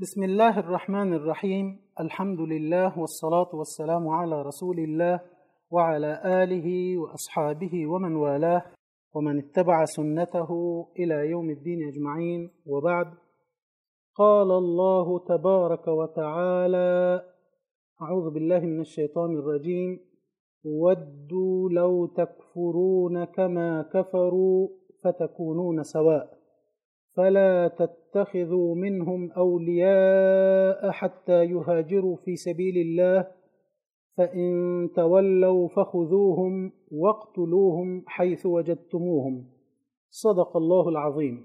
بسم الله الرحمن الرحيم الحمد لله والصلاة والسلام على رسول الله وعلى آله وأصحابه ومن والاه ومن اتبع سنته إلى يوم الدين أجمعين وبعد قال الله تبارك وتعالى أعوذ بالله من الشيطان الرجيم ودوا لو تكفرون كما كفروا فتكونون سواء فلا تتخذوا منهم اولياء حتى يهاجروا في سبيل الله فان تولوا فخذوهم واقتلوهم حيث وجدتموهم صدق الله العظيم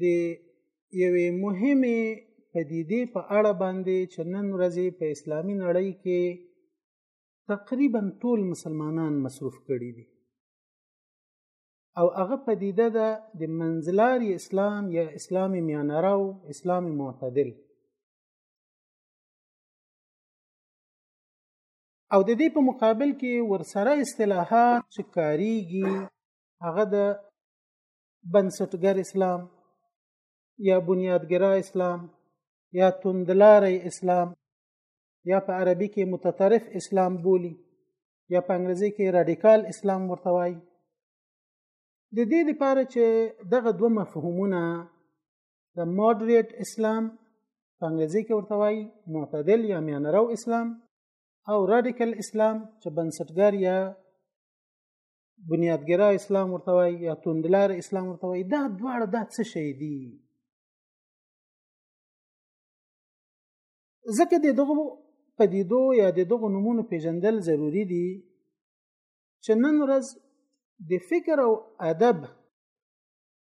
د یوې مهمې پدیدې په اړه باندې چې نن ورځې په اسلامي نړۍ کې تقریبا ټول مسلمانان مصروف کړي دي او هغه پدیده ده د منځلاري اسلام یا اسلام میانرو اسلام معتدل او د دې په مقابل کې ورسره اصطلاحات چې کاریږي هغه د بنسټګر اسلام یا بنیادګرا اسلام یا توندلاری اسلام یا په عربي کې متطرف اسلام بولی یا په انګریزي کې رادیکال اسلام ورته وایي د دې لپاره چې دغه دوه مفهومونه د مودریټ اسلام په انګریزي کې ورته وایي معتدل یا میانرو اسلام او رادیکل اسلام چې بنسټګر یا بنیادګرا اسلام ورته وایي یا توندلار اسلام ورته وایي دا دواړه دا څه شی دي ځکه د دغو پدیدو یا د دغو نمونو پیژندل ضروری دي چې نن ورځ د فکر او ادب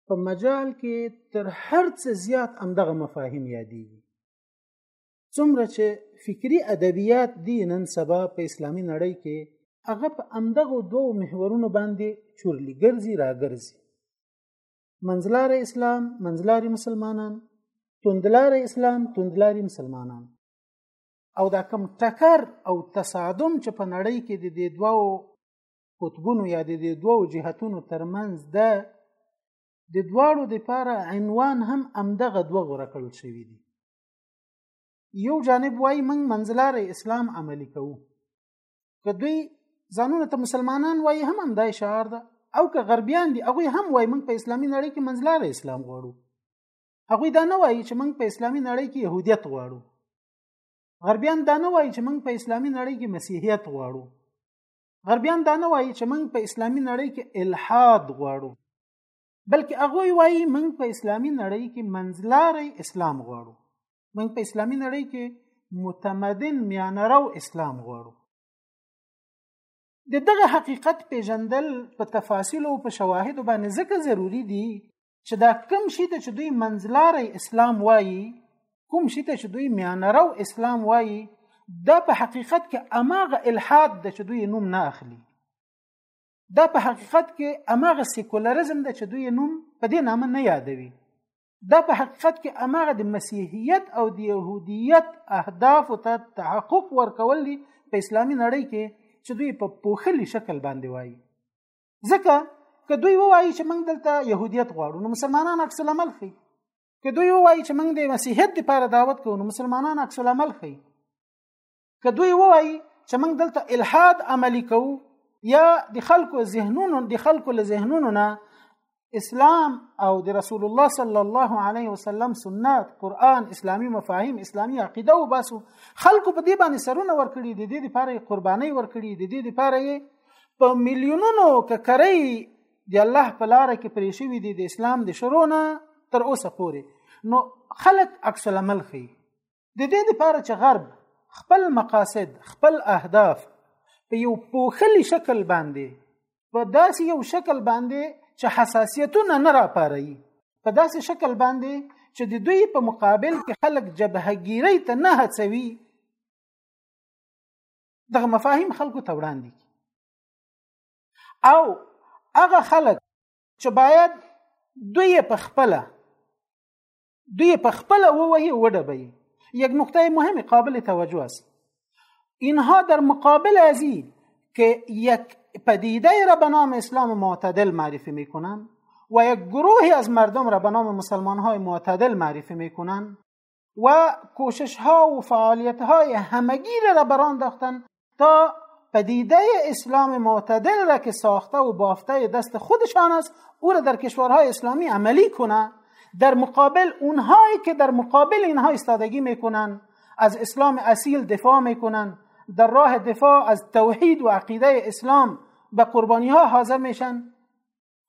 په مجال کې تر هر څه زیات همدغه مفاهیم یادېږي څومره چې فکری ادبیات دی نن سبا په اسلامی نړۍ کې هغه په امدغه دوو محورونو باندې چورلی ګرځي راګرځي منځلار اسلام منځلار مسلمانان توندلار اسلام توندلار مسلمانان او دا کم ټکر او تصادم چې په نړۍ کې د دې دوو قطبونو یا د دې دوو جهتونو ترمنځ ده د دواړو لپاره عنوان هم امدغه دوه غوره کړل شوی دی یو جانب وای موږ منځلار اسلام عملی کوو که دوی ځانونه ته مسلمانان وای هم هم دای شعار ده او که غربیان دي هغه هم وای موږ په اسلامي نړۍ کې منځلار اسلام غواړو هغه دا نه وایي چې موږ په اسلامي نړۍ کې يهودیت غواړو غربیان دا نه وایي چې موږ په اسلامي نړۍ کې مسیحیت غواړو غربیان دا نه وایي چې موږ په اسلامي نړۍ کې الحاد غواړو بلکې هغه وایي موږ په اسلامي نړۍ کې منځلاري اسلام غواړو موږ په اسلامي نړۍ کې متمدن میانرو اسلام غواړو د دغه حقیقت پیژندل په تفاصیل او په شواهد باندې ځکه ضروری دي چې دا کم شي ته چې دوی منځلاري اسلام وایي کوم شي ته چې دوی میانرو اسلام وایي دا په حقیقت کې اماغه الحاد د چې دوی نوم نه اخلي دا په حقیقت کې اماغه سیکولریزم د چې دوی نوم په دې نامه نه یادوي دا په حقیقت کې اماغه د مسیحیت او د يهودیت اهداف ته تحقق ورکول دي په اسلامي نړۍ کې چې دوی په پوخلی شکل باندې وایي ځکه که دوی وایي چې موږ دلته يهودیت غواړو نو مسلمانان عکس العمل ښيي که دوی وایي چې موږ د مسیحیت لپاره دعوت کوو نو مسلمانان عکس العمل ښيي که دوی ووایي چې موږ دلته الحاد عملی کوو یا د خلکو ذهنونو د خلکو له ذهنونو نه اسلام او د رسول الله صلی الله علیه وسلم سنت قران اسلامی مفاهیم اسلامی عقیده او باسو خلکو په دې باندې سرونه ورکړي د دې لپاره قرباني ورکړي د دې لپاره په میلیونونو ککرۍ د الله په لار کې پرې شوی دی د اسلام د شرونه تر اوسه پورې نو خلک عکس العمل خي د دې لپاره چې غرب خپل مقاصد خپل اهداف په یو پوخلی شکل باندې په داسې یو شکل باندې چې حساسیتونه نه راپاري په داسې شکل باندې چې د دوی په مقابل کې خلک جبهګیری ته نه هڅوي دغه مفاهیم خلکو ته وړاندې کی او هغه خلک چې باید دوی په خپله دوی په خپله ووهي وډبوي یک نقطه مهم قابل توجه است اینها در مقابل از این که یک پدیده را به نام اسلام معتدل معرفی میکنن و یک گروهی از مردم را به نام مسلمان های معتدل معرفی میکنن و کوشش ها و فعالیت های همگیر را بران تا پدیده اسلام معتدل را که ساخته و بافته دست خودشان است او را در کشورهای اسلامی عملی کنه در مقابل اونهایی که در مقابل اینها استادگی میکنن از اسلام اصیل دفاع میکنن در راه دفاع از توحید و عقیده اسلام به قربانی ها حاضر میشن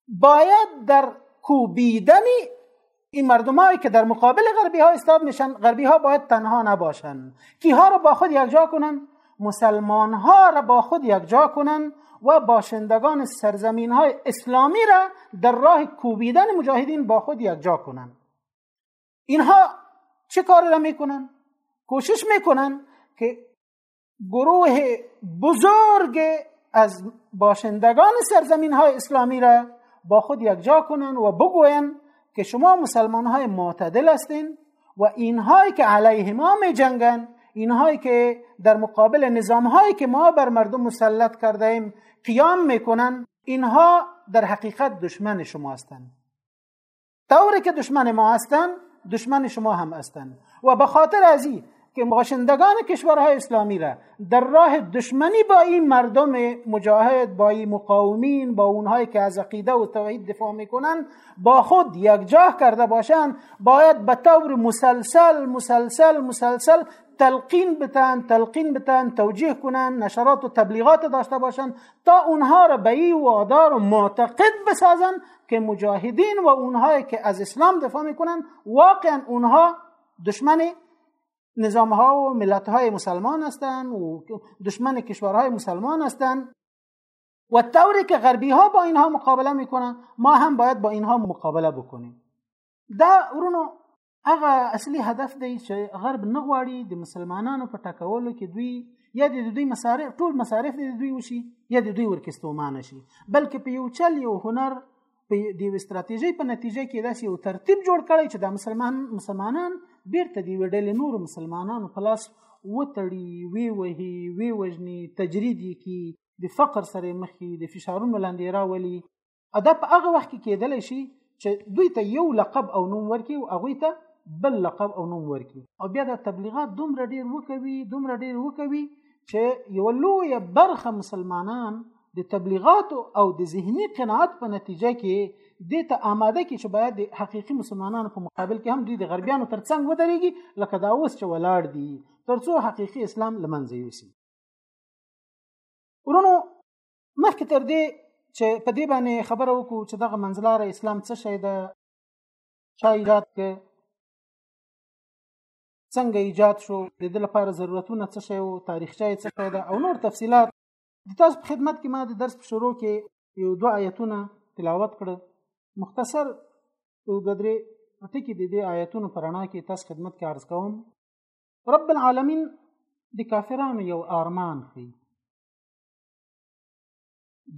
باید در کوبیدن این مردمایی که در مقابل غربی ها استاد میشن غربی ها باید تنها نباشن ها را با خود یکجا کنن مسلمان ها را با خود یکجا کنن و باشندگان سرزمین های اسلامی را در راه کوبیدن مجاهدین با خود یکجا کنن اینها چه کار را میکنن کوشش میکنن که گروه بزرگ از باشندگان سرزمین های اسلامی را با خود یکجا کنن و بگوین که شما مسلمان های معتدل هستین و اینهایی که علیه ما می جنگن اینهایی که در مقابل نظام هایی که ما بر مردم مسلط کرده ایم قیام میکنن اینها در حقیقت دشمن شما هستن طوری که دشمن ما هستند دشمن شما هم هستن و به خاطر ازی. که باشندگان کشورهای اسلامی را در راه دشمنی با این مردم مجاهد با این مقاومین با اونهایی که از عقیده و توحید دفاع میکنن با خود یکجاه کرده باشند باید به طور مسلسل مسلسل مسلسل تلقین بتن تلقین بتن توجیه کنن نشرات و تبلیغات داشته باشند تا اونها را به این وادار و معتقد بسازن که مجاهدین و اونهایی که از اسلام دفاع میکنن واقعا اونها دشمنی نظام ها و ملت های مسلمان هستند و دشمن کشورهای مسلمان هستند و طوری که غربی ها با اینها مقابله میکنن ما هم باید با اینها مقابله بکنیم دا ورونو هغه اصلي هدف دی چې غرب نه غواړي د مسلمانانو په ټاکولو کې دوی یا د دوی مصارف ټول مصارف د دوی وشي یا د دوی ورکستومانه شي بلکې په یو چل یو هنر په د یو ستراتیژي په نتیجه کې داسې یو ترتیب جوړ کړی چې د مسلمان مسلمانان بیرته دی وډل نور مسلمانانو په لاس وتړي وی وهي وی وجني تجرید کی د فقر سره مخ کی د فشارونو لاندې راولي ادا په هغه وخت کې کېدلی شي چې دوی ته یو لقب او نوم ورکړي او هغوی ته بل لقب او نوم ورکړي او بیا دا تبلیغات دومره ډیر وکوي دومره ډیر وکوي چې یو لوی برخه مسلمانان د تبلیغات او د ذهني قناعت په نتیجه کې د ته آماده کې چې باید د حقيقي مسلمانانو په مقابل کې هم دوی د غربیانو ترڅنګ ودرېږي لکه دا اوس چې ولاړ دي ترڅو حقيقي اسلام لمنځه یوسي ورونو مخکې تر دې چې په دې باندې خبره وکړو چې دغه منځلاره اسلام څه شی ده چا ایجاد کړ څنګه ایجاد شو د دې لپاره ضرورتونه څه شی وو تاریخچه یې څه شی ده او نور تفصيلات د تاسو په خدمت کې ما د درس په شروع کې یو دوه آیتونه تلاوت کړل مختصر یو غدري ټکی د دې آیتونو پرانا کې تاسو خدمت کې عرض کوم رب العالمین د کافرانو یو آرمان خي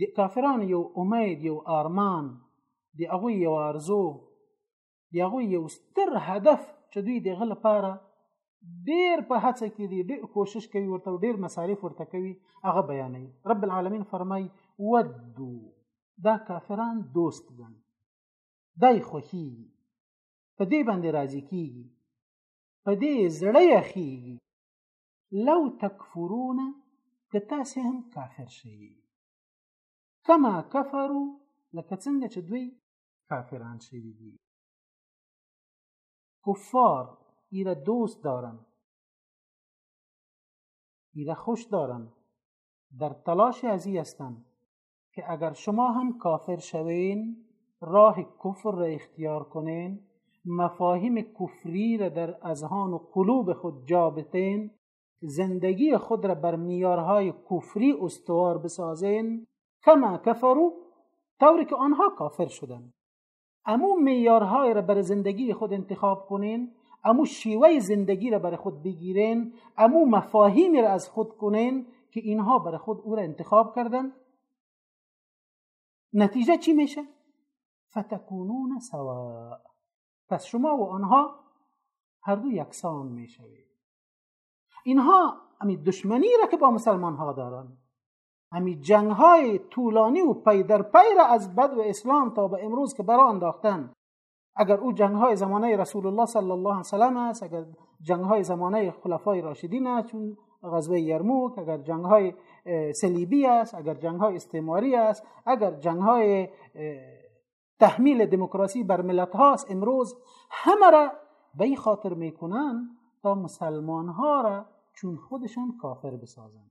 د کافرانو یو امید یو آرمان د هغه یو ارزو د هغه یو ستر هدف چې دوی د غل لپاره ډیر په هڅه کې دي ډیر کوشش کوي ورته ډیر مصارف ورته کوي هغه بیانوي رب العالمین فرمای ودو دا کافران دوست ګڼي دای خوخي په دې باندې راضي کیږي په دې زړه یخیږي لو تکفرون که تاسې هم کافر شئ کما کفرو لکه څنګه چې دوی کافران شوي دي کفار ایره دوست دارن ایره خوش دارن در تلاش ازی هستند که اگر شما هم کافر شوین راه کفر را اختیار کنین مفاهیم کفری را در اذهان و قلوب خود جا بتین زندگی خود را بر میارهای کفری استوار بسازین کما کفرو طوری که آنها کافر شدند امو میارهای را بر زندگی خود انتخاب کنین امو شیوه زندگی را بر خود بگیرین امو مفاهیمی را از خود کنین که اینها بر خود او را انتخاب کردن نتیجه چی میشه؟ فتکونون سوا پس شما و آنها هر دو یکسان میشوید اینها امی دشمنی را که با مسلمان ها دارن امی جنگ های طولانی و پی در پی را از بد و اسلام تا به امروز که برا انداختن اگر او جنگ های زمانه رسول الله صلی الله علیه سلم است اگر جنگ های زمانه خلفای راشدین است چون غزوه یرموک اگر جنگ های صلیبی است اگر جنگ های استعماری است اگر جنگ های تحمیل دموکراسی بر ملت هاست امروز همه را به این خاطر میکنن تا مسلمان ها را چون خودشان کافر بسازند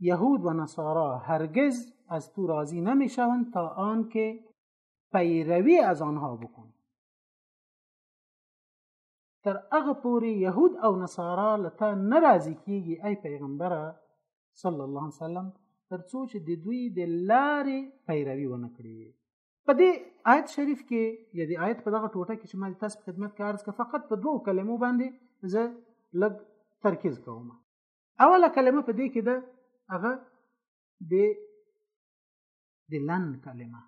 یهود و نصارا هرگز از تو راضی نمی شوند تا آن که پیروی از آنها بکن تر هغه پورې يهود او نصارا لته ناراضي کیږي ای پیغمبره صلی الله علیه وسلم تر څو چې د دوی د لارې پیروي ونه کړي په دې آیت شریف کې یا د آیت په دغه ټوټه کې چې ما تاسو په خدمت کې عرض کړ فقط په دوو کلمو باندې زه لږ ترکیز کوم اوله کلمه په دې کې ده هغه د د لن کلمه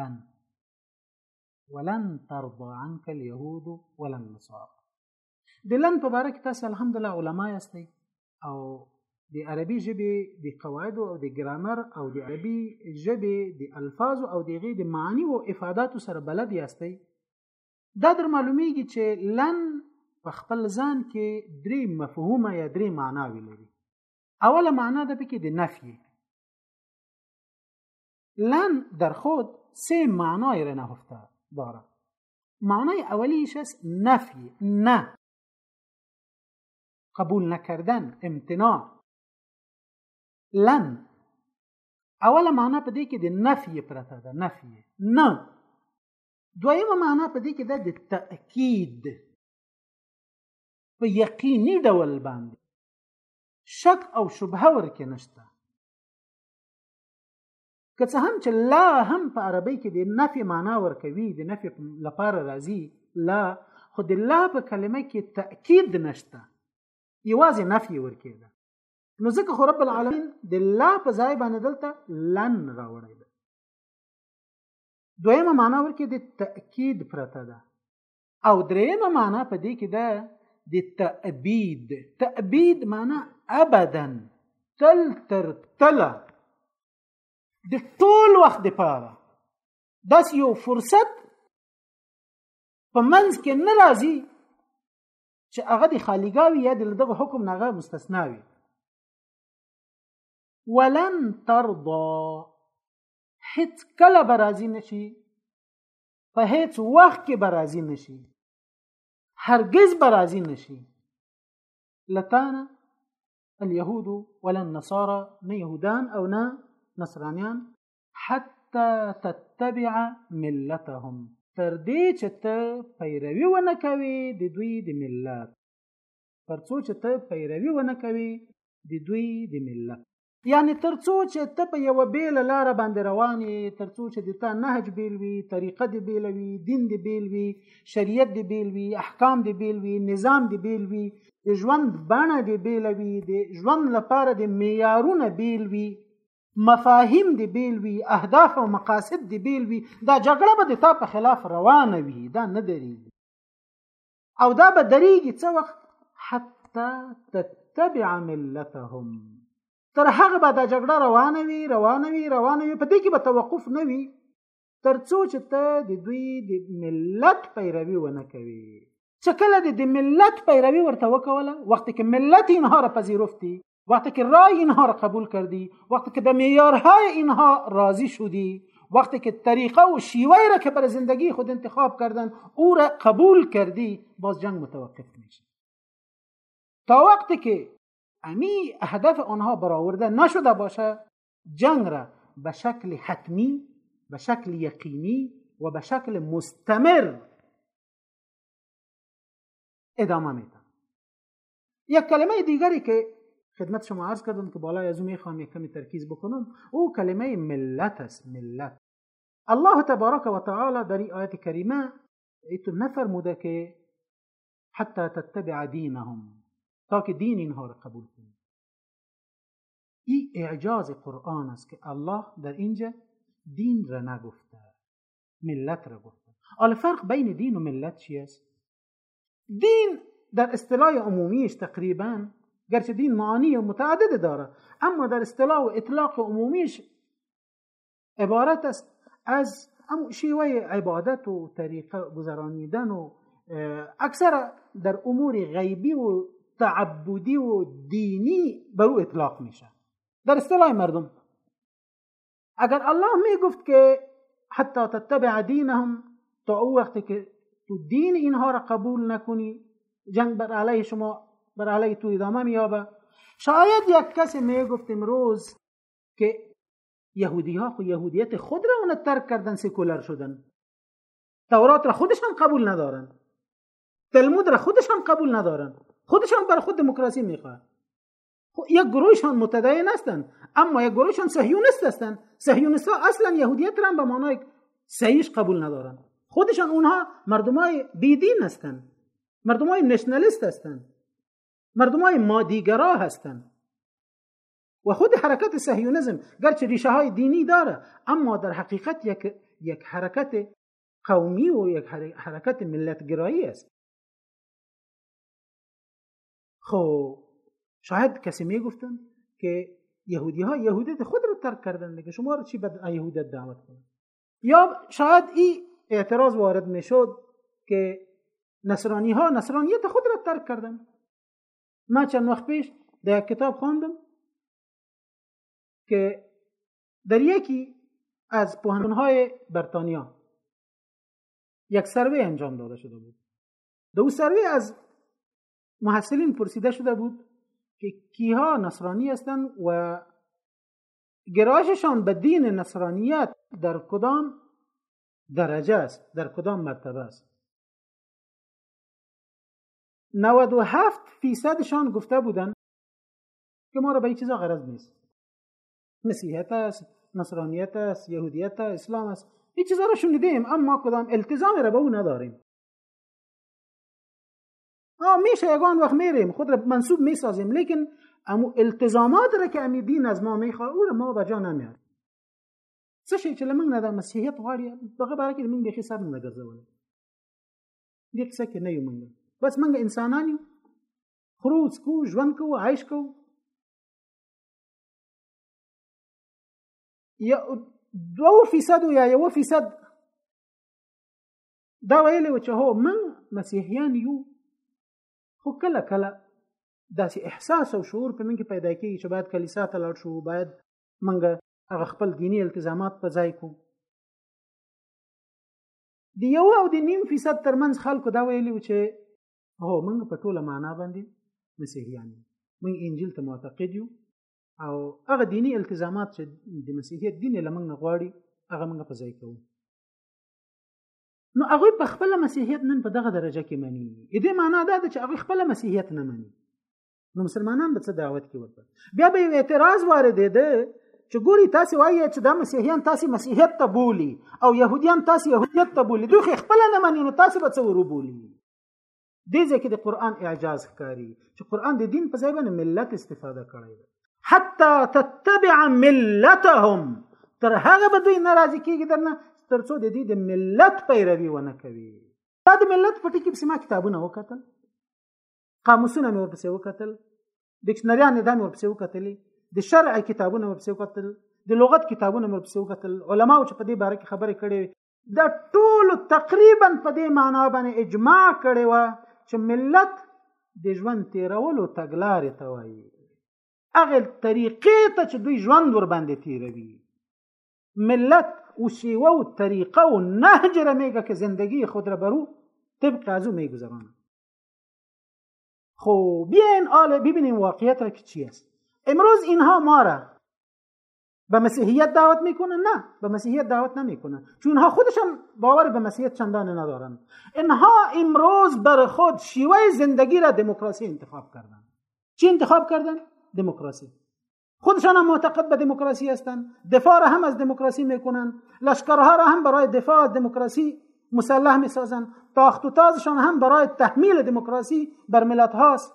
لن ولن ترضى عنك اليهود ولا النصارى د لن په باره کې تاسو الحمدلله علما یاست او د عربي ژبې د قواعد او د ګرامر او د عربي ژبې د الفاظ او د غي د معنی او افادات سره بلد یاست دا در معلومیږي چې لن په خپل ځان کې درې مفهومه یا درې معناوې لري اوله معنا ده پکې د نفي لن در خود سه معنای را نهفته داره معنای اولیش است نفی نه قبول نکردن امتناع لن اوله معنا په دې کې د نفی پرته ده نفی نه دویمه معنا په دې کې ده د تأکید په یقیني ډول باندې شک او شبهه ورکې نشته که څه هم چې لا هم په عربی کې د نفي معنا ورکوي د نفي لپاره راځي لا خو د لا په کلمه کې تأکید نشته یوازې نفي ورکې ده نو ځکه خو رب العالمین د لا په ځای باندې دلته لن راوړی ده دویمه معنا ورکې د تأکید پرته ده او دریمه معنا په دې کې ده د تأبید تأبید معنا ابدا تل تر تله د ټول وخت لپاره داس یو فرصت په منځ کې نه راځي چې هغه د خالیګاوي یا د دغه حکم نه هغه مستثنا وي ولن ترضى هیڅ کله به راضي نه شي په هیڅ وخت کې به راضي نه شي هرگز به راضي نه شي لتانه اليهود ولا النصارى نه يهودان او نه نصرانيان حتى تتبع ملتهم تر دې چې ته پیروي ونه کوي د دوی د ملت تر څو چې ته پیروي ونه کوي د دوی د ملت یعنی ترڅو چې ته په یو بیل لار باندې روان یې ترڅو چې د تا نهج بیل وي طریقه دی بیل وي دین دی بیل وي شریعت دی بیل وي احکام دی بیل وي نظام دی بیل وي د ژوند بڼه دی بیل وي د ژوند لپاره د معیارونه بیل وي مفاهیم دی بیل وي اهداف او مقاصد دی بیل وي دا جګړه به د تا په خلاف روانه وي دا نه درېږي او دا به درېږي څه وخت حتی تتبع ملتهم تر هغه به دا جګړه روانه وي روانه وي روانه وي په دې کې به توقف نه وي تر څو چې ته د دوی د ملت پیروي ونه کوي چې کله د ملت پیروي ورته وکوله وخت کې ملت اینها را پذیرفتی وقتی که رای اینها را قبول کردی وقتی که به معیارهای اینها راضی شدی وقتی که طریقه و شیوه را که برای زندگی خود انتخاب کردن او را قبول کردی باز جنگ متوقف میشه تا وقتی که امی اهداف آنها برآورده نشده باشه جنگ را به شکل حتمی به شکل یقینی و به شکل مستمر ادامه میدن یک کلمه دیگری که خدمت شما عرض کردم که بالای از او میخوام یک کمی ترکیز بکنم او کلمه ملت است ملت الله تبارک و تعالی در این آیت کریمه ایتو نفرموده که حتی تتبع دینهم تا که دین اینها را قبول کنید این اعجاز قرآن است که الله در اینجا دین را نگفته ملت را گفته حالا فرق بین دین و ملت چی است دین در اصطلاح عمومیش تقریبا گرچه دین معانی متعدد داره اما در اصطلاح و اطلاق عمومیش عبارت است از اما شیوه عبادت و طریقه گذرانیدن و اکثر در امور غیبی و تعبدی و دینی بر او اطلاق میشه در اصطلاح مردم اگر الله میگفت که حتی تتبع دینهم تا او وقتی که تو دین اینها را قبول نکنی جنگ بر علیه شما بر علیه تو ادامه یابه شاید یک کسی میگفت امروز که یهودی ها خو یهودیت خود را اون ترک کردن سکولر شدن تورات را خودشان قبول ندارن تلمود را خودشان قبول ندارن خودشان بر خود دموکراسی میخواه یک گروهشان متدین هستند اما یک گروهشان صهیونیست هستند صهیونیست ها اصلا یهودیت را به معنای صحیحش قبول ندارند خودشان اونها مردم های بیدین هستند مردم های نشنلیست هستند مردم های مادیگرا هستند و خود حرکت سهیونزم گرچه ریشه های دینی داره اما در حقیقت یک, یک حرکت قومی و یک حرکت ملت گرایی است خب شاید کسی گفتن که یهودی ها یهودیت خود رو ترک کردن دیگه شما رو چی به یهودیت دعوت کنن یا شاید این اعتراض وارد میشد که نصرانی ها نصرانیت خود را ترک کردن من چند وقت پیش در یک کتاب خواندم که در یکی از پوهنهای برطانیا یک سروی انجام داده شده بود دو سروی از محصلین پرسیده شده بود که کیها نصرانی هستند و گرایششان به دین نصرانیت در کدام درجه است در کدام مرتبه است 97 فیصدشان گفته بودند که ما را به این چیزا غرض نیست مسیحیت است نصرانیت است یهودیت است اسلام است این چیزا را شنیدیم اما کدام التزامی را به او نداریم آه میشه یگان وقت میریم خود را منصوب میسازیم لیکن امو التزامات را که امی دین از ما میخواه او را ما به جا نمیار څه شي چې لمنګ نه د مسیحیت غواړي دغه باره کې موږ به حساب نه ګرځول دې څه کې نه یو موږ بس موږ انسانان یو خروج کو ژوند کو عايش کو یا دو فیصد یا یو فیصد دا ویلی و چې هو من مسیحیان یو خو کله کله داسې احساس او شعور په منکه پیدا کیږي چې باید کلیسا ته لاړ شو باید منګه هغه خپل دینی التزامات په ځای کو د یو او د نیم فیصد ترمنځ خلکو دا ویلی و چې هو من په ټوله معنا باندې مسیحیان یو من انجیل ته معتقد یو او هغه دینی التزامات چې د مسیحیت دین لمنګ غواړي هغه موږ په ځای کوو نو هغه په خپل مسیحیت نن په دغه درجه کې مني اې دې معنا دا ده چې هغه خپل مسیحیت نه مني نو مسلمانان به څه دعوت کې ورته بیا به اعتراض وارد دی چې ګوري تاسو وایي چې دا مسیحیان تاسو مسیحیت ته بولی او يهوديان تاسو يهودیت ته بولی دوی خپل نه مني نو تاسو به څه ورو بولی دې ځکه د قران اعجاز ښکاری چې قران د دین په ځای باندې ملت استفاده کړی دی حتی تتبع ملتهم تر هغه به دوی ناراضي کیږي درنه ترڅو د دې د ملت پیروي ونه کوي دا د ملت په ټکی پسې ما کتابونه وکتل قاموسونه مې ورپسې وکتل ډکشنریان مې دا مې ورپسې وکتلې د شرع کتابونه مې ورپسې وکتل د لغت کتابونه مې ورپسې وکتل علماو چې په دې باره کې خبرې کړې د ټولو تقریبا په دې معنا باندې اجماع کړې و چې ملت د ژوند تیرولو تګلارې ته وایي هغه طریقې ته چې دوی ژوند ور باندې تیروي ملت وسیوه و طریقه و نهج رمیگه که زندگی خود را برو طبق از او میگذرانه خب بیاین آل ببینیم واقعیت را که چی است امروز اینها ما را به مسیحیت دعوت میکنن نه به مسیحیت دعوت نمیکنن چون اینها خودشان باور به مسیحیت چندان ندارن اینها امروز بر خود شیوه زندگی را دموکراسی انتخاب کردن چی انتخاب کردن دموکراسی خودشان هم معتقد به دموکراسی هستند دفاع را هم از دموکراسی میکنند لشکرها را هم برای دفاع از دموکراسی مسلح میسازند تاخت و تازشان هم برای تحمیل دموکراسی بر ملت هاست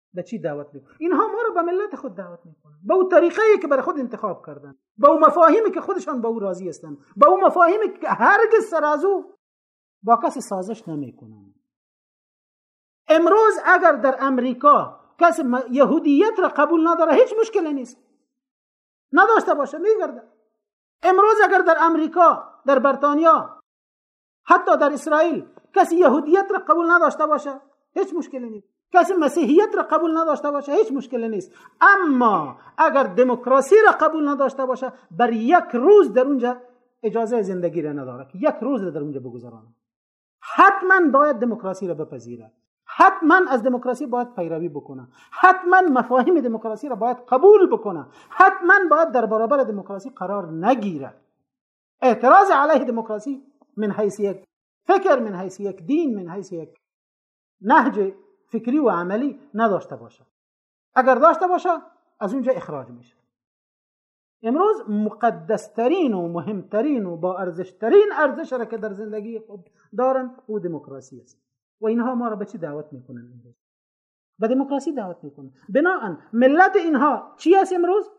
به چی دعوت میکنن اینها ما رو به ملت خود دعوت میکنن به او طریقه که برای خود انتخاب کردن به او مفاهیمی که خودشان به او راضی هستند به او مفاهیمی که هرگز سر از او با کسی سازش نمیکنن امروز اگر در امریکا کسی یهودیت را قبول نداره هیچ مشکل نیست نداشته باشه میگرده امروز اگر در امریکا در بریتانیا حتی در اسرائیل کسی یهودیت را قبول نداشته باشه هیچ مشکلی نیست کسی مسیحیت را قبول نداشته باشه هیچ مشکلی نیست اما اگر دموکراسی را قبول نداشته باشه بر یک روز در اونجا اجازه زندگی را نداره یک روز را در اونجا بگذرانه حتما باید دموکراسی را بپذیرد. حتما از دموکراسی باید پیروی بکنه حتما مفاهیم دموکراسی را باید قبول بکنه حتما باید در برابر دموکراسی قرار نگیره اعتراض عليه ديمقراطي من حيث يك فكر من حيث يك دين من حيث يك نهج فکری و عملی نداشته باشه اگر داشته باشه از اونجا اخراج میشه امروز مقدسترین و مهمترین و با ارزشترین ارزش را که در زندگی خود دارن او دموکراسی است و اینها ما را به چی دعوت میکنن امروز به دموکراسی دعوت میکنن بناهن ملت اینها چی است امروز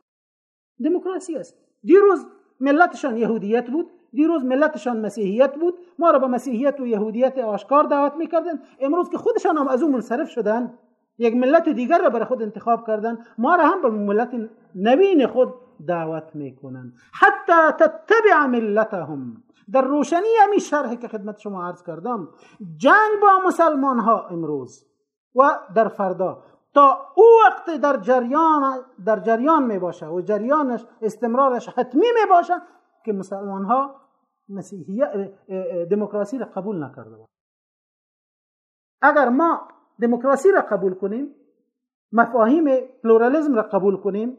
دموکراسی است دیروز ملتشان یهودیت بود دیروز ملتشان مسیحیت بود ما را به مسیحیت و یهودیت آشکار دعوت میکردن امروز که خودشان هم از اون منصرف شدن یک ملت دیگر را برای خود انتخاب کردن ما را هم به ملت نوین خود دعوت میکنن حتی تتبع ملتهم در روشنی همین شرحی که خدمت شما عرض کردم جنگ با مسلمان ها امروز و در فردا تا او وقت در جریان در جریان می باشه و جریانش استمرارش حتمی می باشه که مسلمان ها دموکراسی را قبول نکرده اگر ما دموکراسی را قبول کنیم مفاهیم پلورالیزم را قبول کنیم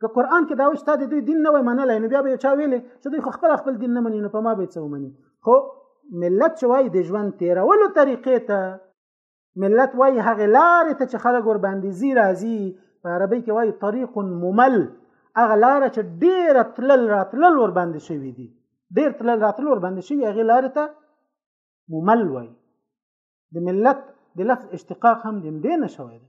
که قران کې دا وایي چې تا د دوی دین نه وای منلی نو بیا به یې چا ویلې چې دوی خو خپله خپل دین نه مني نو په ما به یې څه ومني خو ملت چې وایي د ژوند تېرولو طریقې ته ملت وایي هغې لارې ته چې خلک ورباندې ځي راځي په عربۍ کې وایي طریق ممل هغه لاره چې ډېره تلل راتلل ورباندې شوي دي ډېر تلل راتلل ورباندې شوي هغې لارې ته ممل وایي د ملت د لفظ اشتقاق هم د دې نه شوی دی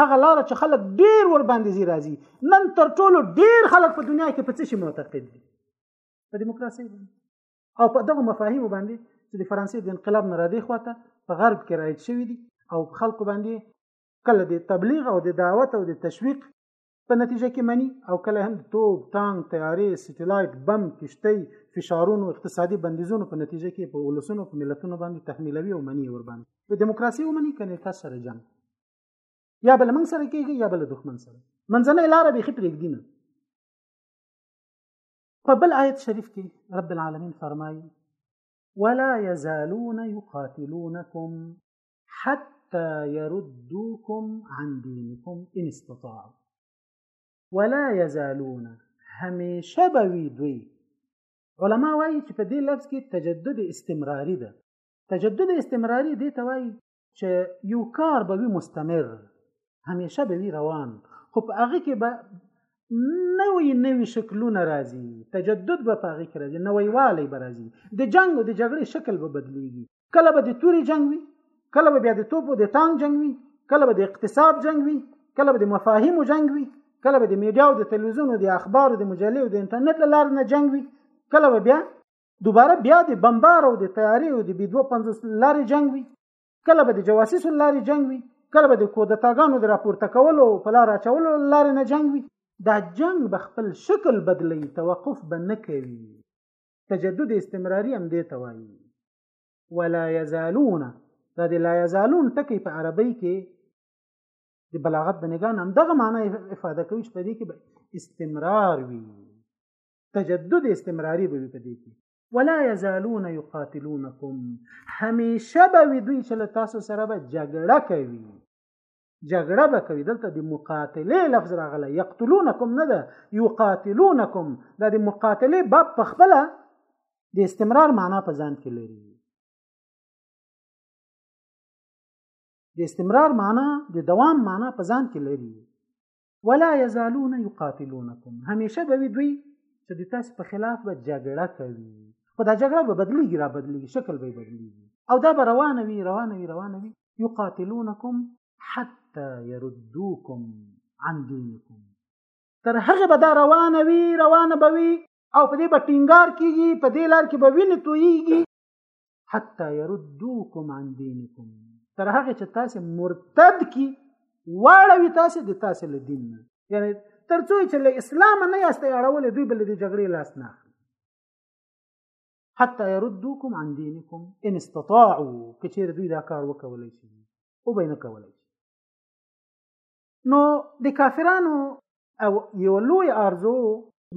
هغه لار چې خلک ډیر ور باندې زی راځي نن تر ټولو ډیر خلک په دنیا کې په څه شي معتقد دي په دیموکراسي او په دغه مفاهیم باندې چې د فرانسې د انقلاب نه را دي خواته په غرب کې راځي شوی دي او خلکو باندې کله د تبلیغ او د دعوت او د تشویق په نتیجه کې مني او کله هم توپ ټانک تیارې سټلایټ بم کشتۍ فشارونو اقتصادي بندیزونو په نتیجه کې په ولسونو په ملتونو باندې تحمیلوي او مني ور باندې په دیموکراسي ومني کنه تاسو سره جنگ یا بل من سره کېږي یا بل دښمن سره منځنۍ لار به خپل کېږي نه په بل آیت شریف کې رب العالمین فرمایي ولا يزالون يقاتلونكم حتى يردوكم عن دينكم إن استطاعوا ولا يزالون هميشه بوي دوي علماء وايي چې په دې لفظ کې تجدد استمراري ده تجدد استمراري دې ته وايي چې یو کار به وي مستمر همیشه به وي روان خو په هغه کې به نوې نوې شکلونه راځي تجدد به په هغه کې راځي نوې والی به راځي د جنگ او د جګړې شکل به بدلیږي کله به د توري جنگ وي کله به بیا د توپو د ټانګ جنگ وي کله به د اقتصاد جنگ وي کله به د مفاهیمو جنگ وي کله به د میډیا او د تلویزیون او د اخبارو د مجلې او د انټرنیټ له لارې نه جنگ وي کله به بیا دوباره بیا د بمبار او د تیارې او د بي 250 لارې جنگ وي کله به د جواسیس لارې جنگ وي کله به د کودتاګانو د راپورته کولو او په لار اچولو لارې نه جنگ وي دا جنگ به خپل شکل بدلی توقف به نه کوي تجدد استمراری هم دی ته وایي ولا یزالون دا د لا یزالون ټکی په عربی کې د بلاغت د نگاه هم دغه معنی افاده کوي چې په دې کې به استمرار وي تجدد استمراری به وي په دې کې ولا یزالون یقاتلونکم همیشه به وي دوی چې له تاسو سره به جګړه کوي جګړه به کوي دلته د مقاتله لفظ راغلی یقتلونکم نه ده یقاتلونکم دا د مقاتله باب په خپل د استمرار معنا په ځان کې لري د استمرار معنا د دوام معنا په ځان کې لري ولا یزالون یقاتلونکم همیشه به وي دوی چې د تاسو په خلاف به جګړه کوي خو دا جګړه به بدلیږي را بدلیږي شکل به بدلیږي او دا به روانه وي روانه وي روانه وي یقاتلونکم حتی یردوکم عن دینکم تر هغه به دا روانه وي روانه به وي او په دې به ټینګار کیږي په دې لار کې به وینې تویږي حتی يردوکم عن دینکم تر هغه چې تاسو مرتد کی واړوي تاسو د تاسو له دین نه یعنی تر څو چې له اسلام نه یاست اړول دوی بل د جګړې لاس نه حتی يردوکم عن دینکم ان استطاعوا کچیر دوی دا کار وکولای شي او به نه کولای شي نو د کافرانو او یو لوی ارزو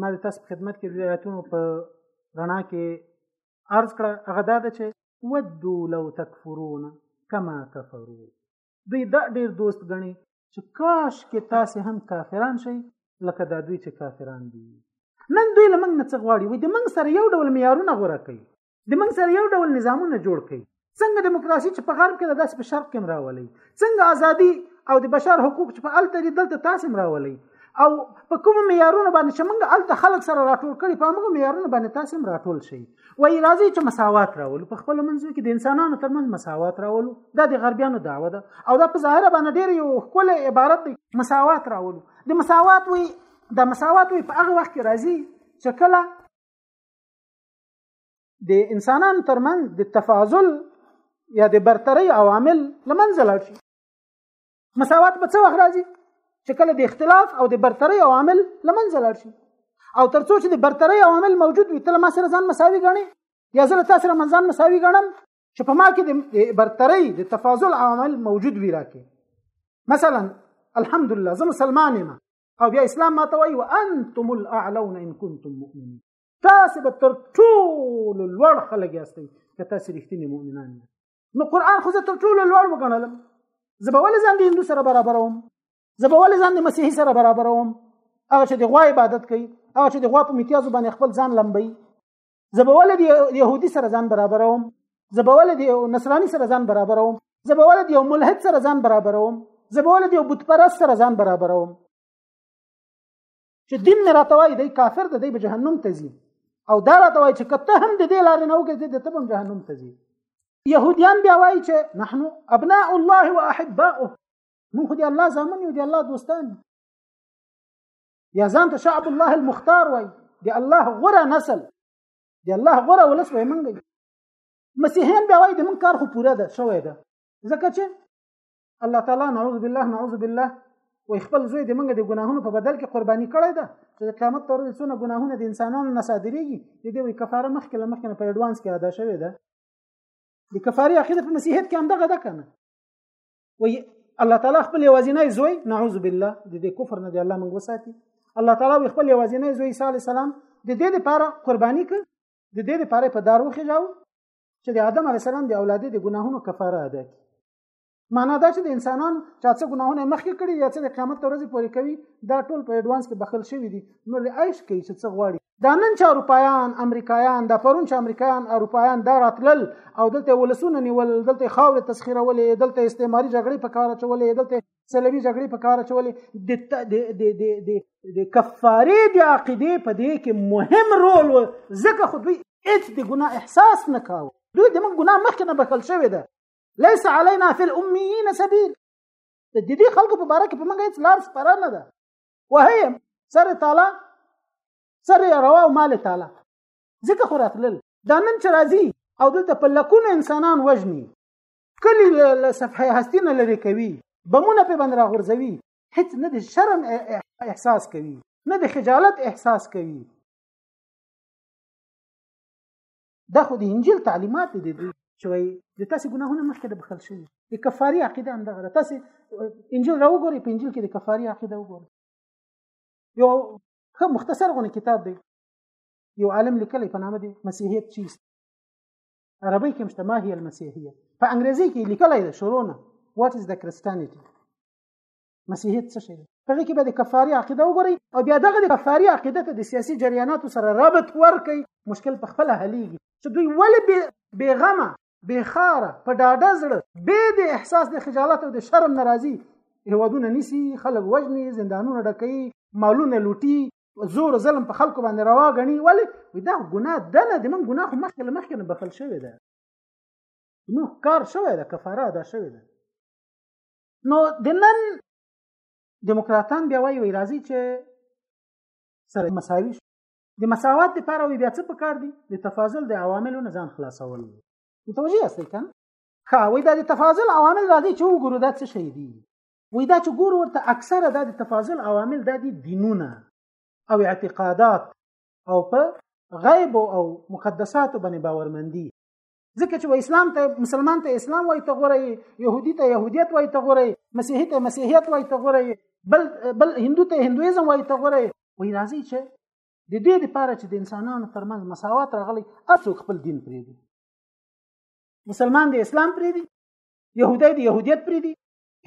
ما د تاسو خدمت کې د آیاتونو په رڼا کې عرض کړه هغه دا ده چې ودو لو تکفرون کما کفرو دوی دا ډیر دوست غني چې کاش کې تاسو هم کافران شئ لکه دا دوی چې کافران دي نن دوی لمنګ نه څه غواړي وي د منګ سره یو ډول معیارونه غوړه کوي د منګ سره یو ډول نظامونه جوړ کوي څنګه دیموکراسي چې په غرب کې ده داسې په شرق کې هم راولي څنګه ازادي او د بشر حقوق چې په هلته دي دلته تاسې هم راولي او په کوم معیارونو باندې چې موږ هلته خلک سره راټول کړي په همغو معیارونو باندې تاسې هم راټول شئ وایي راځئ چې مساوات راولو په خپلو منځو کې د انسانانو ترمنځ مساوات راولو دا د غربیانو دعوه ده او دا په ظاهره باندې ډېر یو ښکلی عبارت دی مساوات راولو د مساوات وایي د مساوات وایي په هغه وخت کې راځي چې کله د انسانانو ترمنځ د تفاضل یا د برتری عوامل لمنځه لاړ شي مساوات په څه وخت راځي چې کله د اختلاف او د برتری عوامل لمنځه لاړ شي او ترڅو چې د برتری عوامل موجود وي تل ما سره ځان مساوي غني یا زه تاسو سره ځان مساوي غنم چې په ما کې د برتری د تفاضل عوامل موجود وي راکې مثلا الحمدلله زه مسلمان یم او بیا اسلام ما ته وایي وانتم الاعلون ان کنتم مؤمنین تاسو به تر ټولو لوړ خلک یاست که تاسو رښتینی مؤمنان یاست نو قران خو زه تر ټولو لوړ وګڼلم زه به ولې ځان د هندو سره برابروم زه به ولې ځان د مسیحي سره برابروم هغه چې د غوا عبادت کوي هغه چې د غوا په میتیازو باندې خپل ځان لمبي زه به ولې د یهودي سره ځان برابروم زه به ولې د نصراني سره ځان برابروم زه به ولې د یو ملحد سره ځان برابروم زه به ولې د یو بت پرست سره ځان برابروم چې دین نه راته وایي دی کافر دی دی به جهنم ته ځي او دا راته وایي چې که ته هم د دې لارې نه وګرځې د ته به هم جهنم ته ځي یهودیان بیا وایي چې نحن ابناء الله و احباؤه موږ خو د الله زامن یو د الله دوستان یا ځان ته شعب الله المختار وایي د الله غوره نسل د الله غوره ولس وایي موږ مسیحیان بیا وایي د موږ کار خو پوره ده شوی ده ځکه چې الله تعالی نعوذ بالله نعوذ بالله وای خپل زوی د منګه د ګناهونو په بدل کې قرباني کړی ده چې د قیامت پر ورځ څونه ګناهونه د انسانانو نه صادرېږي د دې وی کفاره مخکې له مخکې په اډوانس کې ادا شوې ده د کفارې عقیده په مسیحیت کې هم دغه ده کنه وای الله تعالی خپل یوازینی زوی نعوذ بالله د دې کفر نه دی الله موږ وساتي الله تعالی خپل یوازینی زوی عیسی علی السلام د دې لپاره قرباني کړ د دې لپاره په دار وخیژاو چې د آدم علی السلام د اولاده د ګناهونو کفاره ادا کړي معنا دا چې د انسانانو چا څه ګناهونه مخکې کړي یا څه د قیامت تر ورځې پورې کوي دا ټول په اډوانس کې بخل شوی دي نو د عیش کوي چې څه غواړي دا نن چې اروپایان امریکایان دا پرون چې امریکایان اروپایان دا راتلل او دلته ولسونه نیول دلته خاورې تسخیرولې دلته استعماري جګړې په کار اچولې دلته سلبي جګړې په کار اچولې د کفارې د عقیدې په دې کې مهم رول و ځکه خو دوی هیڅ د ګناه احساس نه کاوه دوی د موږ ګناه مخکې نه بخښل شوې ده ليس علينا في الاميين سبيل د دې خلکو په باره کې په موږ هیڅ لار سپاره نه ده وهیم سر تعالی سر روا او مال تعالی ځکه خو راتلل دا نن چې راځي او دلته په لکونو انسانان وژني کلی له صفحه هستی نه لري کوي بمونه په بندرا غورځوي هیڅ نه د شرم احساس کوي نه د خجالت احساس کوي دا خو د انجیل تعلیمات دي دوی چې وایي د تاسو ګناهونه مخکې د بخښل شوي د کفاري عقیده هم دغه تاسو انجیل راوګورئ په انجیل کې د کفاري عقیده وګورئ یو ښه مختصر غونې کتاب دی یو عالم لیکلی په نامه دی مسیحیت چیست عربی کې مشته ما هي المسیحیه په انګریزي کې لیکلی دی شروع نه واټ از د کریسټانیټي مسیحیت څه شي هغه کې به د کفاري عقیده وګوري او بیا دغه د کفاري عقیده ته د سیاسي جریاناتو سره رابط ورکړي مشکل په خپل حلېږي چې دوی ولې بې غمه بې خاره په ډاډه زړه بې د احساس د خجالت او د شرم ناراضي هوادونه نیسی خلک وژني زندانونه ډکوي مالونه لوټي زور ظلم په خلکو باندې روا غني ولی دا ګناه ده نه د من ګناه خو مخکې مخکې نه بخل شوی ده نو کار شوی ده کفاره ده شوی ده نو د نن دیموکراتان بیا وایي وایي راځي چې سره مساوي شو د مساوات لپاره وایي بیا څه پکار دي د تفاضل د عواملو نه ځان خلاصول متوجه یاستئ که که وایي دا د تفاضل عوامل راځي چې وګورو دا څه شی دي وایي دا چې ګورو ورته اکثره دا د تفاضل عوامل دا دي دینونه او اعتقادات او په غیب او مقدسات باندې باورمندي ځکه چې اسلام ته مسلمان ته اسلام وای ته غوري يهودي ته يهوديت وای ته غوري مسيحي ته مسيحيت وای ته غوري بل بل هندو ته هندويزم وای ته غوري وای راځي چې د دې لپاره چې د انسانانو ترمنځ مساوات راغلي اڅو خپل دین پریږدي مسلمان د اسلام پریږدي يهودي د يهوديت پریږدي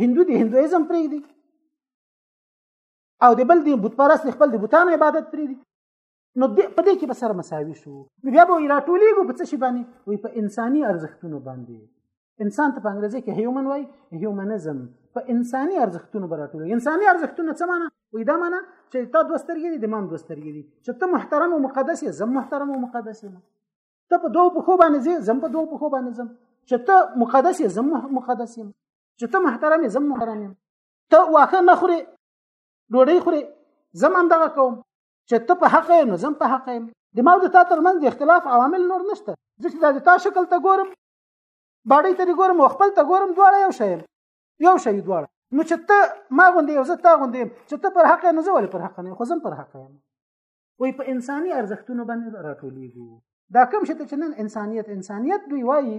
هندو د هندويزم پریږدي او د بل دین بت پرست خپل د بتانو عبادت پریږدي نو په دې کې به سره مساوي شو بیا به راټولېږو په څه شي باندې وي په انساني ارزښتونو باندې انسان ته په انګریزي کې هیومن وای هیومنزم په انساني ارزښتونو براتول انساني ارزښتونه څه معنی وې دا معنی چې تا دوه سترګې دي د مام دوه سترګې دي چې ته محترم او مقدس یې زم محترم او مقدس یې ته په دوه پښو باندې زی زم په دوه پښو باندې زم چې ته مقدس یې زم مقدس یې چې ته محترم یې زم محترم یې ته واخه نه خوري ډوډۍ خوري زم هم دغه کوم چې ته په حق یې نو زم په حق یم د ما او د تا ترمنځ د اختلاف عوامل نور نشته زه چې دا د تا شکل ته ګورم باډۍ ته دې ګورم او خپل ته ګورم دواړه یو شی یو شی دواړه نو چې ته ما غوندې یو زه تا غوندې یم چې ته پر حق یې نو زه ولې پر حق نه خو زم پر حق یم وای په انساني ارزښتونو باندې راټولېږو دا کوم شته چې نن انسانیت انسانیت دوی وایي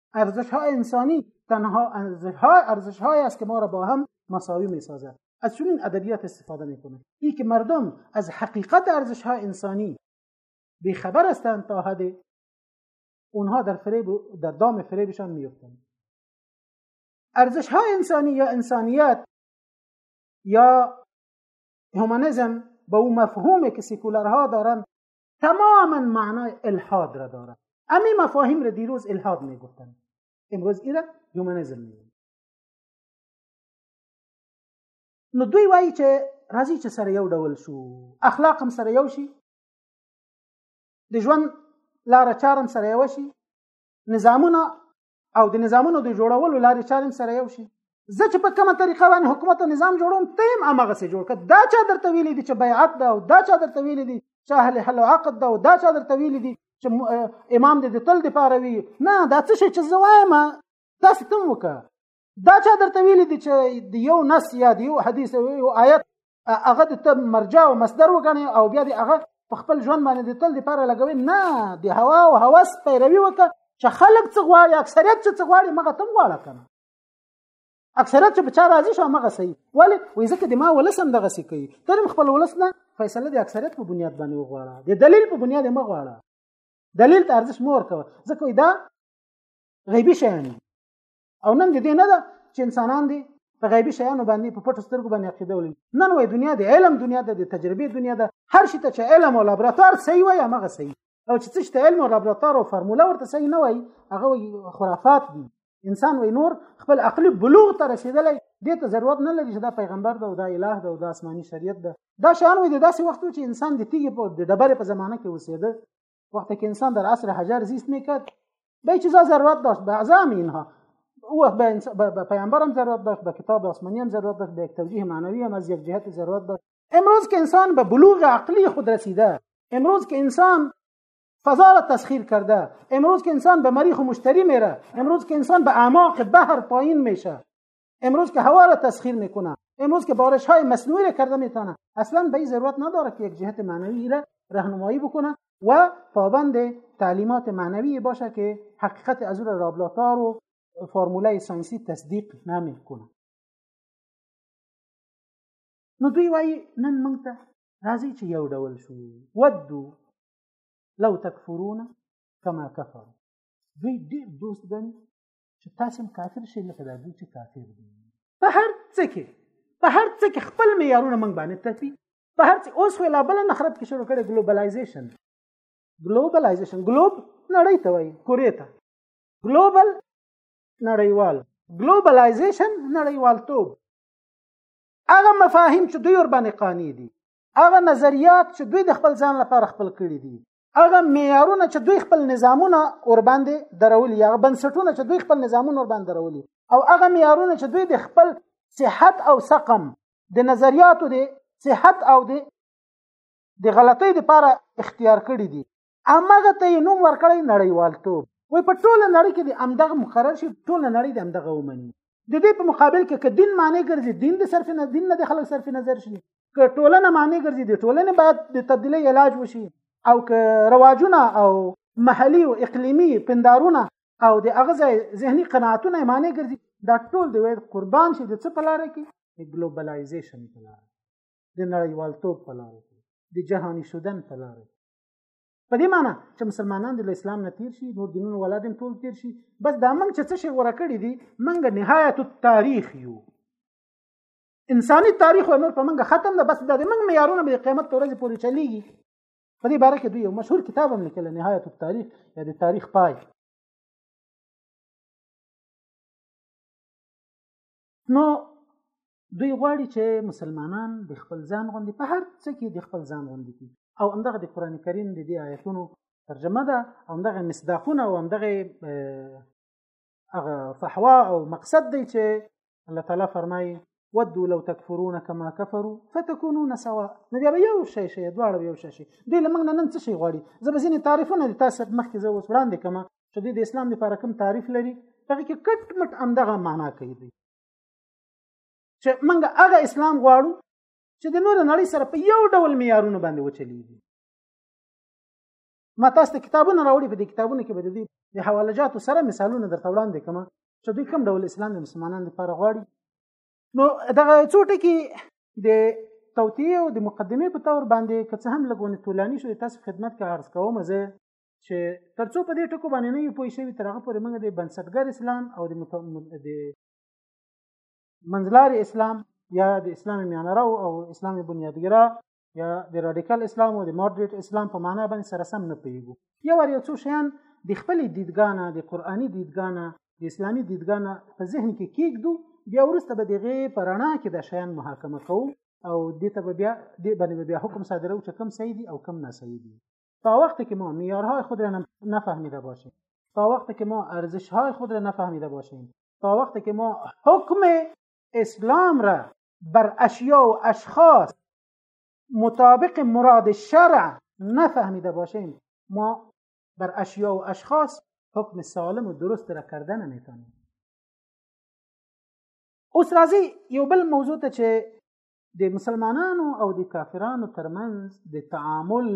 ارزش ها انسانی تنها ارزش ها ارزش است که ما را با هم مساوی سازه از چنین ادبیات استفاده میکنه این که مردم از حقیقت ارزش ها انسانی بیخبر هستند تا حد اونها در فریب در دام فریبشان میفتند ارزش ها انسانی یا انسانیت یا هومانیزم با اون مفهومی که سکولرها دارند تماما معنای الحاد را دارد امی مفاهیم را دیروز الحاد میگفتند امروز ایره هیومنیزم میگن نو دوی وایي چې راځي چې سره یو ډول شو اخلاق هم سره یو شي د ژوند لاره چارم سره یو شي نظامونه او د نظامونو د جوړولو لارې چارې سره یو شي زه چې په کومه طریقه باندې حکومت او نظام جوړوم ته هم هغه څه جوړ کړه دا چا درته ویلي دي چې بیعت ده او دا چا درته ویلي دي چې اهل حل او عقد ده او دا چا درته ویلي دي چې امام دې د تل د پاره وي نه دا څه شي چې زه وایم تاسو تم وکړه دا چا درته ویل دي چې د یو نس یا د یو حدیث او یو آیت هغه د ته مرجع او مصدر وګڼي او بیا د هغه په خپل ژوند باندې د تل لپاره لګوي نه د هوا او هوس پیروي وکړه چې خلک څه غواړي اکثریت څه غواړي مغه تم غواړه کنه اکثریت چې بچا راضي شو مغه صحیح ولی وې ځکه د ما ولسم دغه سې کوي تر خپل ولس نه فیصله د اکثریت په بنیاد باندې وغواړه د دلیل په بنیاد مغه غواړه دلیل ته ارزښت مور کوه ځکه دا غیبی شیان او نن دې نه ده چې انسانان دي په غیبي شیانو باندې په پټو سترګو باندې عقیده ولري نن وای دنیا د علم دنیا ده د تجربې دنیا ده هر شي ته چې علم او لابراتوار صحیح وای هغه صحیح او چې څه ته علم او لابراتوار او فرموله ورته صحیح نه وای هغه خرافات دي انسان وای نور خپل عقلي بلوغ ته رسیدلی دې ته ضرورت نه لري چې دا پیغمبر ده او دا الٰه ده او دا آسماني شریعت ده دا شان وي د داسې وخت چې انسان د تیږې په د ډبرې په زمانه کې اوسېده وقتی که انسان در عصر حجر زیست میکرد به چیزا ضرورت داشت به اعظم اینها او وقت به, به پیامبر هم ضرورت داشت به کتاب آسمانی هم ضرورت داشت به یک توجیه معنوی هم از یک جهت ضرورت داشت امروز که انسان به بلوغ عقلی خود رسیده امروز که انسان فضا را تسخیر کرده امروز که انسان به مریخ و مشتری میره امروز که انسان به اعماق بحر پایین میشه امروز که هوا را تسخیر میکنه امروز که بارش های مصنوعی را کرده میتونه اصلا به ضرورت نداره که یک جهت معنوی را رهنمایی بکنه و پابند تعلیمات معنوی باشه که حقیقت از او را رابلاتار و فرموله ساینسی تصدیق نمیکنه نو دوی وایي نن موږ ته راځي چې یو ډول شو ودو لو تکفرون کما کفر دوی ډېر دوست ګڼي چې تاسو هم کافر شئ لکه دا دوی چې کافر دي په هر څه کې په هر څه کې خپل معیارونه موږ باندې تپي په هر څه اوس ویلا بل نه خراب کې شروع کړي ګلوبلایزیشن ګلوبلایزیشن ګلوب نړۍ ته وایي کورې ته ګلوبل نړیوال ګلوبلایزیشن نړیوالتوب هغه مفاهیم چې دوی ور باندې قانع دي هغه نظریات چې دوی د خپل ځان لپاره خپل کړي دي هغه معیارونه چې دوی خپل نظامونه ور باندې درولي هغه بنسټونه چې دوی خپل نظامونه ور باندې درولي او هغه معیارونه چې دوی د خپل صحت او سقم د نظریاتو د صحت او د د غلطۍ لپاره اختیار کړی دي امغه ته نوم ورکړی نړیوالتوب وای په ټوله نړۍ کې د امدغه مقرر شي ټوله نړۍ د امدغه ومني د دې په مقابل کې که دین معنی ګرځي دین د صرف نه دین نه د خلک صرف نظر شي که ټولنه معنی ګرځي د ټولنې باید د تبدیلی علاج وشي او که رواجونه او محلي او اقلیمي پندارونه او د هغه ځای ذهني قناعتونه معنی ګرځي دا ټول د وید قربان شي د څه په لاره کې د ګلوبلایزیشن په لاره د نړیوالتوب په لاره کې د جهاني شدن په لاره په دې معنی چې مسلمانان د اسلام نه تیر شي نور دینونو ولادین ټول تیر شي بس دا موږ چې څه شي ورکړي دي موږ نهایت التاریخ یو انساني تاریخ نور په منګه ختم ده بس د موږ معیارونه به قیامت پر ورځ پورې چلیږي په دې باره کې دوی یو مشهور کتاب هم لیکلی نهایت التاریخ یا د تاریخ پای نو دوی غواړي چې مسلمانان د خپل ځان غوندې په هر څه کې د خپل ځان غوندې کړي او همدغه د قرآن کریم د دې آیتونو ترجمه ده او همدغه مصداقونه او همدغه هغه فحوا او مقصد دی چې الله تعالی فرمایي ودوا لو تكفرون كما كفروا فتكونون سواء نو بیا یو شی شی دواړه یو شی شي دوی لمنګ نن څه شي غواړي زه به ځینې تعریفونه د تاسو مخکې زه اوس وړاندې کوم چې د اسلام لپاره کوم تعریف لري هغه کې کټ مټ همدغه معنا کوي دی چې موږ هغه اسلام غواړو چې د نور نړۍ سره په یو ډول معیارونو باندې وچلیږي ما تاسو ته کتابونه راوړي په دې کتابونو کې به د دې د حواله جاتو سره مثالونه درته وړاندې کوم چې دوی کوم ډول اسلام د مسلمانانو لپاره غواړي نو دغه څو ټکي د توطیه او د مقدمې په تور باندې که څه هم لګونه تولانی شو تاسو خدمت کې عرض کوم زه چې ترڅو په دې ټکو باندې نه یو پوه شوی تر هغه پورې موږ د بنسټګر اسلام او د د منځلار اسلام یا د اسلام میانرو او اسلام بنیادګرا یا د رادیکال اسلام او د ماډریټ اسلام په معنا باندې سره سم نه پیږو یو ور یو څو شیان د خپل دیدګانه د قرآني دیدګانه د اسلامي دیدګانه په ذهن کې کېږدو بیا وروسته به دغه په رڼا کې د شیان محاکمه کوو او دې ته بیا دې باندې بیا حکم صادرو چې کم صحیح دي او کم ناصحیح دي تا وقتی که ما معیارهای خود را نفهمیده باشیم تا وقتی که ما ارزشهای خود را نفهمیده باشیم تا وقتی که ما حکم اسلام را بر اشیا و اشخاص مطابق مراد شرع نفهمیده باشیم ما بر اشیا و اشخاص حکم سالم و درست را کرده نمیتونیم اوس راځي یو بل موضوع ته چې د مسلمانانو او د کافرانو ترمنځ د تعامل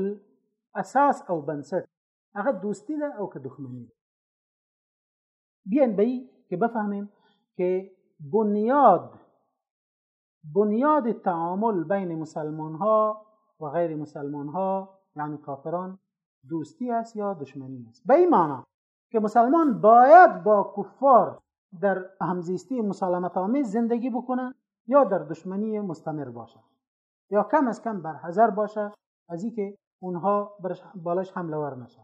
اساس او بنسټ هغه دوستی ده او که دښمنی ده بیان به که بفهمیم که بنیاد بنیاد تعامل بین مسلمان ها و غیر مسلمان ها یعنی کافران دوستی است یا دشمنی است به این معنا که مسلمان باید با کفار در همزیستی مسالمت آمیز زندگی بکنه یا در دشمنی مستمر باشه یا کم از کم برحضر باشه از اینکه اونها بالاش حمله ور نشون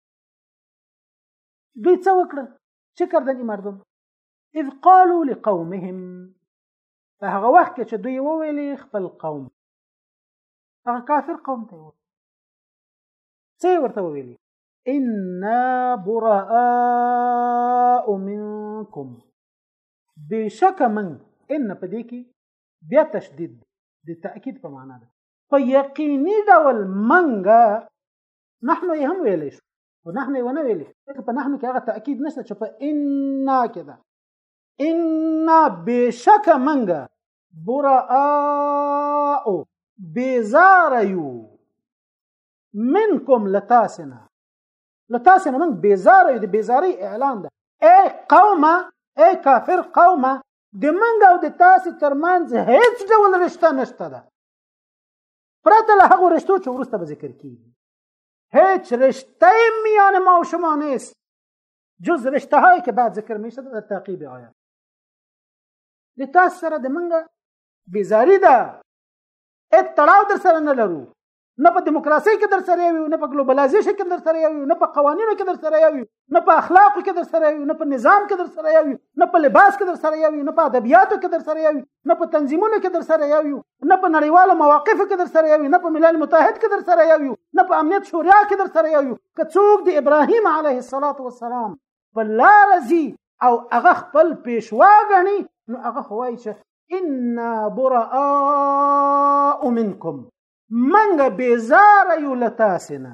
دوی څه وکړه چې کردنی مردم اذ قالوا لقومهم په هغه وخت کې چې دوی وویلې خپل قوم هغه کافر قوم ته وویل څه ورته وویلې انا براء منکم بشک من ان په دې کې بیا تشدید د تاکید په معنا ده په یقیني ډول منګه نحنو یې هم ویلی شو خو نحنو یې ونه ویلی ځکه په نحنو کې هغه تأکید نشته چې په انا کې ده انا بېشکه منګه براء بیزار یو منکم لتاسنا لتاسنا من بیزار یو د بیزاری اعلان ده ای قومه ای کافر قومه د منګ او د تاسو ترمنځ هیڅ ډول رشته نشته ده پرته له هغو رشتو چې وروسته به ذکر کیږي هیچ رشته میان ما و شما نیست جز رشته هایی که بعد ذکر میشه در تعقیب آید د تاسو سره د منګه بیزاری ده هیڅ تړاو در سره نه لرو نه په دیموکراسي کې در سره یو نه په ګلوبلایزیشن کې در سره یو نه په قوانینو کې در سره یو نه په اخلاقو کې در سره یو نه په نظام کې در سره یو نه په لباس کې در سره یو نه په ادبیاتو کې در سره یو نه په تنظیمونو کې در سره یو نه په نړیوالو مواقفو کې در سره یو نه په ملل متحد کې در سره یو نه په امنیت شورا کې در سره یو که څوک د ابراهیم علیه الصلاۃ والسلام په لار زی او هغه خپل پیشوا غني نو هغه خوای چې انا براء منکم منګه بیزار یو لتاسنه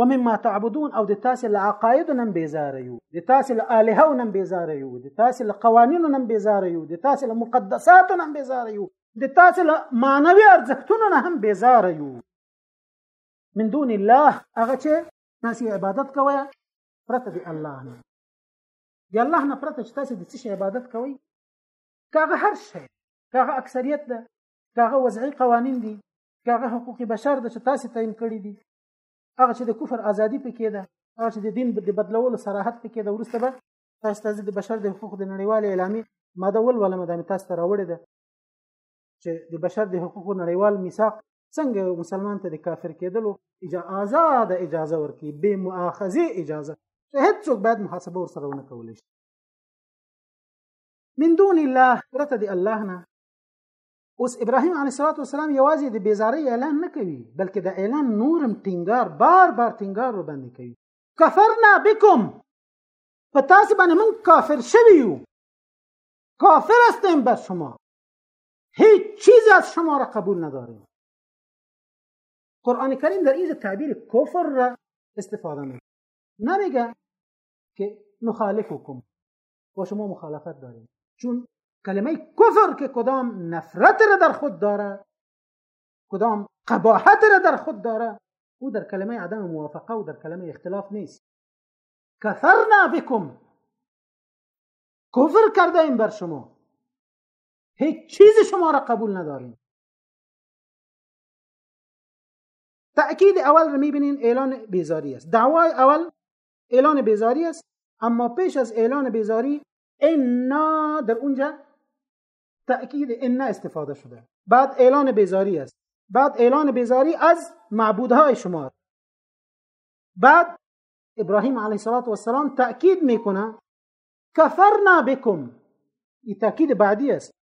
ومما تعبدون او د تاسو له عقاید نن بیزار یو د تاسو له الهه نن بیزار یو د تاسو له قوانینو نن بیزار یو د تاسو له مقدسات نن بیزار یو د تاسو له معنوي ارزښتونو نه هم بیزار یو من دون الله هغه چې تاسو عبادت کوئ پرته د الله نه د الله نه پرته چې تاسو د څه عبادت کوئ کاغه هر شی کاغه اکثریت ده کاغه وضعي قوانین دي کاغه حقوق بشر ده چې تاسو تعین کړی دي هغه چې د کفر ازادي پکې ده هغه چې د دین د بدلولو صراحت پکې ده ورسته به تاسو ته د بشر د حقوقو د نړیوال اعلامیه ماده ول ولمه د تاسو ته راوړې ده چې د بشر د حقوقو نړیوال میثاق څنګه مسلمان ته د کافر کېدلو اجازه ده اجازه ورکړي به مؤاخذه اجازه چې هیڅوک باید محاسبه ورسره ونه کول شي من دون الله پرته د الله نه اوس ابراهيم عليه الصلاه والسلام یوازې د بیزاری اعلان نه کوي بلکې د اعلان نورم ټینګار بار بار ټینګار وباندې کوي کفرنا بكم په تاسو باندې موږ کافر شوی یو کافر هستیم بر شما هیچ چیز از شما را قبول نداریم قرآن کریم در اینجا تعبیر کفر را استفاده میکنه نمیگه که نخالفکم با شما مخالفت داریم چون کلمه کفر که کدام نفرت را در خود داره کدام قباحت را در خود داره او در کلمه عدم موافقه و در کلمه اختلاف نیست کفرنا بكم کفر کرده این بر شما هیچ چیز شما را قبول نداریم تأکید اول رو میبینین اعلان بیزاری است دعوای اول اعلان بیزاری است اما پیش از اعلان بیزاری انا در اونجا تأکید ان استفاده شده بعد اعلان بیزاری است بعد اعلان بیزاری از معبودهای شما بعد ابراهیم علیه صلات و السلام تأکید میکنه کفرنا بکم این تأکید بعدی است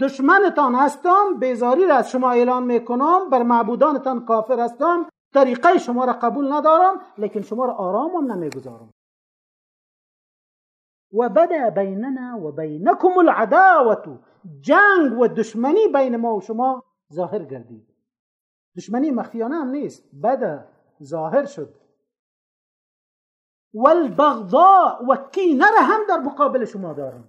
دشمنتان هستم بیزاری را از شما اعلان میکنم بر معبودانتان کافر هستم طریقه شما را قبول ندارم لیکن شما را هم نمیگذارم و بدا بیننا و بینکم العداوت جنگ و دشمنی بین ما و شما ظاهر گردید دشمنی مخفیانه هم نیست بدا ظاهر شد والبغضاء و کینه هم در مقابل شما دارم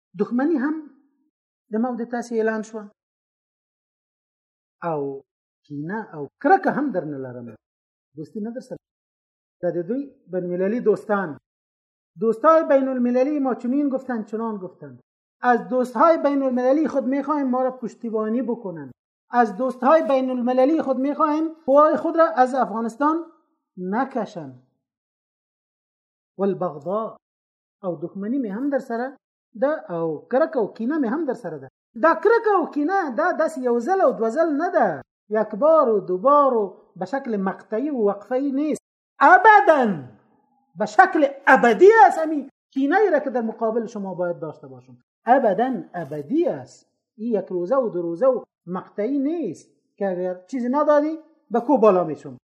دښمني هم د ما او د تاسې اعلان شوه او کینه او کرکه هم درنه لرم دوستي نه در سره دا د دوی بین المللی دوستان دوستای بین المللی ما چنین گفتن چنان گفتن از دوستهای بین المللی خود میخواهیم ما را پشتیبانی بکنند از دوستهای بین المللی خود میخواهیم قوای خود را از افغانستان نکشند والبغضاء او دښمنی مې هم در سره ده او کرکه او کینه مې هم در سره ده دا کرکه او کینه دا داسې یو ځل او دوه ځل نه ده یک بار و دو بار و به شکل مقطعی و وقفی نیست ابدا به شکل ابدی است امی کینه ای را که در مقابل شما باید داشته باشم ابدا ابدی است این یک روزه و دو روزه و مقطعی نیست که اگر چیزی نداری به کو بالا میشم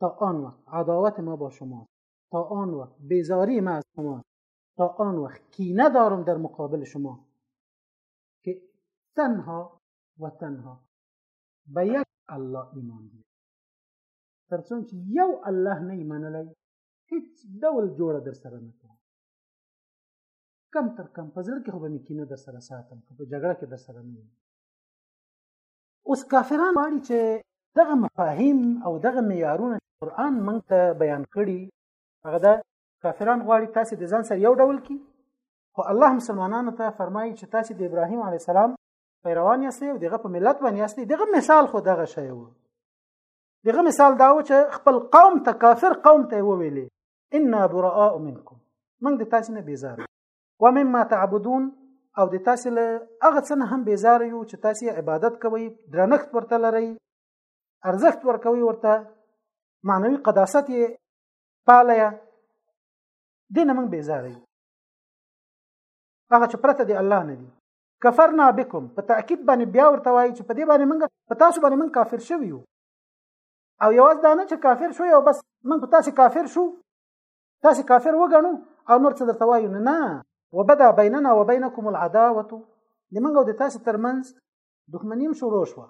تا آن وقت عداوت ما با شما تا آن وقت بیزاری ما از شما تا آن وقت کینه دارم در مقابل شما که تنها و تنها به یک الله ایمان بیارید تر څو چې یو الله نه منلی هیڅ ډول جوړه در سره نه کوم کم تر کم په زړه کې خو به مې کینه در سره ساتم که په جګړه کې در سره نه یم اوس کافران غواړي چې دغه مفاهیم او دغه معیارونه چې قرآن موږ ته بیان کړي هغه دا کافران غواړي تاسو د ځان سره یو ډول کی خو الله مسلمانانو ته فرمایي چې تاسو د ابراهیم علی السلام پیروان یاست او دغه په ملت باندې یاست دغه مثال خو دغه شی و دغه مثال دا و چې خپل قوم ته کافر قوم ته وویلې ان براء منکم موږ د تاسو نه بیزار ومما تعبدون او د تاسو له هغه څه نه هم بیزار یو چې تاسو عبادت کوئ درنښت ورته لرئ ارزښت ورکوي ورته معنوي قداست یې پاله دینه موږ بیزار یو هغه چې پرته دی الله نه دی کفرنا بكم په تاکید باندې بیا ورته وایي چې په دې باندې موږ په تاسو باندې موږ کافر شوی یو او یواز دا نه چې کافر شو یو بس موږ په تاسو کافر شو تاسو کافر وګڼو او نور څه درته وایو نه نه وبدا بیننا وبینکم العداوه لمنګ او د تاسو ترمنځ دښمنیم شروع شو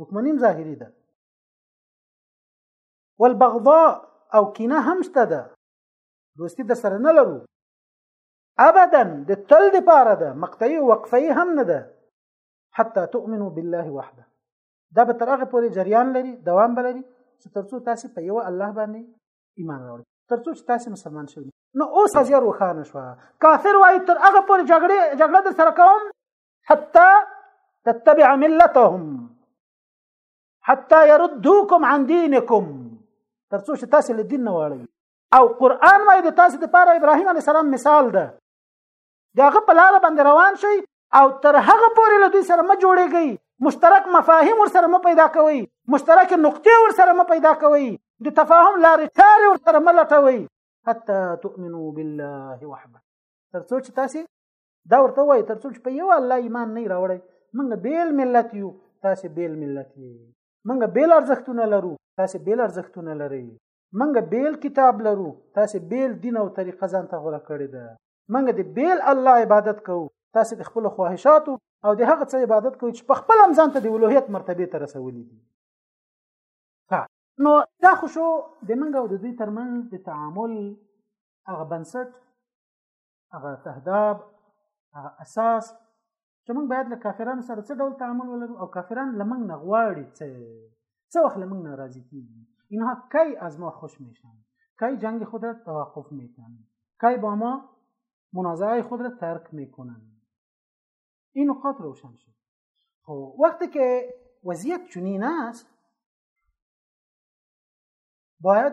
دښمنیم ظاهری ده والبغضاء او کینه هم شته ده دوستی در سره نه لرو ابدا د تل د پاره ده مقطعي وقفي هم نه ده حتى تؤمنوا بالله وحده دا به تر هغه پورې جریان لري دوام بلري چې ترڅو تاسو په یو الله باندې ایمان راوړي تر څو چې تاسو مسلمان شوي نو اوس ازیا روښانه شو کافر وایي تر هغه پورې جګړه جګړه در سره کوم حتی تتبع ملتهم حتی يردوکم عن دینکم تر څو چې تاسو له دین نه واړوي او قران وایي د تاسو لپاره ابراهیم علی السلام مثال ده د هغه په لار باندې روان شئ او تر هغه پورې له دوی سره م جوړېږئ مشترک مفاهیم ور سره م پیدا کوئ مشترک نقطې ور سره م پیدا کوئ د تفاهم لارې چارې ور سره م لټوئ حتی تؤمنو بالله وحده تر څو چې تاسو دا ورته وایي تر څو چې په یو الله ایمان نه راوړی موږ بیل ملت یو تاسو بیل ملت یې موږ بیل ارزښتونه لرو تاسو بیل ارزښتونه لرئ منګه بیل کتاب لرو تاسو بیل دین او طریقه ځان ته غوړه کړی ده منګه د بیل الله عبادت کوو تاسو د خپل خواهشاتو او د هغه څه عبادت کوئ چې په خپل هم ځان ته د اولوهیت مرتبه ته رسولي دي نو دا خو شو د منګه او د دوی ترمنځ د تعامل هغه بنسټ هغه تهداب هغه اساس چې موږ باید له کافرانو سره څه ډول تعامل ولرو او کافران له موږ نه غواړي څه څه وخت له موږ نه راضي کېږي اینها کی از ما خوش میشن کی جنگ خود را توقف میکنن کی با ما منازعه خود را ترک میکنن این نقاط روشن شد خب وقتی که وضعیت چنین است باید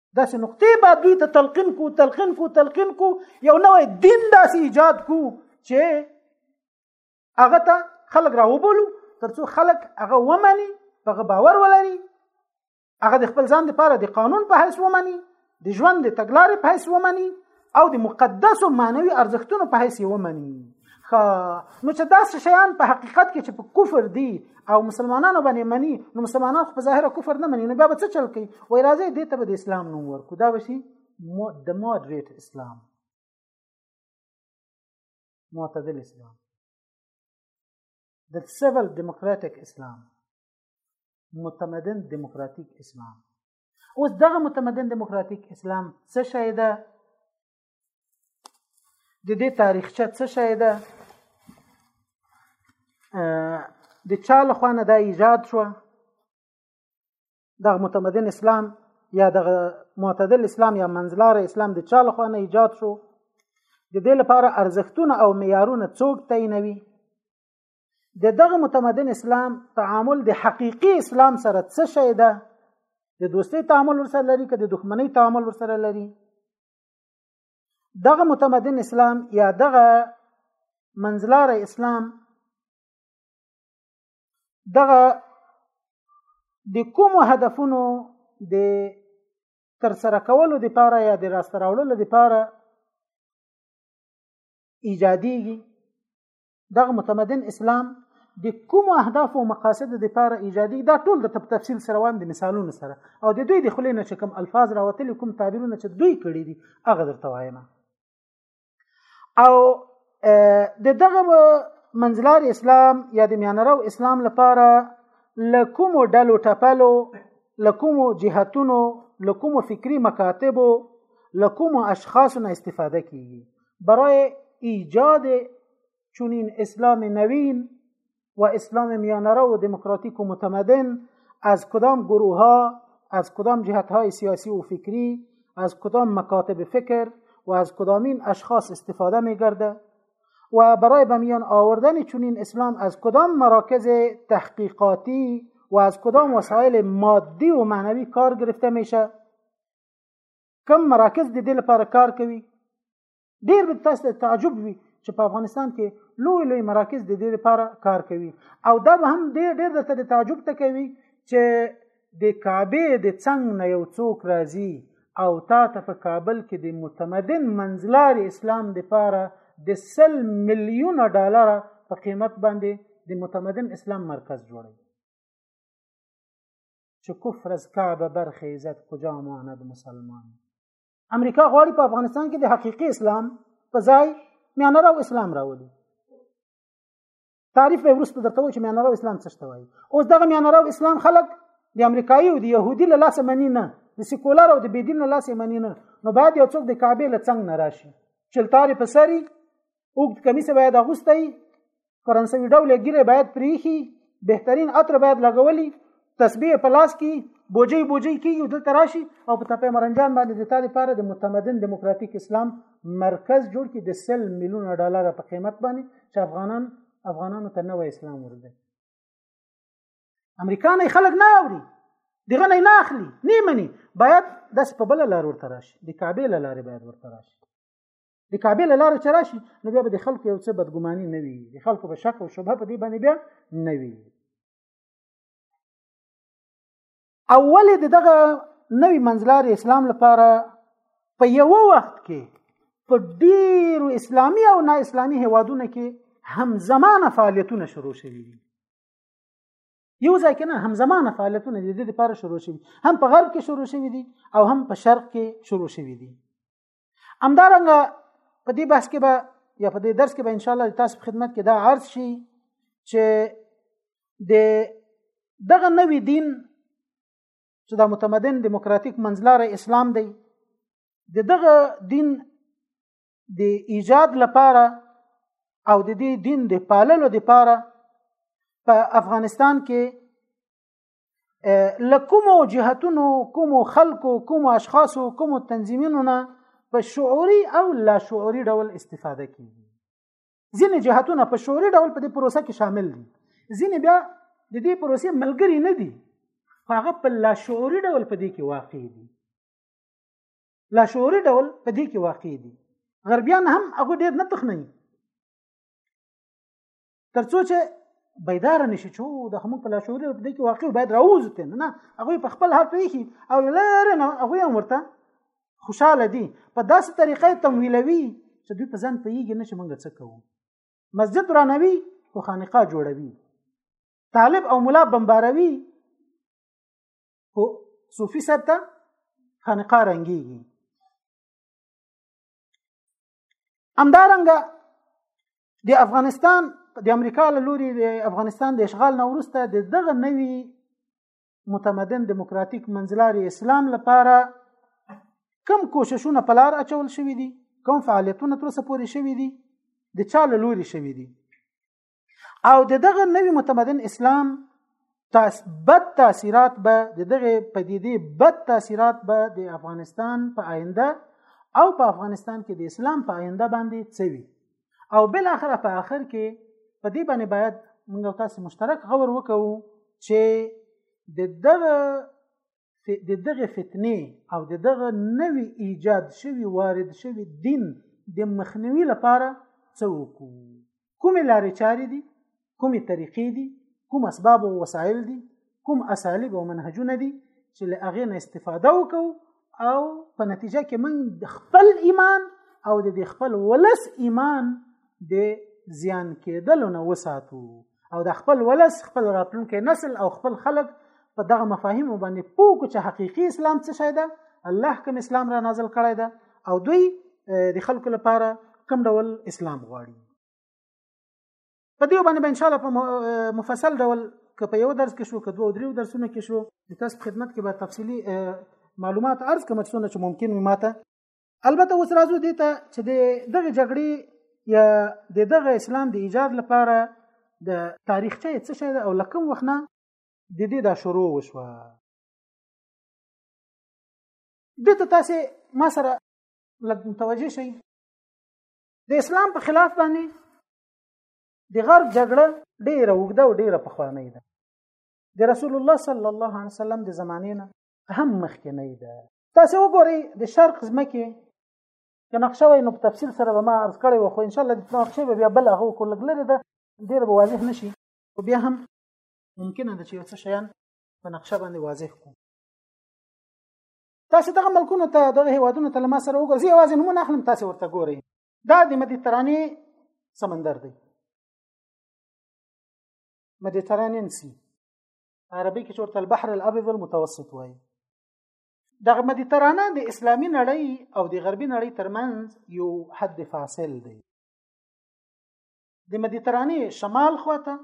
داسې نقطې به دوی ته تلقین کو تلقین کو تلقین کو یو نوې دین داسې ایجاد کو چې هغه ته خلک راوبولو ترڅو خلک هغه ومني هغه باور ولري هغه د خپل ځان لپاره د قانون په حیث ومني د ژوند د تګلارې په حیث ومني او د مقدس او معنوي ارزښتونو په حیث ومني خو نو چې داسې شیان په حقیقت کې چې په کفر دي او مسلمانانو باندې مني نو مسلمانان په ظاهره کفر نه مني نو بیا به څه چل کوي وای راځي دې ته به د اسلام نوم ورکو دا وشي د مودریټ اسلام معتدل اسلام د سیول دیموکراتیک اسلام متمدن دیموکراتیک اسلام اوس دغه متمدن دیموکراتیک اسلام څه شی ده د دې تاریخچه څه شی ده د چا له خوا نه دا ایجاد شو دغه متمدن اسلام یا دغه معتدل اسلام یا منځلار اسلام د چا له خوا نه ایجاد شو د دې لپاره ارزښتونه او معیارونه څوک تعینوي د دغه متمدن اسلام تعامل د حقيقي اسلام سره څه شي ده د دوستۍ تعامل ورسره لري که د دښمنۍ تعامل ورسره لري دغه متمدن اسلام یا دغه منځلاره اسلام دغه د کوم هدفونو د تر سره کولو د پاره یا د راستراولو د پاره ایجادیږي دغه متمدن اسلام د کوم اهداف او مقاصد د لپاره ایجادي دا ټول د تفصیل سره وایم د مثالونو سره او د دوی د خلې نه چې کوم الفاظ راوتل کوم تعبیرونه چې دوی کړی دي هغه درته وایم او د دغه منځلار اسلام یا د میانرو اسلام لپاره لکوم ډلو ټپلو لکوم جهتونو لکوم فکری مکاتبو لکوم اشخاصو نه استفاده کیږي برای ایجاد چنین اسلام نوین و اسلام میانه و دموکراتیک و متمدن از کدام گروه ها از کدام جهت های سیاسی و فکری از کدام مکاتب فکر و از کدامین اشخاص استفاده میگرده و برای به میان آوردن چنین اسلام از کدام مراکز تحقیقاتی و از کدام وسایل مادی و معنوی کار گرفته میشه کم مراکز د دې لپاره کار کوي ډیر به تاسو ته تعجب وي چې په افغانستان کې لوی لوی مراکز د دې لپاره کار کوي او دا به هم ډیر ډیر درته د تعجب ته کوي چې د کعبه د څنګ نه یو څوک راځي او تا ته په کابل کې د متمدن منځلار اسلام د لپاره د 100 میلیون ډالر په قیمت باندې د متمدن اسلام مرکز جوړوي چې کفر از کعبه برخیزد کجا ماند مسلمان امریکا غواړي په افغانستان کې د حقيقي اسلام په ځای میانه راو اسلام راولي تعریف به ورسته درته و چې میانه راو اسلام څه شته وایي اوس دغه میانه راو اسلام خلک د امریکایي او د يهودي له لاسه مني نه د سیکولر او د بيدین له لاسه مني نه نو باید یو څوک د کعبه له څنګ نه راشي چلتارې په سری اوږد کمیس باید اغوستی کرنسوي ډوله ګیره باید پریخي بهترین عطر باید لګولی تسبیح په لاس کې بوجي بوجي کیږي دلته راشي او په تپه مرنجان باندې د تا لپاره د متمدن دیموکراتیک اسلام مرکز جوړ کړي د سل میلیون ډالر په قیمت باندې چې افغانان افغانانو ته نوې اسلام ورده امریکا نه خلک نه اوري دغه نه نه اخلي نه مني باید داس په بل لار ورته راشي د کعبه لاره باید ورته راشي د کعبه له لارې چې راشي نو بیا به د خلکو یو څه بدګماني نه وي د خلکو به شک او شبهه په دې باندې بیا نه وي اولې د دغه نوې منځلار اسلام لپاره په یو وخت کې په ډیرو اسلامی او نا اسلامی هوادونو کې همزمانه فعالیتونه شروع شوي دي یو ځای کې نه همزمانه فعالیتونه د دې لپاره شروع شوي هم په غرب کې شروع شوي دي او هم په شرق کې شروع شوي دي همدارنګه په دې بحث کې به یا په دې درس کې به ان شاء الله تاسو په خدمت کې دا عرض شي چې د دغه نوی دین چې دا متمدن دیموکراتیک منځلاره اسلام دی د دغه دین د ایجاد لپاره او د دې دین د پاللو لپاره په افغانستان کې لکومو جهتونو کومو خلکو کومو اشخاصو کومو تنظیمونو نه په شعوري او لا شعوري ډول استفاده کیږي ځینې جهتونه په شعوري ډول په دې پروسه کې شامل دي ځینې بیا د دې پروسې ملګری نه دي هغه په لا شعوري ډول په دې کې واقع دي لا شعوري ډول په دې کې واقع دي غربیان هم هغه ډیر نه تخني ترڅو چې بیدار نشي چې د هم په لاشوري په دې کې واقع باید راوځته نه هغه په خپل حال پیخي او لاره نه هغه ورته خوشاله دي په داسې طریقې تمویلوي چې دوی په ځان پیږي نشي مونږ څه کوو مسجد رانوي او خانقاه جوړوي طالب او مولا بمباروي او صوفي صاحب ته خانقاه رنګيږي همدارنګه د افغانستان د امریکا له لوري د افغانستان د اشغال نه وروسته د دغه نوي متمدن دیموکراتیک منځلاري اسلام لپاره کم کوششونه په لار اچول شوي دي کم فعالیتونه تر اوسه پورې شوي دي د چا له لوري شوي دي او د دغه نوی متمدن اسلام تاس بد تاثیرات به د دغه پدیدې بد تاثیرات به د افغانستان په آینده او په افغانستان کې د اسلام په آینده باندې څه وي او بل اخر په اخر کې په دې باندې باید موږ تاسو مشترک غور وکړو چې د دغه د دغه فتنې او د دغه نوي ایجاد شوی وارد شوی دین د مخنیوي لپاره څه وکړو کومې لارې چارې دي کومې طریقې دي کوم اسباب او وسایل دي کوم اساليب او منهجونه دي چې له هغه نه استفاده وکړو او په نتیجه کې موږ خپل ایمان او د خپل ولس ایمان د زیان کېدلو نه وساتو او د خپل ولس خپل راتلونکي نسل او خپل خلک په دغه مفاهیم باندې پوه چې حقيقي اسلام څه شي ده الله کوم اسلام را نازل کړی ده او دوی د خلکو لپاره کوم ډول اسلام غواړي په دې باندې به ان شاء الله په مفصل ډول که په یو درس کې شو که دوه دریو درسونو کې شو د تاسو خدمت کې به تفصیلی معلومات عرض کوم څونه چې ممکن وي ماته البته اوس راځو دې ته چې د دغه جګړې یا د دغه اسلام د ایجاد لپاره د تاریخچه څه شی ده او لکم وخت نه د دې دا شروع وشوه دته تاسو ما سره لږ متوجه شئ د اسلام په خلاف باندې د غرب جګړه ډیره وګده او ډیره پخوانۍ ده د رسول الله صلی الله علیه وسلم د زمانې نه هم مخکنۍ ده تاسو وګورئ د شرق ځمکې که نقشه وای نو په تفصیل سره به ما عرض کړی و خو ان شاء الله د نقشې به بیا بل هغه کو لګ لري ده ډیر به واضح نشي خو بیا هم ممکنه ده چې یو څه شیان په نقشه باندې واضح کو تاسو دغه ملکونو ته دغه هیوادونو ته لمه سره وګورئ یوازې نمونه اخلم تاسو ورته ګورئ دا د مدیترانې سمندر دی مدیترانین سی عربي کې چورته البحر الابيض المتوسط وایي دغه مدیترانه د اسلامي نړۍ او د غربي نړۍ ترمنځ یو حد فاصل دی د مدیترانه شمال خواته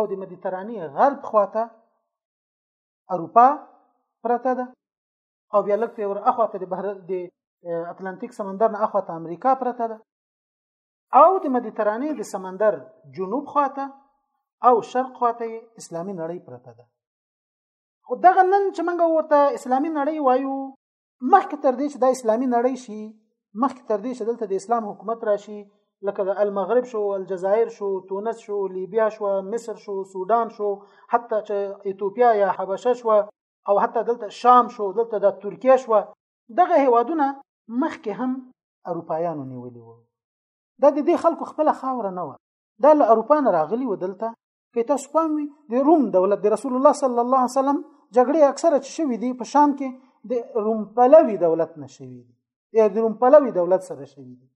او د مدیترانه غرب خواته اروپا پرته ده او بیا لکه ور اخواته د بحر د اتلانتیک سمندر نه اخواته امریکا پرته ده او د مدیترانې د سمندر جنوب خواته او شرق خواته اسلامي نړۍ پرته ده خو دغه نن چې موږ ورته اسلامي نړۍ وایو مخکې تر دې چې دا اسلامي نړۍ شي مخکې تر دې چې دلته د اسلام حکومت راشي لکه د المغرب شو الجزایر شو تونس شو لیبیا شو مصر شو سودان شو حتی چې ایتوپیا یا حبشه شو او حتی دلته شام شو دلته د ترکیه شو دغه هیوادونه مخکې هم اروپایانو نیولي وو دا د دې خلکو خپله خاوره نه وه دا له اروپا نه راغلي و دلته که تاسو پام وي د روم دولت د رسول الله صلی الله علیه وسلم جګړې اکثره چې شوې دي په شام کې د روم پلوي دولت نه شوې دي د روم پلوي دولت سره شوې دي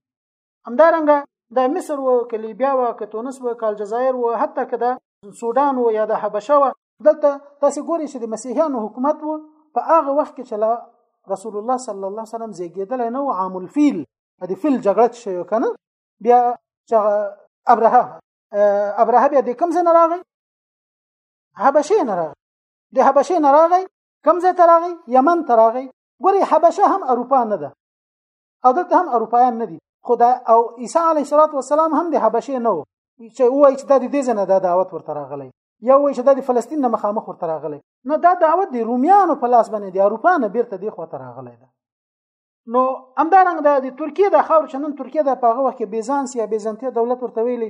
همدارنګه د مصر و که لیبیا و که تونس و که الجزایر و حتی که د سودان و یا د حبشه و دلته تاسو ګورئ چې د مسیحیانو حکومت و په هغه وخت کې چې لا رسول الله صلی الله علیه وسلم زیږیدلی نه و عام الفیل د فیل جګړه چې شوې که نه بیا چې ابرهه ابرهه بیا د کوم ځای نه راغی حبشې نه راغی د حبشې نه راغی کوم ځای ته راغی یمن ته راغی ګورې حبشه هم اروپا نه ده او دلته هم اروپایان نه دي خو دا او عیسی علیه الصلاۃ والسلام هم د حبشه نه و چې وایي چې دا د دې ځنه دا دعوت ورته راغلی یا وایي چې دا د فلسطین نه مخامخ ورته راغلی نه دا دعوت د رومیانو په لاس باندې د اروپا نه بیرته دی خو ته راغلی ده نو همدارنګه د ترکیه د خاور چې نن ترکیه د پاغه وخت کې بیزانس یا بیزنطیه دولت ورته ویلي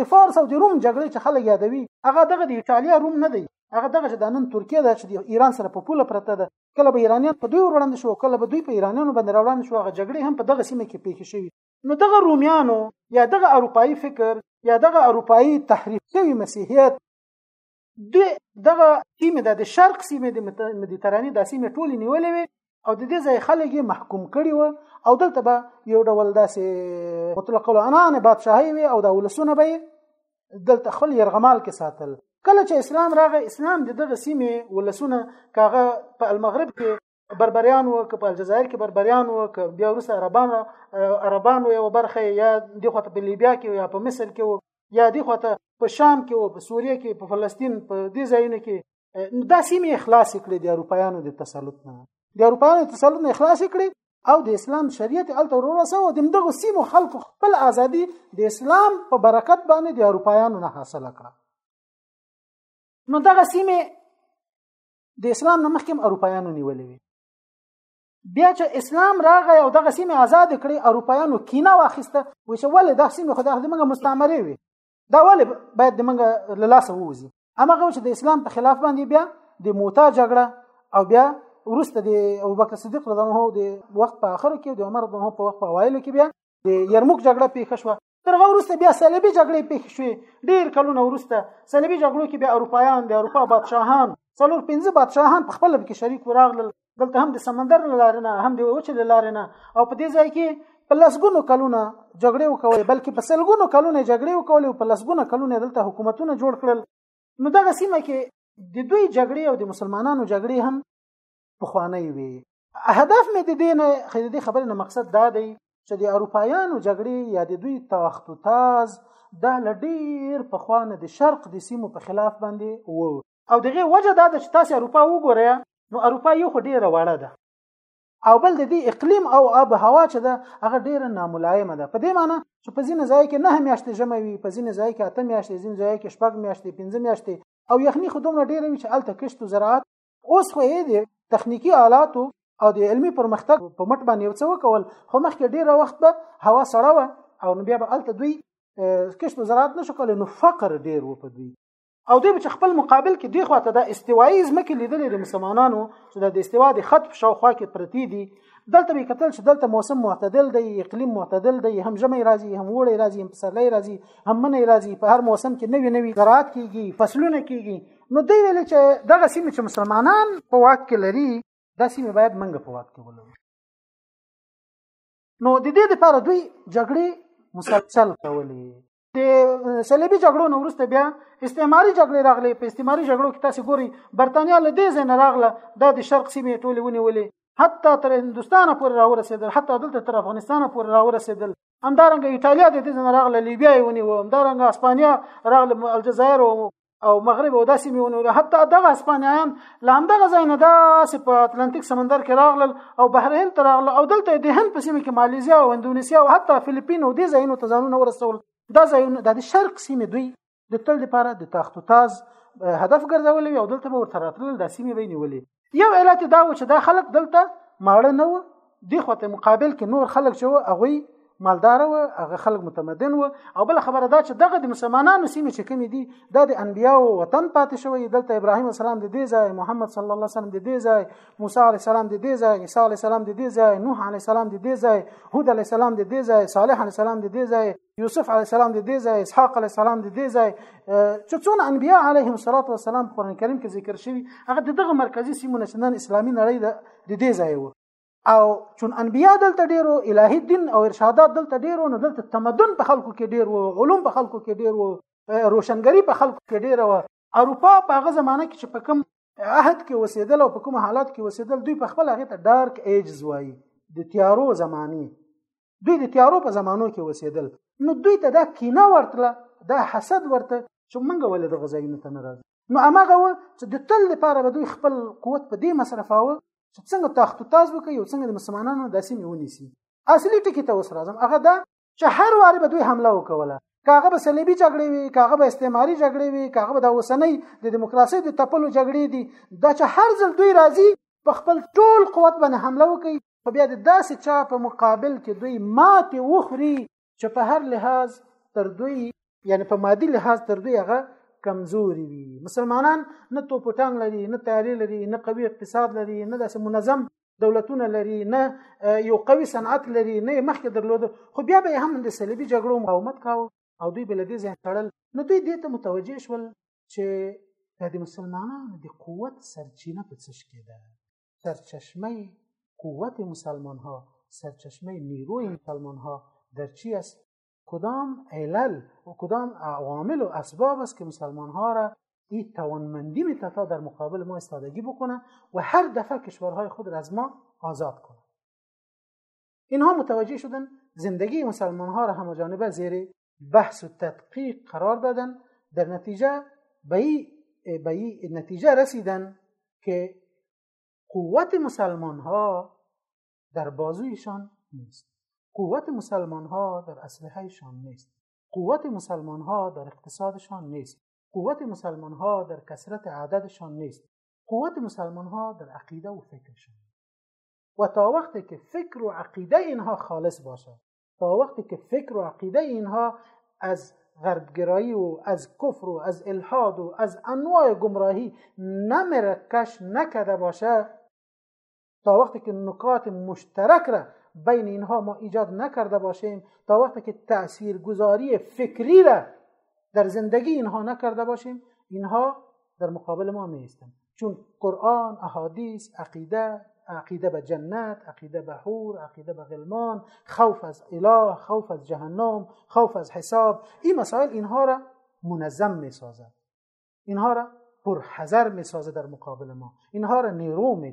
د فارس او د روم جګړې چې خلک یادوي هغه دغه د ایتالیا روم نه دی هغه دغه چې د نن ترکیه ده چې د ایران سره په پوله پرته ده کله به ایرانیان په دوی وړاندې شو کله به دوی په ایرانیانو باندې راوړاندې شو هغه جګړې هم په دغه سیمه کې پیښې شوې نو دغه رومیانو یا دغه اروپایي فکر یا دغه اروپایي تحریف شوی مسیحیت د دغه سیمه د شرق سیمه د مدیتراني د سیمه ټول نیولې وي او د دې ځای خلک یې محکوم کړي وو او دلته به یو ډول داسې مطلق العنان بادشاهي وي او د ولسونه به دلته خپل يرغمال کې ساتل کله چې اسلام راغی اسلام د دغه سیمه ولسونه کاغه په المغرب کې بربریان وو که په الجزایر کې بربریان وو که بیا وروسته عربان عربان وو یو برخه یا دی خو په لیبیا کې یا په مصر کې وو یا دی خو په شام کې وو په سوریه کې په فلسطین په دې ځایونو کې دا سیمه اخلاص کړې د اروپایانو د تسلط نه د اروپایانو د تسلط نه اخلاص کړې او د اسلام شریعت ال تر ورسه او د دغه سیمو خلق خپل ازادي د اسلام په برکت باندې د اروپایانو نه حاصله کړه نو دغه سیمه د اسلام نه مخکې اروپایانو نیولې وي بیا چې اسلام راغی او دغه سیمه آزاد کړي اروپایانو کینه واخیسته و چې ولې دغه سیمه خو د موږ مستعمره وي دا ولې باید د موږ له لاسه ووځي امغه چې د اسلام په خلاف باندې بیا د موتا جګړه او بیا ورسته د ابوبکر صدیق رضی الله عنه د وخت په اخر کې د عمر رضی الله په وخت په اوایلو کې بیا د یرموک جګړه پیښه شوه تر هغه وروسته بیا صلیبي جګړې پېښې شوې ډېر کلونه وروسته صلیبي جګړو کې بیا اروپایان د اروپا بادشاهان څلور پنځه بادشاهان په خپل کې شریک وراغلل دلته هم د سمندر له لارې نه هم د وچې له لارې نه او په دې ځای کې په لسګونو کلونه جګړې وکولې بلکې په سلګونو کلونه جګړې وکولې او په لسګونو کلونه دلته حکومتونه جوړ کړل نو دغه سیمه کې د دوی جګړې او د مسلمانانو جګړې هم پخوانی وي هدف مې د دې نه د دې خبرې نه مقصد دا دی چې د اروپایانو جګړې یا د دوی تاخت و تاز دا لډیر په خوانه د شرق د سیمو په خلاف باندې وو او دغه وجه دا ده چې تاسو اروپا وګورئ نو اروپا یو خو ډیره وړه ده او بل د دې اقلیم او آب هوا چې ده هغه ډیره ناملایمه ده په دې معنی چې په ځینې ځای کې نه میاشتې ژمی وي په ځینې ځای کې اته میاشتې ځینې ځای کې شپږ میاشتې پنځه میاشتې او یخني خو دومره ډیره وي چې هلته کښت زراعت اوس خو یې د تخنیکی آلاتو او د علمی پرمختګ په مټ باندې یو څه وکول خو مخکې ډیر وخت به هوا سړه وه او نو بیا به الته دوی کښت و زراعت نشو کولای نو فقر ډیر و په دوی او دوی چې خپل مقابل کې دی خواته د استوایي ځمکې لیدلې د مسلمانانو چې د استوا د خط په شاوخوا کې پرتی دي دلته به کتل چې دلته موسم معتدل دی اقلیم معتدل دی هم ژمی راځي هم وړی راځي هم پسرلی راځي هم منی راځي په هر موسم کې نوي نوي زراعت کیږي فصلونه کیږي نو دوی ویل چې دغه سیمه چې مسلمانان په واک کې لري دا سیمه باید منګه په واک کې ولرو نو د دې لپاره دوی جګړې مسلسل کولې د صلیبي جګړو نو ورسته بیا استعماري جګړې راغلې په استعماري جګړو کې تاسو ګوري برتانیا له دې ځای نه راغله دا د شرق سیمې ټولې ونیولې حتی تر هندستان پورې راورسېدل حتی دلته تر افغانستان پورې راورسېدل همدارنګه ایتالیا د دې ځای نه راغله لیبیا یې ونیو همدارنګه اسپانیا راغله الجزایر او او مغرب او داسې میونول حتی دغه اسپانیایان لاندغه ځای نه داسې په اتلانتیک سمندر کې راغلل او بحر هند ته راغلل او دلته د هند په سیمه کې مالیزیا او اندونیسیا او حتی فلیپین او دې ځایونو ته ځانونه ورسول دا ځایونه د شرق سیمه دوی د تل لپاره د تخت و تاز هدف ګرځولې او دلته به ورته راتلل د سیمه به نیولې یو علت دا و چې دا خلک دلته ماړه نه و دی خو ته مقابل کې نور خلک چې و هغه مالدار و هغه خلک متمدن و او بل خبره دا چې دغه د مسلمانانو سیمه چې کمی دي دا د انبیا او وطن پاتې شوی دلته ابراهیم السلام د دې ځای محمد صلی الله علیه وسلم د دې ځای موسی علی السلام د دې ځای عیسی علی السلام د دې ځای نوح علی السلام د دې ځای هود علی السلام د دې ځای صالح علی السلام د دې ځای یوسف علی السلام د دې ځای اسحاق علی السلام د دې ځای چې څونه انبیا علیهم الصلاه والسلام قران کریم کې ذکر شوی هغه دغه مرکزی سیمونه چې نن اسلامي نړۍ د دې ځای وو او چون انبیا دلته ډیرو الهي دین او ارشادات دلته ډیرو نو دلته تمدن په خلکو کې ډیر وو علوم په خلکو کې ډیر وو روشنګری په خلکو کې ډیر وو اروپا په هغه زمانه کې چې په کوم عهد کې وسیدل او په کوم حالات کې وسیدل دوی په خپل هغه ته ډارک ایجز وایي د تیارو زمانه دوی د تیارو په زمانو کې وسیدل نو دوی ته دا کینه ورتله دا حسد ورته چې منګه ولې د غزاینو ته نه راځي نو امغه و چې د تل لپاره به دوی خپل قوت په دې مصرفاوه چې څنګه تخت تاز وکړي او څنګه د مسلمانانو د سیمې ونیسي اصلي ټکی ته وسره راځم هغه دا چې هر واره به دوی حمله وکوله کاغه به صلیبي جګړې وي کاغه به استعماري جګړې وي کاغه به د اوسنۍ د دیموکراسي د تپلو جګړې دي دا چې هر ځل دوی راځي په خپل ټول قوت باندې حمله وکړي خو بیا د داسې چا په مقابل کې دوی ماتې وخوري چې په هر لحاظ تر دوی یعنی په مادي لحاظ تر دوی هغه کمزوري وي مسلمانان نه توپټان لري نه تیاری لري نه قوي اقتصاد لري نه داسې منظم دولتونه لري نه یو قوي صنعت لري نه مخکې درلود خو بیا به هم د صلیبي جګړو مقاومت کاوه او دوی بل دې ځان تړل نو دوی دې ته متوجه شول چې د مسلمانانو د قوت سرچینه په څه کې ده سرچشمه قوت مسلمان ها سرچشمه نیروی مسلمان ها در چی است کدام علل و کدام عوامل و اسباب است که مسلمان ها را این توانمندی می تا در مقابل ما استادگی بکنه و هر دفعه کشورهای خود را از ما آزاد کنه اینها متوجه شدن زندگی مسلمان ها را همه زیر بحث و تدقیق قرار دادن در نتیجه به این نتیجه رسیدن که قوت مسلمان ها در بازویشان نیست قوت مسلمان ها در شان نیست قوت مسلمان ها در اقتصادشان نیست قوت مسلمان ها در کسرت عددشان نیست قوت مسلمان ها در عقیده و فکرشان و تا وقتی که فکر و عقیده اینها خالص باشد تا وقتی که فکر و عقیده اینها از غربگرایی و از کفر و از الحاد و از انواع گمراهی نمرکش نکده باشه تا وقتی که نکات مشترک را بین اینها ما ایجاد نکرده باشیم تا وقتی که تأثیر گذاری فکری را در زندگی اینها نکرده باشیم اینها در مقابل ما می چون قرآن احادیث عقیده عقیده به جنت عقیده به حور عقیده به غلمان خوف از اله خوف از جهنم خوف از حساب این مسائل اینها را منظم می سازد اینها را پرحذر می سازد در مقابل ما اینها را نیرو می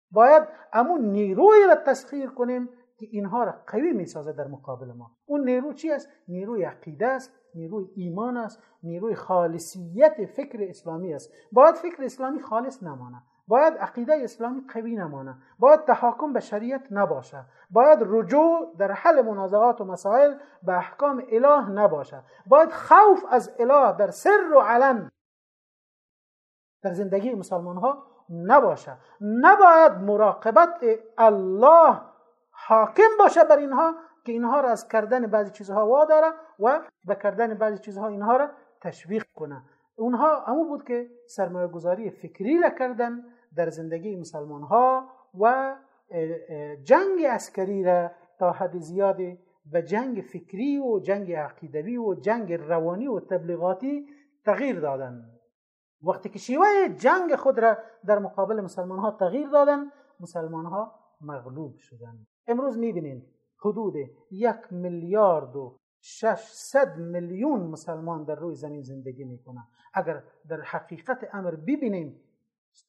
باید امون نیروی را تسخیر کنیم که اینها را قوی میسازه در مقابل ما اون نیرو چی است نیروی عقیده است نیروی ایمان است نیروی خالصیت فکر اسلامی است باید فکر اسلامی خالص نمانه باید عقیده اسلامی قوی نمانه باید تحاکم به شریعت نباشه باید رجوع در حل منازعات و مسائل به احکام اله نباشه باید خوف از اله در سر و علن در زندگی مسلمان ها نباشه نباید مراقبت الله حاکم باشه بر اینها که اینها را از کردن بعضی چیزها واداره و به کردن بعضی چیزها اینها را تشویق کنه اونها همون بود که سرمایه گذاری فکری را کردن در زندگی مسلمان ها و جنگ عسکری را تا حد زیادی به جنگ فکری و جنگ عقیدوی و جنگ روانی و تبلیغاتی تغییر دادن وقتی که شیوه جنگ خود را در مقابل مسلمان ها تغییر دادن مسلمان ها مغلوب شدند. امروز میبینین حدود یک میلیارد و 600 میلیون مسلمان در روی زمین زندگی میکنن اگر در حقیقت امر ببینیم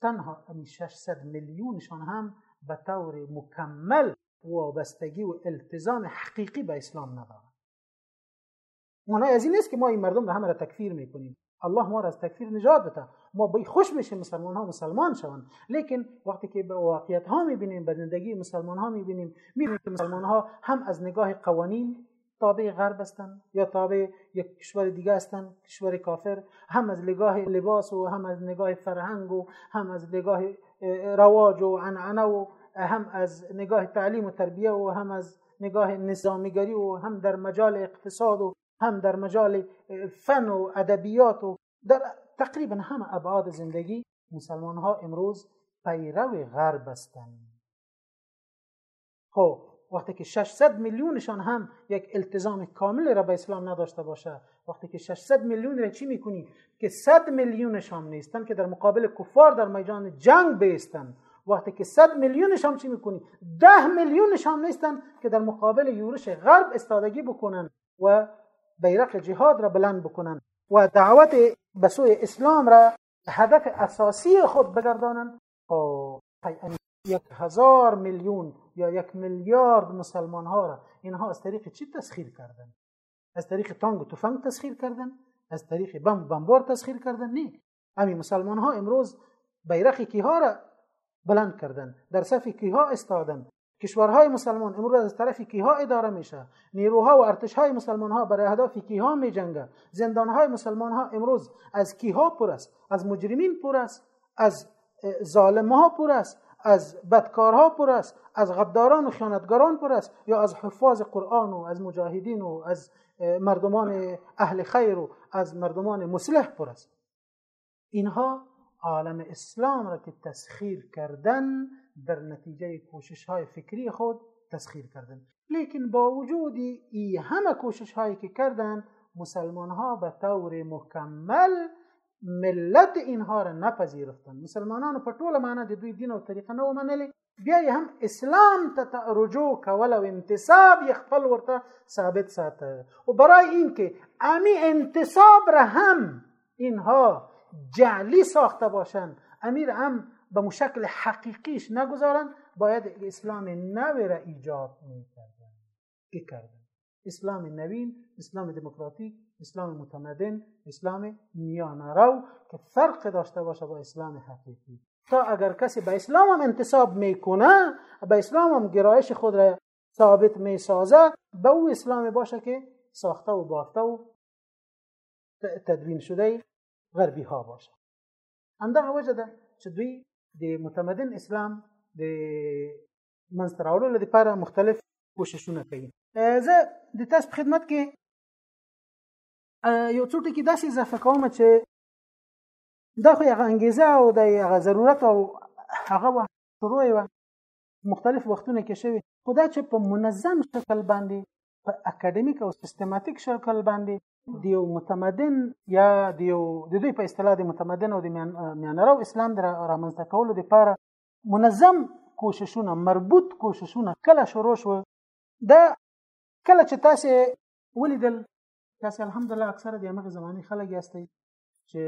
تنها این 600 میلیونشان هم به طور مکمل وابستگی و التزام حقیقی به اسلام ندارند. معنای از این نیست که ما این مردم همه را تکفیر میکنیم الله ما را از تکفیر نجات بده ما بی خوش میشیم مسلمان ها مسلمان شوند لیکن وقتی که به واقعیت ها میبینیم به زندگی مسلمان ها میبینیم میبینیم که مسلمان ها هم از نگاه قوانین تابع غرب هستند یا تابع یک کشور دیگه هستند کشور کافر هم از نگاه لباس و هم از نگاه فرهنگ و هم از نگاه رواج و عنعنه و هم از نگاه تعلیم و تربیه و هم از نگاه نظامیگری و هم در مجال اقتصاد و هم در مجال فن و ادبیات و در تقریبا همه ابعاد زندگی مسلمان ها امروز پیرو غرب هستند خب وقتی که 600 میلیونشان هم یک التزام کامل را به اسلام نداشته باشه وقتی که 600 میلیون را چی میکنی که 100 میلیونشان نیستن که در مقابل کفار در میدان جنگ بیستن وقتی که 100 میلیونشان چی میکنی 10 میلیونشان نیستن که در مقابل یورش غرب استادگی بکنن و بیرق جهاد را بلند بکنن و دعوت به سوی اسلام را هدف اساسی خود بگردانند قطعا یک هزار میلیون یا یک میلیارد مسلمان ها را اینها از طریق چی تسخیر کردن از طریق تانگ و تفنگ تسخیر کردن از طریق بم بمبار تسخیر کردن نه همین مسلمان ها امروز بیرق کیها را بلند کردن در صف کیها استادن کشورهای مسلمان امروز از طرف کیها اداره میشه نیروها و ارتشهای مسلمان ها برای اهداف کیها میجنگه زندانهای مسلمان ها امروز از کیها پر است از مجرمین پر است از ظالم پر است از بدکارها پر است از غداران و خیانتگران پر است یا از حفاظ قرآن و از مجاهدین و از مردمان اهل خیر و از مردمان مسلح پر است اینها عالم اسلام را که تسخیر کردن در نتیجه کوشش های فکری خود تسخیر کردن لیکن با وجود ای همه کوشش هایی که کردن مسلمان ها به طور مکمل ملت اینها را نپذیرفتن مسلمانانو په ټوله معنی د دوی دین او طریقه نه ومنلې بیا یې هم اسلام ته رجوع کول او انتصاب یې خپل ورته ثابت ساته و برای اینکه امی انتصاب را هم اینها جعلی ساخته باشند امیر هم به مشکل حقیقیش نگذارند باید اسلام نوی را ایجاد میکرد که کردن اسلام نوین اسلام دموکراتیک اسلام متمدن اسلام میانه رو که فرق داشته باشه با اسلام حقیقی تا اگر کسی به اسلام هم انتصاب میکنه به اسلام هم گرایش خود را ثابت میسازه به او اسلام باشه که ساخته و بافته و تدوین شده غربی ها باشه همدغه وجه ده چې دوی د متمدن اسلام د منځته راوړلو لپاره مختلف کوششونه کوي زه د تاسو په خدمت کې یو څو ټکي داسې اضافه کوم چې دا خو هغه انګیزه او د هغه ضرورت او هغه وه شروع یې وه مختلف وختونه کې شوي خو دا چې په منظم شکل باندې په اکاډمیک او سیستماتیک شکل باندې د یو متمدن یا د یو د دوی په اصطلاح د متمدن او د میانرو اسلام د رامنځته کولو لپاره منظم کوششونه مربوط کوششونه کله شروع شو دا کله چې تاسو ولیدل تاسو الحمدلله اکثره د هغه زماني خلک یاستئ چې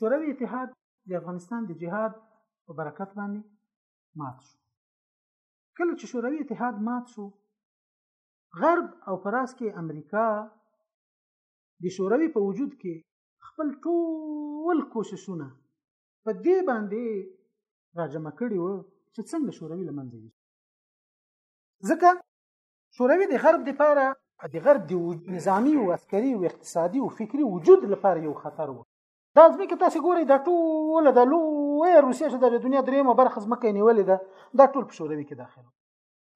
شوروي اتحاد د افغانستان د جهاد په برکت باندې مات شو کله چې شوروي اتحاد مات شو غرب او پراس کې امریکا د شوروي په وجود کې خپل ټول کوششونه په دې باندې راجمع کړي وو چې څنګه شوروي لمنځه یوسي ځکه شوروي د غرب لپاره د غرب د نظامی او عسکري او اقتصادي او فکری وجود لپاره یو خطر وو دا ځمکه تاسو ګورئ دا ټول د لوی روسیې چې د دنیا دریمه برخه ځمکه نیولې ده دا ټول په شوروي کې داخله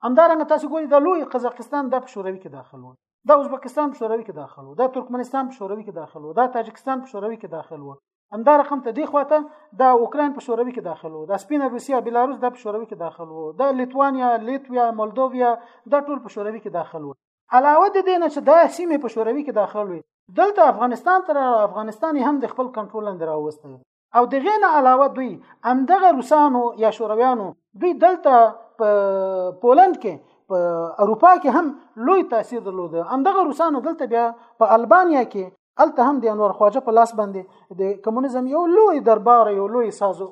همدارنګه تاسو ګورئ د لوی قزاقستان د شوروي کې داخل و د ازبکستان په شوروي کې داخل و د ترکمنستان په شوروي کې داخل و د تاجکستان په شوروي کې داخل و همدا رقم ته دی خواته د اوکرين په شوروي کې داخل و د سپین روسیا بلاروس د شوروي کې داخل و د لیتوانیا لیتویا مولدویا د ټول په شوروي کې داخل و علاوه د دې نه چې دا سیمه په شوروي کې داخل وي دلته افغانستان تر افغانستان هم د خپل کنټرول لاندې راوستل او د غین علاوه دوی همدغه روسانو یا شورویانو دوی دلته په پولند کې په اروپا کې هم لوی تاثیر درلود همدغه روسانو دلته بیا په البانیا کې الته هم د انور خواجه په لاس باندې د کمونیزم یو لوی دربار یو لوی سازو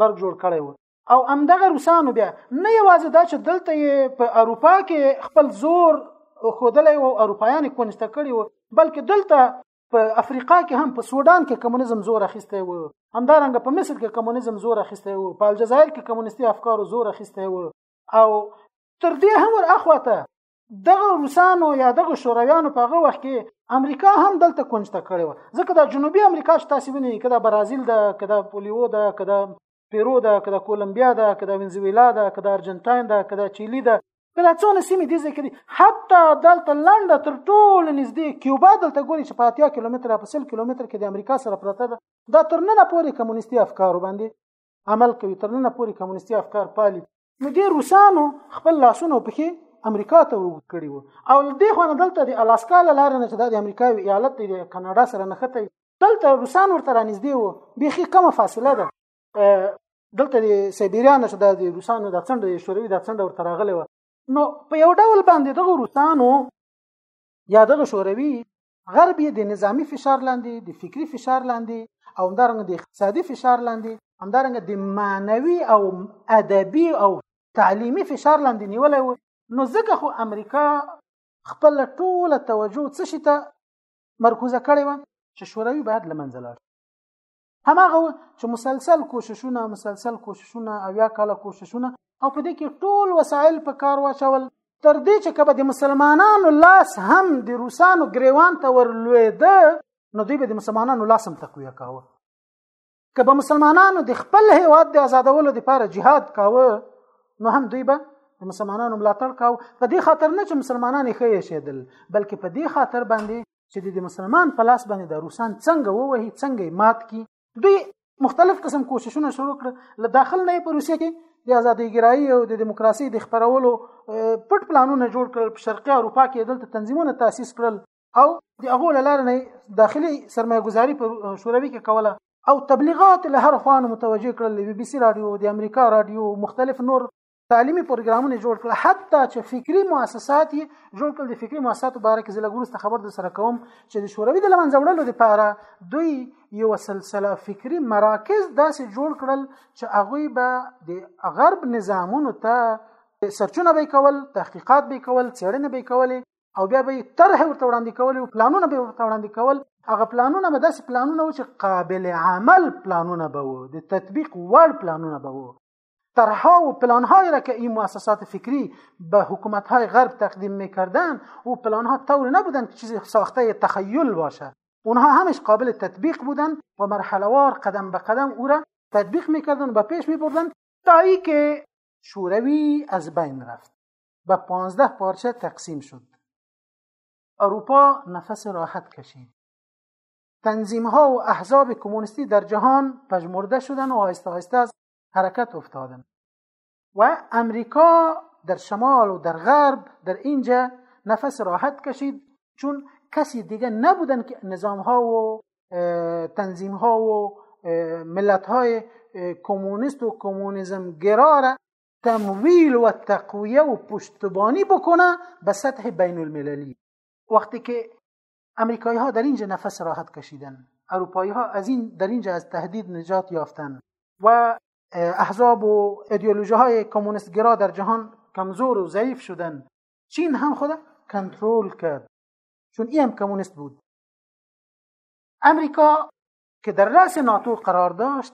برګ جوړ کړی و او همدغه روسانو بیا نه یوازې دا چې دلته په اروپا کې خپل زور خودلې او اروپایان کونجته کړی و بلکې دلته په افریقا کې هم په سودان کې کمونیزم زور اخیستی و همدارنګه په مصر کې کمونیزم زور اخیستی و په الجزایر کې کمونیستي افکارو زور اخیستی و او تر دې هم ور اخواته دغه روسانو یا دغه شورویانو په هغه وخت کې امریکا هم دلته کونج ته کړې و ځکه د جنوبي امریکا چې تاسو وینئ کدا برازیل ده کدا پولیو ده کدا پیرو ده که د کولمبیا ده که د وینزویلا ده که د ارجنټاین ده که د چیلی ده که دا څونه سیمې دي ځکه دي حتی دلته لنډه تر ټولو نږدې کیوبا دلته ګوري چې په اتیا کیلومتره په سل کیلومتر کې د امریکا سره پرته ده دا تر ننه پورې کمونیستي افکار باندې عمل کوي تر ننه پورې کمونیستي افکار پالي نو دې روسانو خپل لاسونه پکې امریکا ته وګ کړی وو او دې خو نه دلته د الاسکا لاره نه چې د امریکا ایالت د کاناډا سره نښته دلته روسان ورته را نږدې وو بیخي کمه فاصله ده دلته د سایبیریا نه چې د روسانو د څنډه د شوروي د څنډه ورته راغلی وه نو په یو ډول باندې دغه روسانو یا دغه شوروي غرب یې د نظامی فشار لاندې د فکری فشار لاندې او همدارنګه د اقتصادي فشار لاندې همدارنګه د معنوي او ادبي او تعلیمي فشار لاندې نیولی و نو ځکه خو امریکا خپل ټوله توجه څه شي ته مرکوزه کړې و چې شوروي باید لمنځه لاړ هماغه چې مسلسل کوششونه مسلسل کوششونه او یا کاله کوششونه او په دې کې ټول وسایل په کار واچول تر دې چې کبه د مسلمانانو لاس هم د روسانو گریوان ته ورلوېده نو دوی به د مسلمانانو لاس هم تقویه کاوه که به مسلمانانو د خپل هیواد د آزادولو لپاره جهاد کاوه نو هم دوی به د مسلمانانو ملاتړ کاوه په دې خاطر نه چې مسلمانان یې ښه شیدل بلکې په دې خاطر باندې چې د مسلمان په لاس باندې د روسان څنګه ووهي څنګه مات کی دوی مختلف قسم کوششونه شروع کړ له داخل نه په روسیه کې د ازادي ګرایي او د دیموکراسي د خبرولو پټ پلانونه جوړ کړل په شرقي اروپا کې دلته تنظیمونه تاسیس کړل او د هغه لاره نه داخلي سرمایه گذاري پر شوروي کې کوله او تبلیغات له هر خوانو متوجه کړل بي بي سي رادیو د امریکا رادیو مختلف نور تعلیمي پروګرامونه جوړ کړل حتی چې فکری مؤسسات یې جوړ کړل د فکری مؤسساتو باره کې زه لګورسته خبر در سره کوم چې د شوروي د لمنځه وړلو لپاره دوی یو سلسله فکری مراکز داسې جوړ کړل چې هغوی به د غرب نظامونو ته سرچونه به کول تحقیقات به کول څېړنې به کولې او بیا به طرح ورته وړاندې کول او پلانونه به ورته وړاندې کول هغه پلانونه به داسې پلانونه و چې قابل عمل پلانونه به وو د تطبیق وړ پلانونه به وو طرحها و پلانهای را که این مؤسسات فکری به حکومتهای غرب تقدیم میکردن او پلانها طور نبودن که چیزی ساخته تخیل باشه اونها همش قابل تطبیق بودن و مرحلوار قدم به قدم او را تطبیق میکردن و به پیش میبردن تا ای که شوروی از بین رفت به پانزده پارچه تقسیم شد اروپا نفس راحت کشید تنظیم ها و احزاب کمونیستی در جهان پژمرده شدن و آهسته آهسته از حرکت افتادن و امریکا در شمال و در غرب در اینجا نفس راحت کشید چون کسی دیگه نبودن که نظام ها و تنظیم ها و ملت های کمونیست و کمونیزم گرا را تمویل و تقویه و پشتبانی بکنه به سطح بین المللی وقتی که امریکایی ها در اینجا نفس راحت کشیدن اروپایی ها از این در اینجا از تهدید نجات یافتن و احزاب و ایدئولوژی های کمونیست گرا در جهان کمزور و ضعیف شدن چین هم خود کنترل کرد چون این هم کمونیست بود امریکا که در رأس ناتو قرار داشت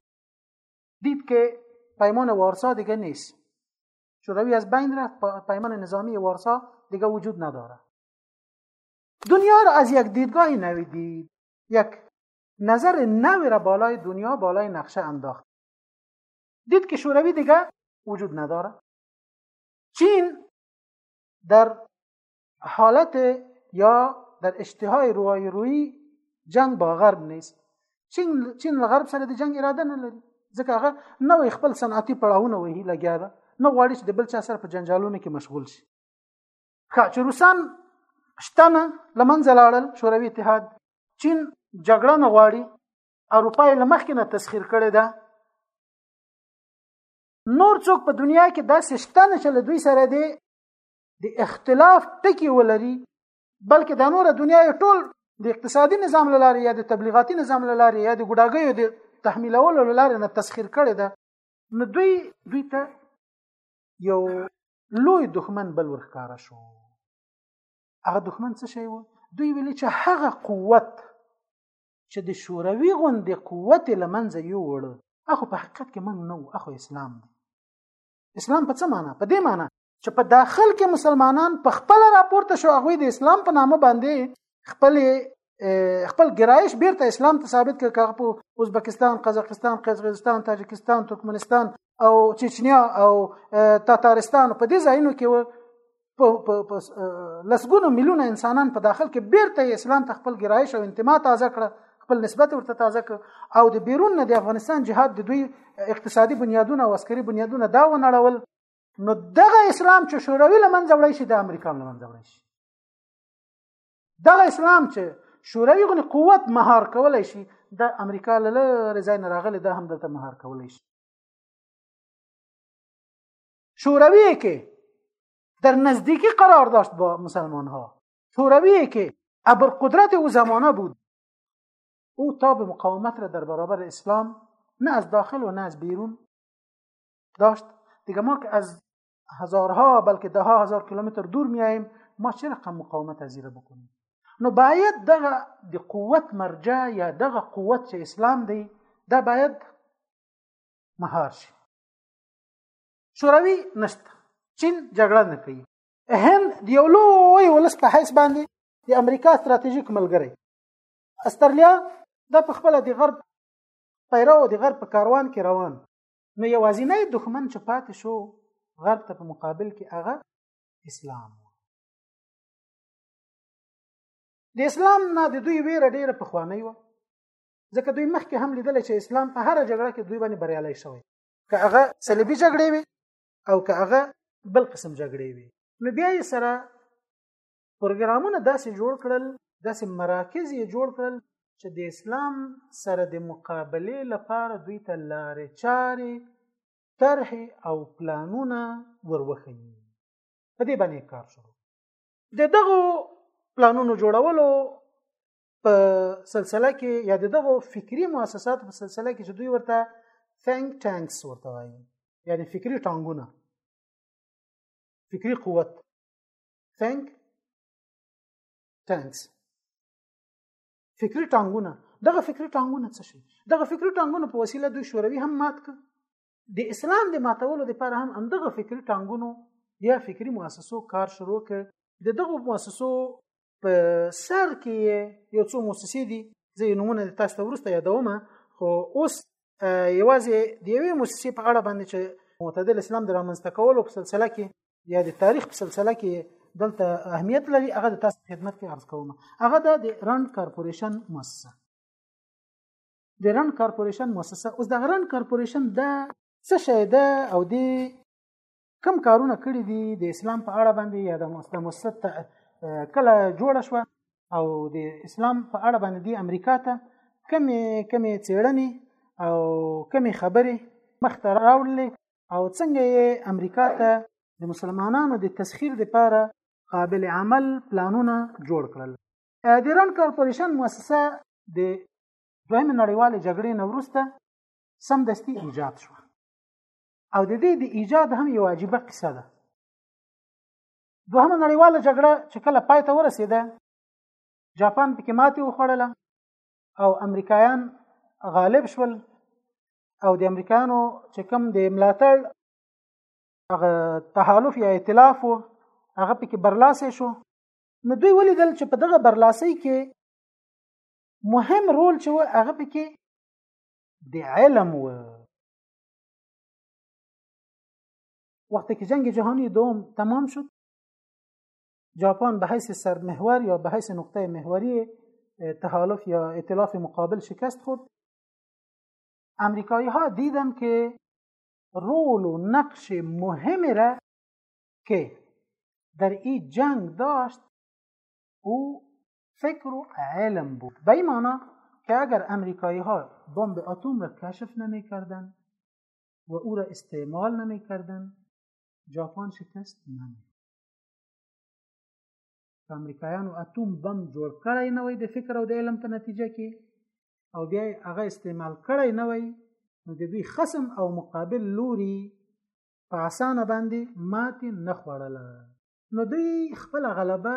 دید که پیمان وارسا دیگه نیست شوروی از بین رفت پیمان نظامی وارسا دیگه وجود نداره دنیا را از یک دیدگاهی نویدید. یک نظر نوی را بالای دنیا بالای نقشه انداخت دید که شوروی دیگه وجود نداره چین در حالت یا در اشتهای روای روی جنگ با غرب نیست چین چین له غرب سره د جنگ اراده نه لري ځکه هغه نوې خپل صنعتي پړاوونه وهي لګیا ده نه غواړي چې د بل چا سره په جنجالونو کې مشغول شي که چې روسان شتنه لمنځه لاړل شوروي اتحاد چین جګړه نه غواړي اروپا یې له مخکې نه تسخیر کړې ده نور څوک په دنیا کې داسې شتنه چې له دوی سره دی د اختلاف ټکی ولري بلکې د نور دنیا ټول د اقتصادي نظام لاره یا د تبلیغاتي نظام لاره یا د ګډاګیو د تحمیلولو لاره نه تسخير کړي ده نو دوی دوی ته یو لوی دښمن بل ورخاره شو هغه دښمن څه شی و دوی ویل چې هغه قوت چې د شوروي غوندې قوت لمنځه یوړ اخو په حقیقت کې موږ نه وو اخو اسلام دی اسلام په څه معنی په دې معنی چې په داخل کې مسلمانان په خپل راپورته شو هغه د اسلام په نامه باندې خپل خپل ګرایش بیرته اسلام ته ثابت کړ کاغه په ازبکستان قزاقستان قزاقستان تاجکستان ترکمنستان او چچنیا او تاتارستان په دې ځایونو کې په لسګونو میلیونه انسانان په داخل کې بیرته اسلام ته خپل ګرایش او انتما تازه کړه خپل نسبت ورته تازه کړ او د بیرون نه د افغانستان جهاد د دوی اقتصادي بنیادونه او عسکري بنیادونه دا ونړول نو دغه اسلام چې شوروي لمنځه وړي شي د امریکا لمنځه وړي شي دغه اسلام چې شوروي غني قوت مهار کولای شي د امریکا له لارې ځای نه راغلی دا هم دلته مهار کولای شي شوروی که در نزدیکی قرار داشت با مسلمان ها شوروی که ابرقدرت او زمانه بود او تاب مقاومت را در برابر اسلام نه از داخل و نه از بیرون داشت دیگه ما که از هزارها بلکه ده ها هزار کیلومتر دور میاییم ما چه رقم مقاومت از ایره بکنیم نو باید دغه د قوت مرجع یا دغه قوت چې اسلام دی دا باید مهار شي شوروي نشته چین جګړه نه کوي هند د یو لوی ولس په حیث باندې د امریکا ستراتیژیک ملګری استرالیا دا په خپل د غرب پیرو د غرب په کاروان کې روان نو یوازینی دښمن چې پاتې شو غرب ته په مقابل کې هغه اسلام د اسلام نه د دوی ویره ډیره پخوانی و ځکه دوی مخکې هم لیدل چې اسلام په هر جګړه کې دوی باندې بریالی شوی که هغه صلیبي جګړې وي او که هغه بل قسم جګړې وي نو بیا یې سره پروګرامونه داسې جوړ کړل داسې مراکز یې جوړ کړل چې د اسلام سره د مقابلې لپاره دوی ته لارې چارې طرحې او پلانونه وروښيي په دې باندې کار شروع د دغو پلانونو جوړولو په سلسله کې یا د دغو فکری مؤسساتو په سلسله کې چې دوی ورته ثینک ټانکس ورته وایي یعنی فکری ټانګونه فکری قوت ثینک ټانکس فکری ټانګونه دغه فکری ټانګونه څه شي دغه فکری ټانګونه په وسیله دوی شوروي هم مات کړ د اسلام د ماتولو لپاره هم همدغه فکری ټانګونو یا فکری مؤسسو کار شروع کړ د دغو مؤسسو په سر کې یو څو موسسې دي زه یې نمونه تاسو ته وروسته یادوم خو اوس یوازې د یوې موسسې په اړه باندې چې معتدل اسلام د رامنځته کولو په سلسله کې یا د تاریخ په سلسله کې دلته اهمیت لري هغه د تاسو خدمت کې عرض کوم هغه د رند کارپوریشن موسسه د رند کارپوریشن موسسه اوس د رند کارپوریشن د څه شی ده او د کم کارونه کړی دي د اسلام په اړه باندې یا د مستمست کله جوړ شو او د اسلام په اړه باندې د امریکا ته کمی کمی چیړنې او کمی خبرې مخته راوړلې او څنګه یې امریکا ته د مسلمانانو د تسخير لپاره قابل عمل پلانونه جوړ کړل د ایران کارپوریشن مؤسسه د دویم نړیوالې جګړې نه وروسته سمدستي ایجاد شوه او د دې د ایجاد هم یو عجیبه قصه ده دوهمه نړیواله جګړه چې کله پای ته ورسېده جاپان پکې ماتې وخوړله او امریکایان غالب شول او د امریکایانو چې کوم د ملاتړ هغه تحالف یا ائتلاف هغه پکې برلاسه شو نو دوی ولیدل چې په دغه برلاسي کې مهم رول چې هغه پکې د علم و وقتی که جنگ جهانی دوم تمام شد ژاپن به حیث سرمحور یا به حیث نقطه محوری تحالف یا اطلاف مقابل شکست خورد امریکایی ها دیدن که رول و نقش مهمی را که در این جنگ داشت او فکر و علم بود به این معنی که اگر امریکایی ها بمب اتم را کشف نمی کردن و او را استعمال نمی کردن ژاپن شکست نمی که امریکایانو اتم بم جوړ کړی نه وای د فکر او د علم په نتیجه کې او بیا هغه استعمال کړی نه وای نو د دوی خصم او مقابل لوري په اسانه باندې ماتې نه خوړله نو دوی خپل غلبه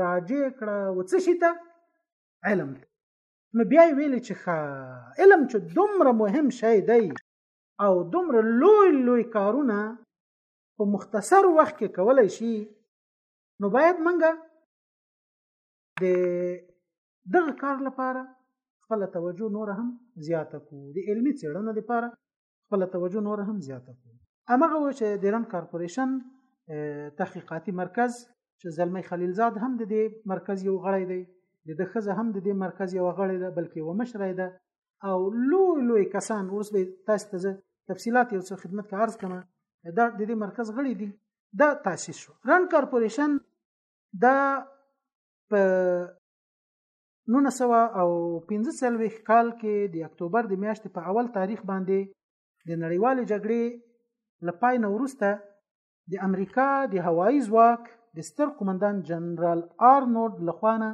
راجع کړه و څه شي ته علم ته نو بیا یې ویل چې ښه علم چې دومره مهم شی دی او دومره لوی لوی کارونه په مختصر وخت کې کولای شي نو باید منګه د دغه کار لپاره خپل توجه نور هم زیاته کو د علمي څېړنو لپاره خپل توجه نور هم زیاته کړو امغه و چې د ایران کارپوریشن تحقیقاتي مرکز چې زلمی خلیلزاد هم د دې مرکز یو غړی دی د د خزه هم د دې مرکز یو غړی ده بلکې و مشره ده او لوی لوی کسان اوس به تاسو ته تفصيلات یو څه خدمت کې عرض کړم دا د دې مرکز غړي دي دا تاسیس شو رن کارپوریشن دا په 1945 کال کې د اکتوبر د میاشتې په اول تاریخ باندې د نړیوالې جګړې له پای نه وروسته د امریکا د هوایی ځواک د ستر قومندان جنرال آرنولد لخوانه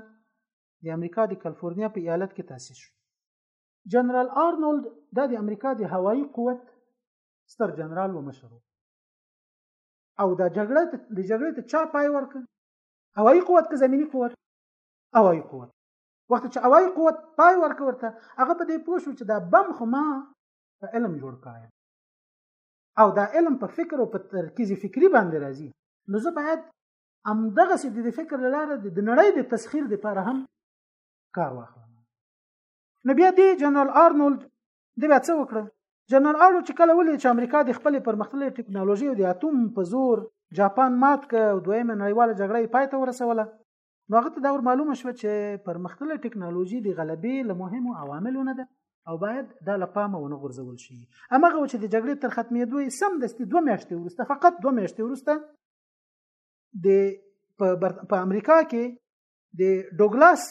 د امریکا د کالیفورنیا په ایالت کې تاسیس شو جنرال آرنولد دا د امریکا د هوایی قوت ستر جنرال و مشر او دا جګړه د جګړې ته چا پای ورکړ هوایی قوت که زمینی قوت هوایي قوت وخت چې هوایي قوت پای ورکړ ورته هغه په دې پوه شو چې دا بم خو ما په علم جوړ کړی او دا علم په فکر او په ترکیزي فکری باندې راځي نو زه باید همدغه سې د فکر لاره د نړۍ د تسخير لپاره هم کار واخلم نو بیا دی جنرال آرنولد د بیا څه وکړه جنرال آرنولد چې کله ولې چې امریکا د خپل پرمختللې ټکنالوژي او د اتوم په زور جاپان مات ک او دویمه نړیواله جګړه یې پای ته ورسوله نو هغه ته دا ور معلومه شوه چې پرمختللې ټکنالوژي د غلبې له مهمو عواملو نه ده او باید دا له پامه ونه غورځول شي هماغه و چې د جګړې تر ختمېدو یې سمدستي دوه میاشتې وروسته فقط دوه میاشتې وروسته د په, بر... په امریکا کې د ډوګلاس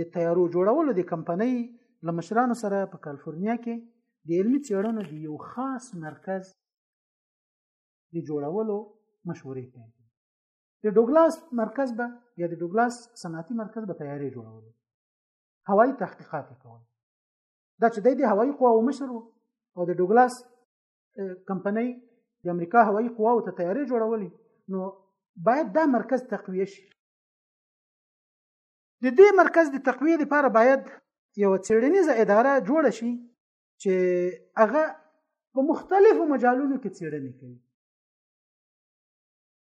د تیارو جوړولو د کمپنۍ له مشرانو سره په کالیفورنیا کې د علمي څېړنو د یو خاص مرکز د جوړولو مشورې کوي د ډوګلاس مرکز به یا د ډوګلاس صنعتي مرکز به تیارې جوړول هوایي تحقیقات کول دا چې د هوایي قواو مشر او د ډوګلاس کمپنۍ د امریکا هوایي قواو ته تیارې جوړولې نو باید دا مرکز تقویه شي د دې مرکز د تقویه لپاره باید یو څېړنیزه اداره جوړ شي چې هغه په مختلفو مجالونو کې څېړنې کوي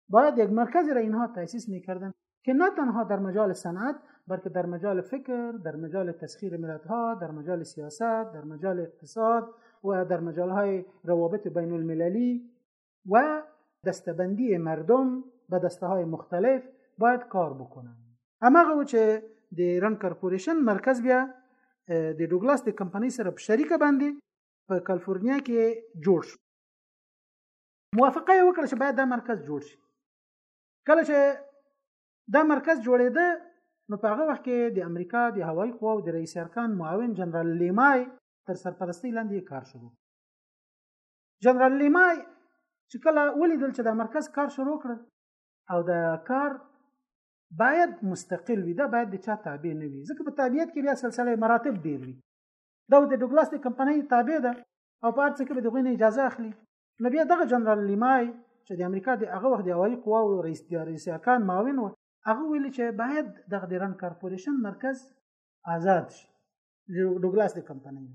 باید یک مرکز را اینها تأسیس می کردن که نه تنها در مجال صنعت بلکه در مجال فکر در مجال تسخیر ملت ها در مجال سیاست در مجال اقتصاد و در مجال های روابط بین المللی و دستبندی مردم به دسته های مختلف باید کار بکنن هماغه و چې د ایران کارپوریشن مرکز بیا د ډوګلاس د کمپنۍ سره په شریکه باندې په کالیفورنیا کې جوړ شو موافقه یې وکړه چې باید دا مرکز جوړ شي کله چې دا مرکز جوړېده نو په هغه وخت کې د امریکا د هوایي قواو د رئیس ارکان معاون جنرال لیمای تر سرپرستۍ لاندې کار شروع جنرال لیمای چې کله ولیدل چې دا مرکز کار شروع کړ او دا کار باید مستقل وي دا باید د چا تابع نه وي ځکه په تابعیت کې بیا سلسله مراتب ډیر وي دا د ډوګلاس د کمپنۍ تابع ده او په هر څه کې به دغه نه اجازه اخلي نو بیا دغه جنرال لیمای چې د امریکا د هغه وخت د هوایي قواو رئیس د رئیس ارکان معاون و هغه ویلي چې باید دغه د رن کارپوریشن مرکز آزاد شي ډوګلاس د کمپنۍ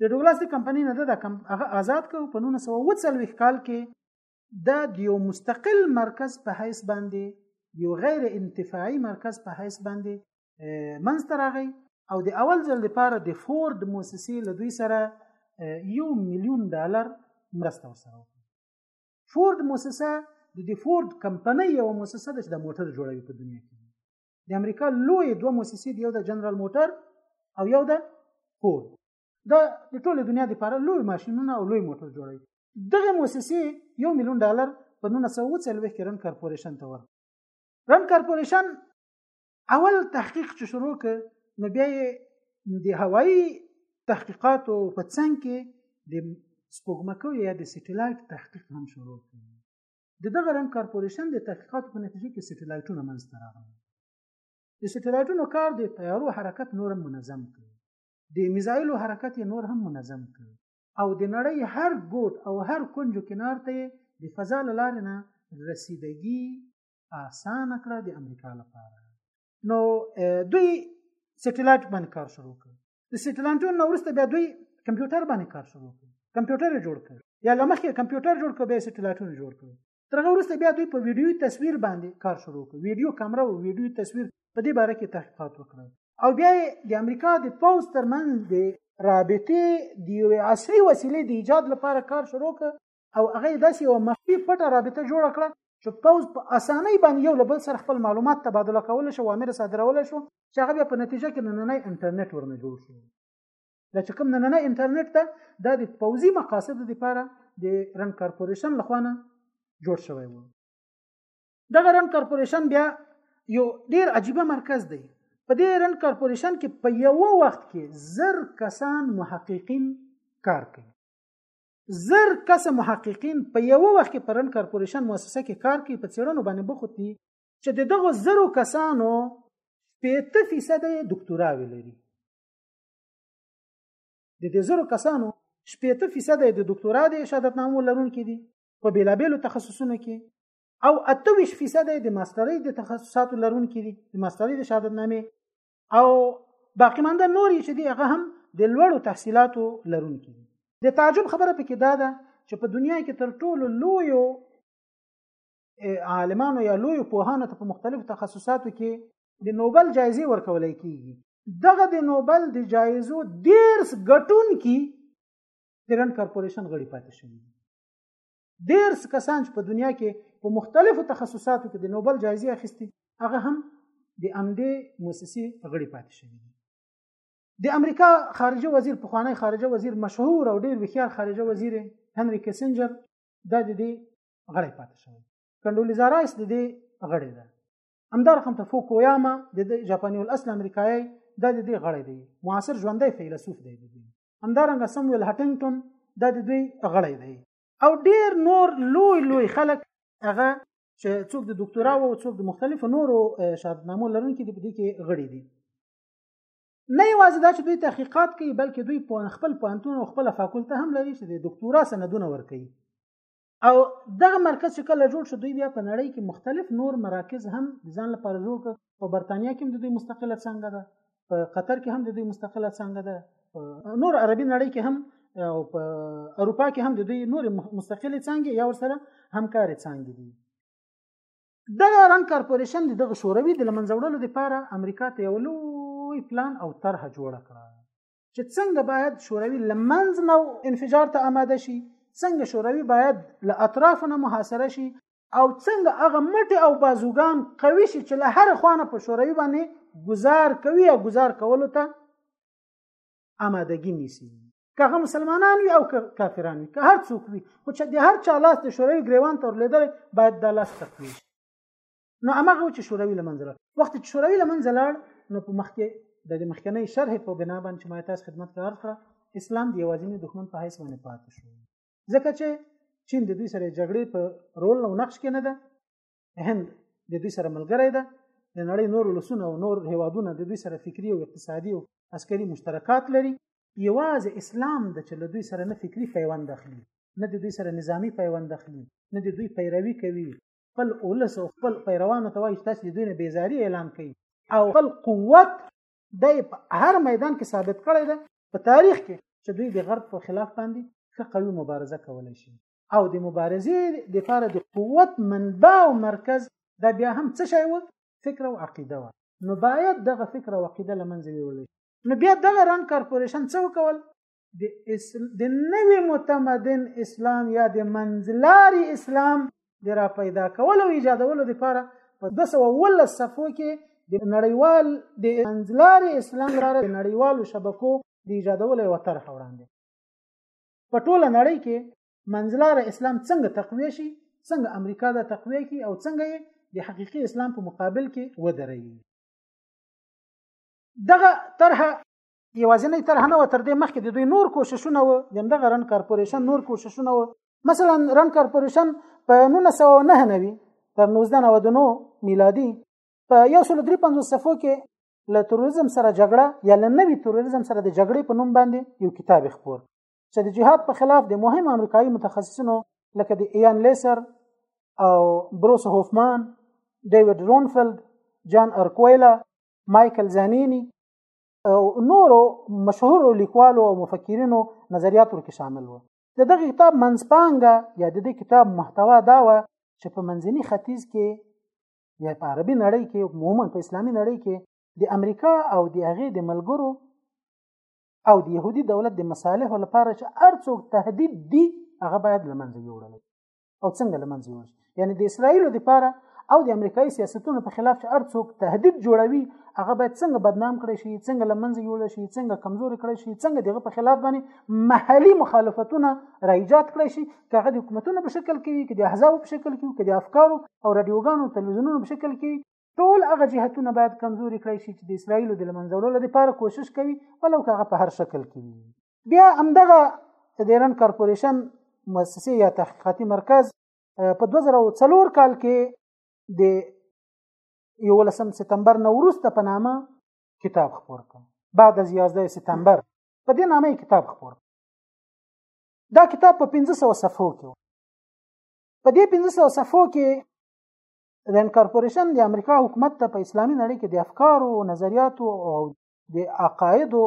د ډوګلاس د کمپنۍ نه ده کم هغه آزاد کو په 1940 کال کې دا د یو مستقل مرکز په حیث باندې یو غیر انتفاعي مرکز په حیث باندې منځته راغی او د اول ځل لپاره د فورد موسسې له دوی سره یو میلیون ډالر مرسته ورسره وکړه فورد موسسه د د فورد کمپنۍ یو موسسه ده چې د موټر جوړوي په دنیا کې د امریکا لوی دوه موسسې دی یو د جنرال موټر او یو د فورد دا د ټوله دنیا لپاره لوی ماشینونه او لوی موټر جوړوي دغه موسسې یو میلیون ډالر په 1940 کې رن کارپوریشن ته ورکړ رن کارپوریشن اول تحقیق چې شروع ک نو بیا د هوایی تحقیقاتو په څنګ کې د سپوږمکو یا د سټلایټ تحقیق هم شروع کړ د دغه رنګ کارپوریشن د تحقیقاتو په نتیجه کې سټلایټونه منځته راغلل د سټلایټونو کار د طیارو حرکت نور منظم کړ د میزایلو حرکت یې نور هم منظم کړ او د نړۍ هر ګوټ او هر کنج کنار ته د فضا لارې نه رسیدګي آسان کړه د امریکا لپاره نو دوی سټلایټ باندې کار شروع کړ د سټلایټونو نو ورسته بیا دوی کمپیوټر باندې کار شروع کړ کمپیوټر جوړ کړ یا لمخې کمپیوټر جوړ کړ بیا سټلایټونه جوړ کړ ترغه ورسته بیا دوی په ویډیو تصویر باندې کار شروع کړ ویډیو کیمرا او ویډیو تصویر په دې باره کې تحقیقات وکړل او بیا د امریکا د پوز ترمنځ د رابطې د یوې عصري وسیلې د ایجاد لپاره کار شروع کړ او هغه داسې یو مخفي پټه رابطه جوړه کړه چې پوز په اسانۍ باندې یو له بل سره خپل معلومات تبادله کول شو او امر صادرول شو چې هغه په نتیجه کې نننی انټرنیټ ورنه جوړ شو دا چې کوم نننی انټرنیټ ته دا د پوزي مقاصد لپاره د رن کارپوریشن لخوا نه جوړ شوی و دغه رن کارپوریشن بیا یو ډیر عجیبه مرکز دی په دې رن کارپوریشن کې په یو وخت کې زر کسان محققین کار کوي زر کسه محققین په یو وخت کې پرن کارپوریشن مؤسسه کې کار کوي په څېړنو باندې بوخت دي چې د دغو زرو کسانو پېته فیصد دکتوراوې لري د دې زرو کسانو شپېته فیصد د دکتورا د شهادتنامو لرونکي دي په بېلابېلو تخصصونو کې او اته ویشت فیصد د ماسترۍ د تخصصاتو لرونکي دي د ماسترۍ د شهادتنامې او باقی مانده نور چې دی هغه هم د لوړو تحصیلاتو لرونکي دي د تعجب خبره پکې دا ده چې په دنیا کې تر ټولو لوی عالمانو یا لوی پوهانو ته په مختلفو تخصصاتو کې د نوبل جایزه ورکول کیږي دغه د نوبل د جایزو دیرس ګټون کی د رن کارپوریشن غړي پاتې شوی ډیر څه کسان چې په دنیا کې په مختلفو تخصصاتو کې د نوبل جایزې اخیستي هغه هم د امدې موسسې غړي پاتې شوي دي د امریکا خارجه وزیر پخوانی خارجه وزیر مشهور او ډیر وخیار خارجه وزیر هنري کیسنجر د دې غړی پاتې شوی کنډولیزا رایس د دې غړی ده همدار هم ته فوکویاما د ژاپني الاصل امریکایي د دې غړی دی معاصر ژوندۍ فیلسوف دی همدارنګه سمویل هټنګټون دا د دوی غړی دی او ډیر نور لوی لوی خلک هغه چې څوک د ډاکټورا او څوک د مختلفو نورو شهادتنامو لرونکي دي په دې کې غړي دي نه یوازې دا چې دوی تحقیقات کوي بلکې دوی په خپل پوهنتون او خپل فاکولته هم لري چې د ډاکټورا سندونه ورکوي او دغه مرکز چې کله جوړ شو دوی بیا په نړۍ کې مختلف نور مراکز هم د ځان لپاره جوړ کړ په برتانیا کې هم د دوی مستقله څنګه ده په قطر کې هم د دوی مستقله څنګه ده نور عربي نړۍ کې هم او په اروپا کې هم د دوی نور مستقله څنګه یا ورسره همکاري څنګه دي دغه رنګ کارپوریشن د دغه شوروي د لمنځه وړلو لپاره امریکا ته یو لوی پلان او طرحه جوړه کړه چې څنګه باید شوروي لمنځ نه انفجار ته آماده شي څنګه شوروي باید له اطراف نه محاصره شي او څنګه هغه مټي او بازوګان قوي شي چې له هر خوانه په شوروي باندې گزار کوي او گزار کولو ته آمادګي نیسي که هغه مسلمانان وي او کافران وي که هر څوک وي خو چې د هر چا لاس د شوروي ګریوان ته ورلیدل باید د لاس تقویه شي نو هغه و چې شوروي له منځه لاړ وخت چې شوروي له منځه لاړ نو په مخکې د دې مخکنۍ شرح په بنا باندې چې ما تاسو خدمت کار کړ اسلام د یوازیني دښمن په حیث باندې پاتې شو ځکه چې چین د دوی سره جګړې په رول او نقش کې نه ده هند د دوی سره ملګری ده د نړۍ نور ولسونه او نور هیوادونه د دوی سره فکری او اقتصادي او عسکري مشترکات لري یوازې اسلام د چې له دوی سره نه فکری پیوند اخلي نه د دوی سره نظامی پیوند اخلي نه د دوی پیروي کوي خپل اولس او خپل پیروانو ته وایي تاسو دوی نه بیزاری اعلان کړئ او خپل قوت د هر میدان کې ثابت کړی دی په تاریخ کې چې دوی د غرب په خلاف باندې ښه قوي مبارزه کولای شي او د مبارزې د لپاره د قوت منبع او مرکز دا بیا هم څه شی و فکر او عقیده و نو باید دغه فکر او عقیده لمنځه یوړل نو بیا دغه رنګ کارپوریشن څه وکول د اسل... د نوې متمدن اسلام یا د منځلاري اسلام د را پیدا کولو او ایجادولو لپاره په 219 صفحو کې د نړیوال د منځلاري اسلام لپاره د نړیوالو شبکو د ایجادولو یو طرح وړاندې په ټوله نړۍ کې منځلاره اسلام څنګه تقویه شي څنګه امریکا دا تقویه کی او څنګه یې د حقیقي اسلام په مقابل کې ودرېږي دغه طرح یوازینی طرح نه و تر دې مخکې د دوی نور کوششونه و د همدغه رن کارپوریشن نور کوششونه و مثلا رن کارپوریشن په 1999 تر 1999 میلادي په 153 صفحو کې له تروریزم سره جګړه یا له نوي تروریزم سره د جګړې په نوم باندې یو کتاب خپور چې د جهاد په خلاف د مهم امریکایي متخصصینو لکه د ایان لیسر او بروس هوفمان ډیوډ رونفلد جان ارکویلا مایکل زانینی نورو مشهورو لیکوالو او مفکرینو نظریات ورکې شامل وو د دغه کتاب منځپانګه یا د دې کتاب محتوا دا و چې په منځني ختیځ کې یا په عربي نړۍ کې عموما په اسلامي نړۍ کې د امریکا او د هغې د ملګرو او د يهودي دولت د مصالحو لپاره چې هر څوک تهدید دي هغه باید لمنځه یوړل او څنګه لمنځه یوړي یعنی د اسرایل لپاره او د امریکایي سیاستونو په خلاف چې ارڅوک تهدید جوړوي هغه باید څنګه بدنام کړي شي څنګه لمنځه یوړي شي څنګه کمزوري کړي شي څنګه دغه په خلاف باندې محلي مخالفتونه را ایجاد کړي شي کغه د حکومتونو په شکل کې وي کدي احزاب په شکل کې وي کدي افکارو او رادیوګانو تلویزیونونو په شکل کې ټول هغه جهتونه باید کمزوري کړی شي چې د اسرایل د لمنځه وړلو لپاره کوشش کوي ولو هغه په هر شکل کې وي بیا همدغه د ایران کارپوریشن مؤسسه یا تحقیقاتي مرکز په 2004 کال کې د 11 سپتمبر نه وروسته په نامه کتاب خپور کړ بعد از 11 سپتمبر په دې نامه کتاب خپور دا کتاب په 1500 صفحو کې په دې 1500 صفحو کې د انکارپوریشن د امریکا حکومت ته په اسلامي نړۍ کې د افکارو نظریاتو او د عقایدو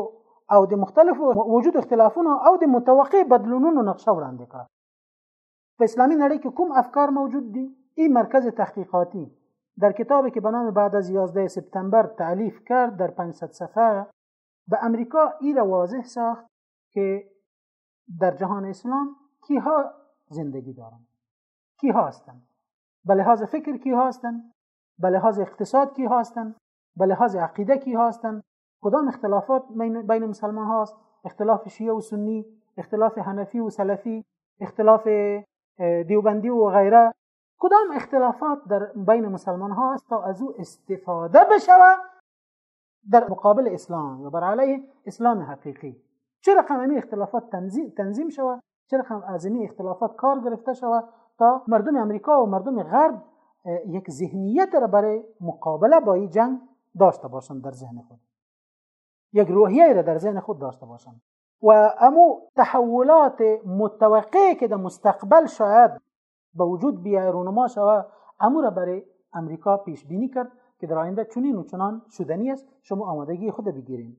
او د مختلفو وجود اختلافونو او د متوقع بدلونونو نقشه وړاندې کړه په اسلامي نړۍ کې کوم افکار موجود دي ای مرکز تحقیقاتی در کتابی که به نام بعد از 11 سپتامبر تعلیف کرد در 500 صفحه به امریکا ای را واضح ساخت که در جهان اسلام کیها زندگی دارند کیها هستند به لحاظ فکر کیها هستند به لحاظ اقتصاد کیها هستند به لحاظ عقیده کی هستن کدام اختلافات بین مسلمان هاست اختلاف شیعه و سنی اختلاف حنفی و سلفی اختلاف دیوبندی و غیره کدام اختلافات در بین مسلمان ها است تا از او استفاده بشود در مقابل اسلام و بر علیه اسلام حقیقی چه رقم اختلافات تنظیم, تنظیم شود چه رقم از این اختلافات کار گرفته شود تا مردم امریکا و مردم غرب یک ذهنیت را برای مقابله با این جنگ داشته باشند در ذهن خود یک روحیه را در ذهن خود داشته باشند و امو تحولات متوقعی که در مستقبل شاید به وجود بیاید رونما شود امو را برای امریکا پیش بینی کرد که در آینده چنین و چنان شدنی است شما آمادگی خود بگیرید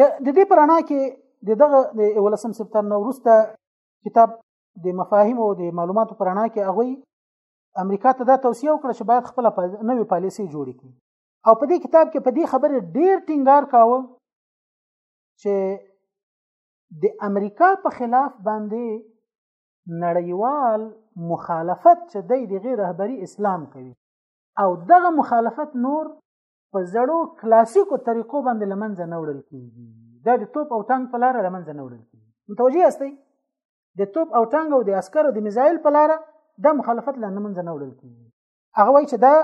د د دې پرانا کې د دغه د 11 سپتمبر نو وروسته کتاب د مفاهیم او د معلوماتو پرانا کې هغه امریکا ته دا توصیه وکړه چې باید خپل نوې پالیسي جوړ کړي او په دې کتاب کې په دې خبره ډیر ټینګار کاوه چې د امریکا په خلاف باندې نړیوال مخالفت چې د دغه رهبری اسلام کوي او دغه مخالفت نور په زړو کلاسیکو طریقو باندې لمنځه نه وړل کیږي دا د توپ او ټانک په لار لمنځه نه وړل کیږي متوجي یاست د توپ او ټانک او د عسکرو د میزایل په لار د مخالفت لمنځه نه وړل کیږي هغه وایي چې دا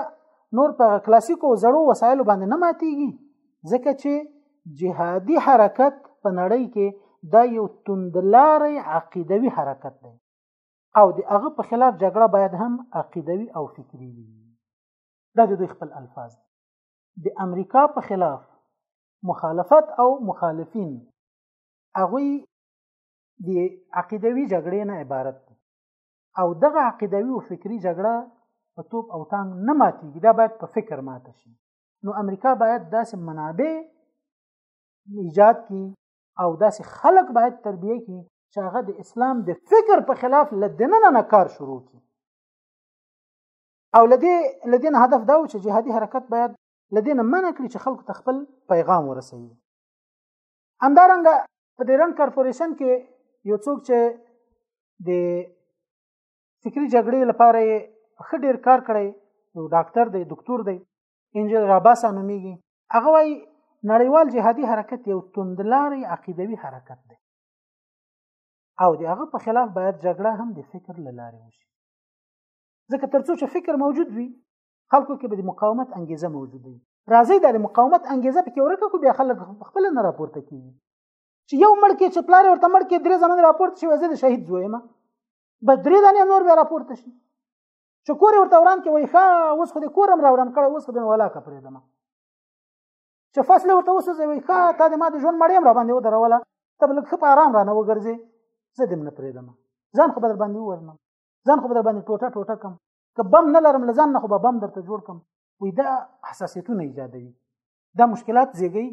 نور په کلاسیکو زړو وسایلو باندې نه ماتيږي ځکه چې جهادي حرکت په نړۍ کې دا یو توندلاري عقیدوي حرکت دی او د هغه په خلاف جګړه باید هم عقیدوي او فکری وي دا د دوی خپل الفاظ دي د امریکا په خلاف مخالفت او مخالفین هغوی د عقیدوي جګړې نه عبارت دي او دغه عقیدوي او فکری جګړه په توپ او تانګ نه ماتېږي دا باید په فکر ماته شي نو امریکا باید داسې منابع ایجاد کړي او داسې خلک باید تربیه کړي چې هغه د اسلام د فکر په خلاف له دننه نه کار شروع کړي او لدې لدې نه هدف دا و چې جهادي حرکت باید لدې نه منع کړي چې خلکو ته خپل پیغام ورسوي همدارنګه په دې رنګ کارپوریشن کې یو څوک چې د فکری جګړې لپاره یې ښه ډیر کار کړی یو ډاکټر دی دکتور دی انجل راباسا نومیږي هغه وایي نړیوال جهادي حرکت یو توندلاري عقیدوي حرکت دی او د هغه په خلاف باید جګړه هم د فکر له لارې وشي ځکه ترڅو چې فکر موجود وي خلکو کې به د مقاومت انګیزه موجود وي راځي د مقاومت انګیزه په کې ورکه کو بیا خلک خپل نه راپورته کیږي چې یو مړ کې چې پلار ورته مړ کې درې زمانه راپورته شي وزه د شهید زویمه بس درې دانې نور بیا راپورته شي چې کور ورته وران کې وای ښا اوس خو د کورم را وران کړه اوس خو د ولا کپرې دمه چې فصل ورته اوس زه وای ښا تا د ما د ژوند مړیم را باندې ودروله ته بل خپ آرام را نه وګرځي زه دم نه پرې دمه ځان خبر باندې ورنم ځان خو به در باندې ټوټه ټوټه کم که بم نه لرم لزان نه خو به بم درته جوړ کم وې دا حساسیتونه ایجادوي دا مشکلات زیږي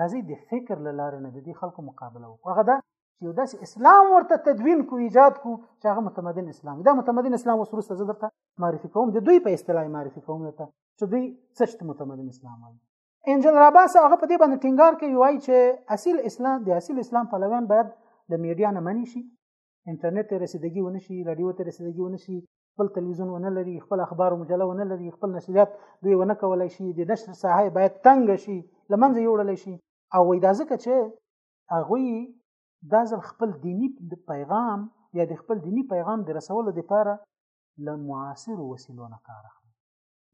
راځي د فکر له لارې نه د دې خلکو مقابله وکړو هغه دا چې یو داسې اسلام ورته تدوین کو ایجاد کو چې هغه متمدن اسلام دا متمدن اسلام اوس وروسته زه درته معرفي کوم د دوی په اصطلاح معرفي کوم درته چې دوی څه چې متمدن اسلام وایي انجل راباس هغه په دې باندې ټینګار کوي وایي چې اصل اسلام د اصل اسلام پلویان باید د میډیا نه منی شي انټرنیټ ته رسیدګي ونه شي رادیو ته رسیدګي ونه شي خپل تلویزیون ونه لري خپل اخبار او مجله ونه لري خپل نشریات دوی ونه کولای شي د نشر ساحه باید تنګ شي لمنځه یوړل شي او وای دا ځکه چې هغه دا ځل خپل دینی پیغام یا د خپل دینی پیغام د رسولو لپاره له معاصر وسیلو نه کار اخلي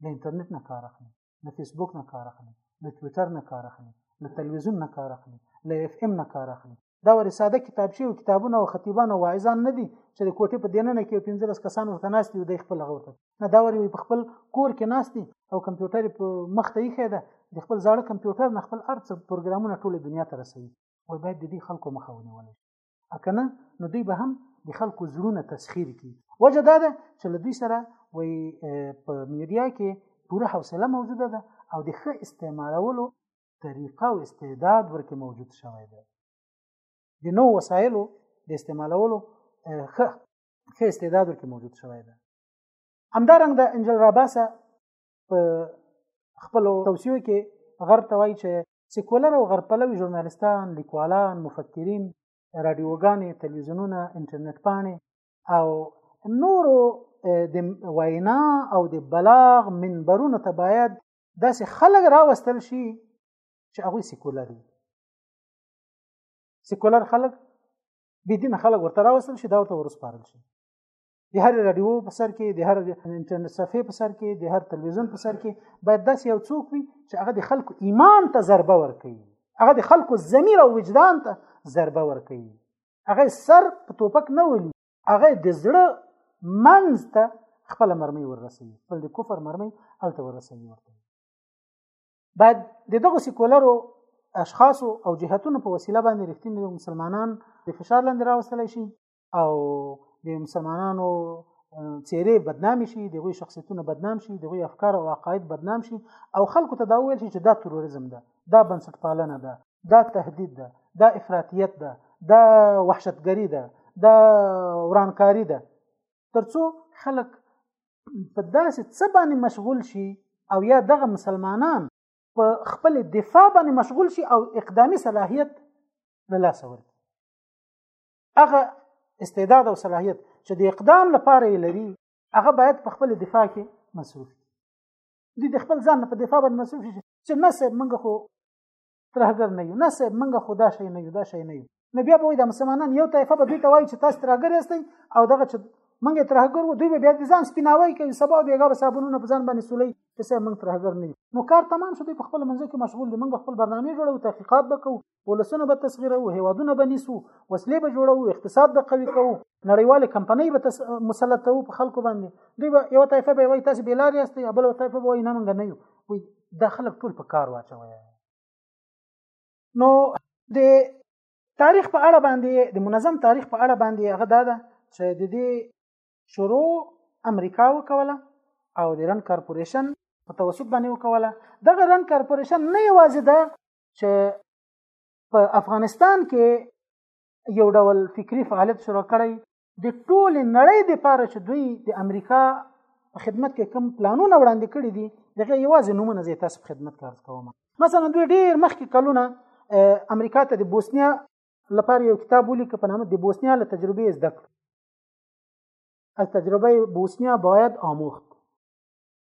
د انټرنیټ نه کار اخلي له فیسبوک نه کار اخلي له ټویټر نه کار اخلي له تلویزیون نه کار اخلي له اف ام نه کار اخلي دا ور ساده کتابچې او کتابونه او خطیبان او واعظان نه دي چې د کوټې په دیننه کې 15 کسان ورته ناست دي د خپل غوته نه دا ور په خپل کور کې ناست دي او کمپیوټر په مخ ته یې خېده د خپل زاړه کمپیوټر نه خپل ارڅ پروګرامونه ټوله دنیا ته رسوي او باید د دې خلکو مخه ونیول شي اکنه نو دوی به هم د خلکو زړونه تسخير کی وجه دا ده چې له دوی سره وي په میډیا کې پوره حوصله موجوده ده او د ښه استعمالولو طریقه او استعداد ورکه موجود شوی دی د نو وسایلو د استعمالولو ښه ښه استعداد ورکه موجود شوی دی همدارنګ د انجل راباسا په خپل توصیو کې غرب ته وایي چې سیکولر او غرب پلوي ژورنالیستان لیکوالان مفکرین رادیوګانې تلویزیونونه انټرنیټ پاڼې او نورو د وینا او د بلاغ منبرونو ته باید داسې خلک راوستل شي چې هغوی سیکولر دي سیکولر خلک بې دینه خلک ورته راوستل شي دا ورته ورسپارل شي د هر رادیو په سر کې د هر انټرنیټ صفحې په سر کې د هر تلویزیون په سر کې باید داسې یو څوک وي چې هغه د خلکو ایمان ته ضربه ورکوي هغه د خلکو ضمیر او وجدان ته ضربه ورکوي هغه سر په توپک نه ولي هغه د زړه منځ ته خپل مرمۍ ورسوي خپل د کفر مرمۍ هلته ورسوي ورته باید د دغو سیکولرو اشخاصو او جهتونو په وسیله باندې رښتیني مسلمانان د فشار لاندې راوستلی شي او د مسلمانانو چیرې بدنام شي د غوي شخصیتونه بدنام شي د غوي افکار او عقاید بدنام شي او خلکو ته دا ویل شي چې دا تروریزم ده دا بنسټ پالنه ده دا تهدید ده دا افراطیت ده دا وحشتګری ده دا ورانکاری ده ترڅو خلک په داسې څه باندې مشغول شي او یا دغه مسلمانان په خپل دفاع باندې مشغول شي او اقدامي صلاحیت له لاسه ورکړي هغه استعداد او صلاحیت چې د اقدام لپاره یې لري هغه باید په خپل دفاع کې مصروف دي د خپل ځان په دفاع باندې مصروف شي چې نه سه منګه خو ترهګر نه یو نه سه منګه خو دا شي نه یو دا شي نه یو نو بیا به د مسلمانان یو طایفه به دوی ته وایي چې تاسو ترهګر یاست او دغه چې منګه ترهګر و دوی به بیا د ځان سپیناوي کوي سبا بیګا به صابونونه په ځان باندې سولي چې سه منګه ترهګر نه نو کار تمام شو دوی په خپل منځ کې مشغول دي منګه خپل برنامه جوړو تحقیقات وکړو ولسونه به تصغیرو هیوادونه به نیسو وسلې به جوړو اقتصاد به قوي کوو نړیوالې کمپنۍ به تس... مسلطو په خلکو باندې دوی به یو طایفه به وایي تاسو بېلار یاست یا بل طایفه به وایي نه موږ نه یو وایي دا خلک ټول په کار واچوي نو د تاریخ په اړه باندې د منظم تاریخ په اړه باندې هغه دا ده چې د دې شروع امریکا وکوله او د رن کارپوریشن په توسط باندې وکوله دغه رن کارپوریشن نه یوازې د چې په افغانستان کې یو ډول فکری فعالیت شروع کړی د ټول نړۍ د پاره چې دوی د امریکا په خدمت کې کوم پلانونه وړاندې کړي دي دغه یوازې نمونه زه تاسو په خدمت کار کوم مثلا دوی ډیر مخکې کلونه امریکا ته د بوسنیا لپاره یو کتاب ولیک په نامه د بوسنیا له تجربې زده کړ از تجربه بوسنیا باید آموخت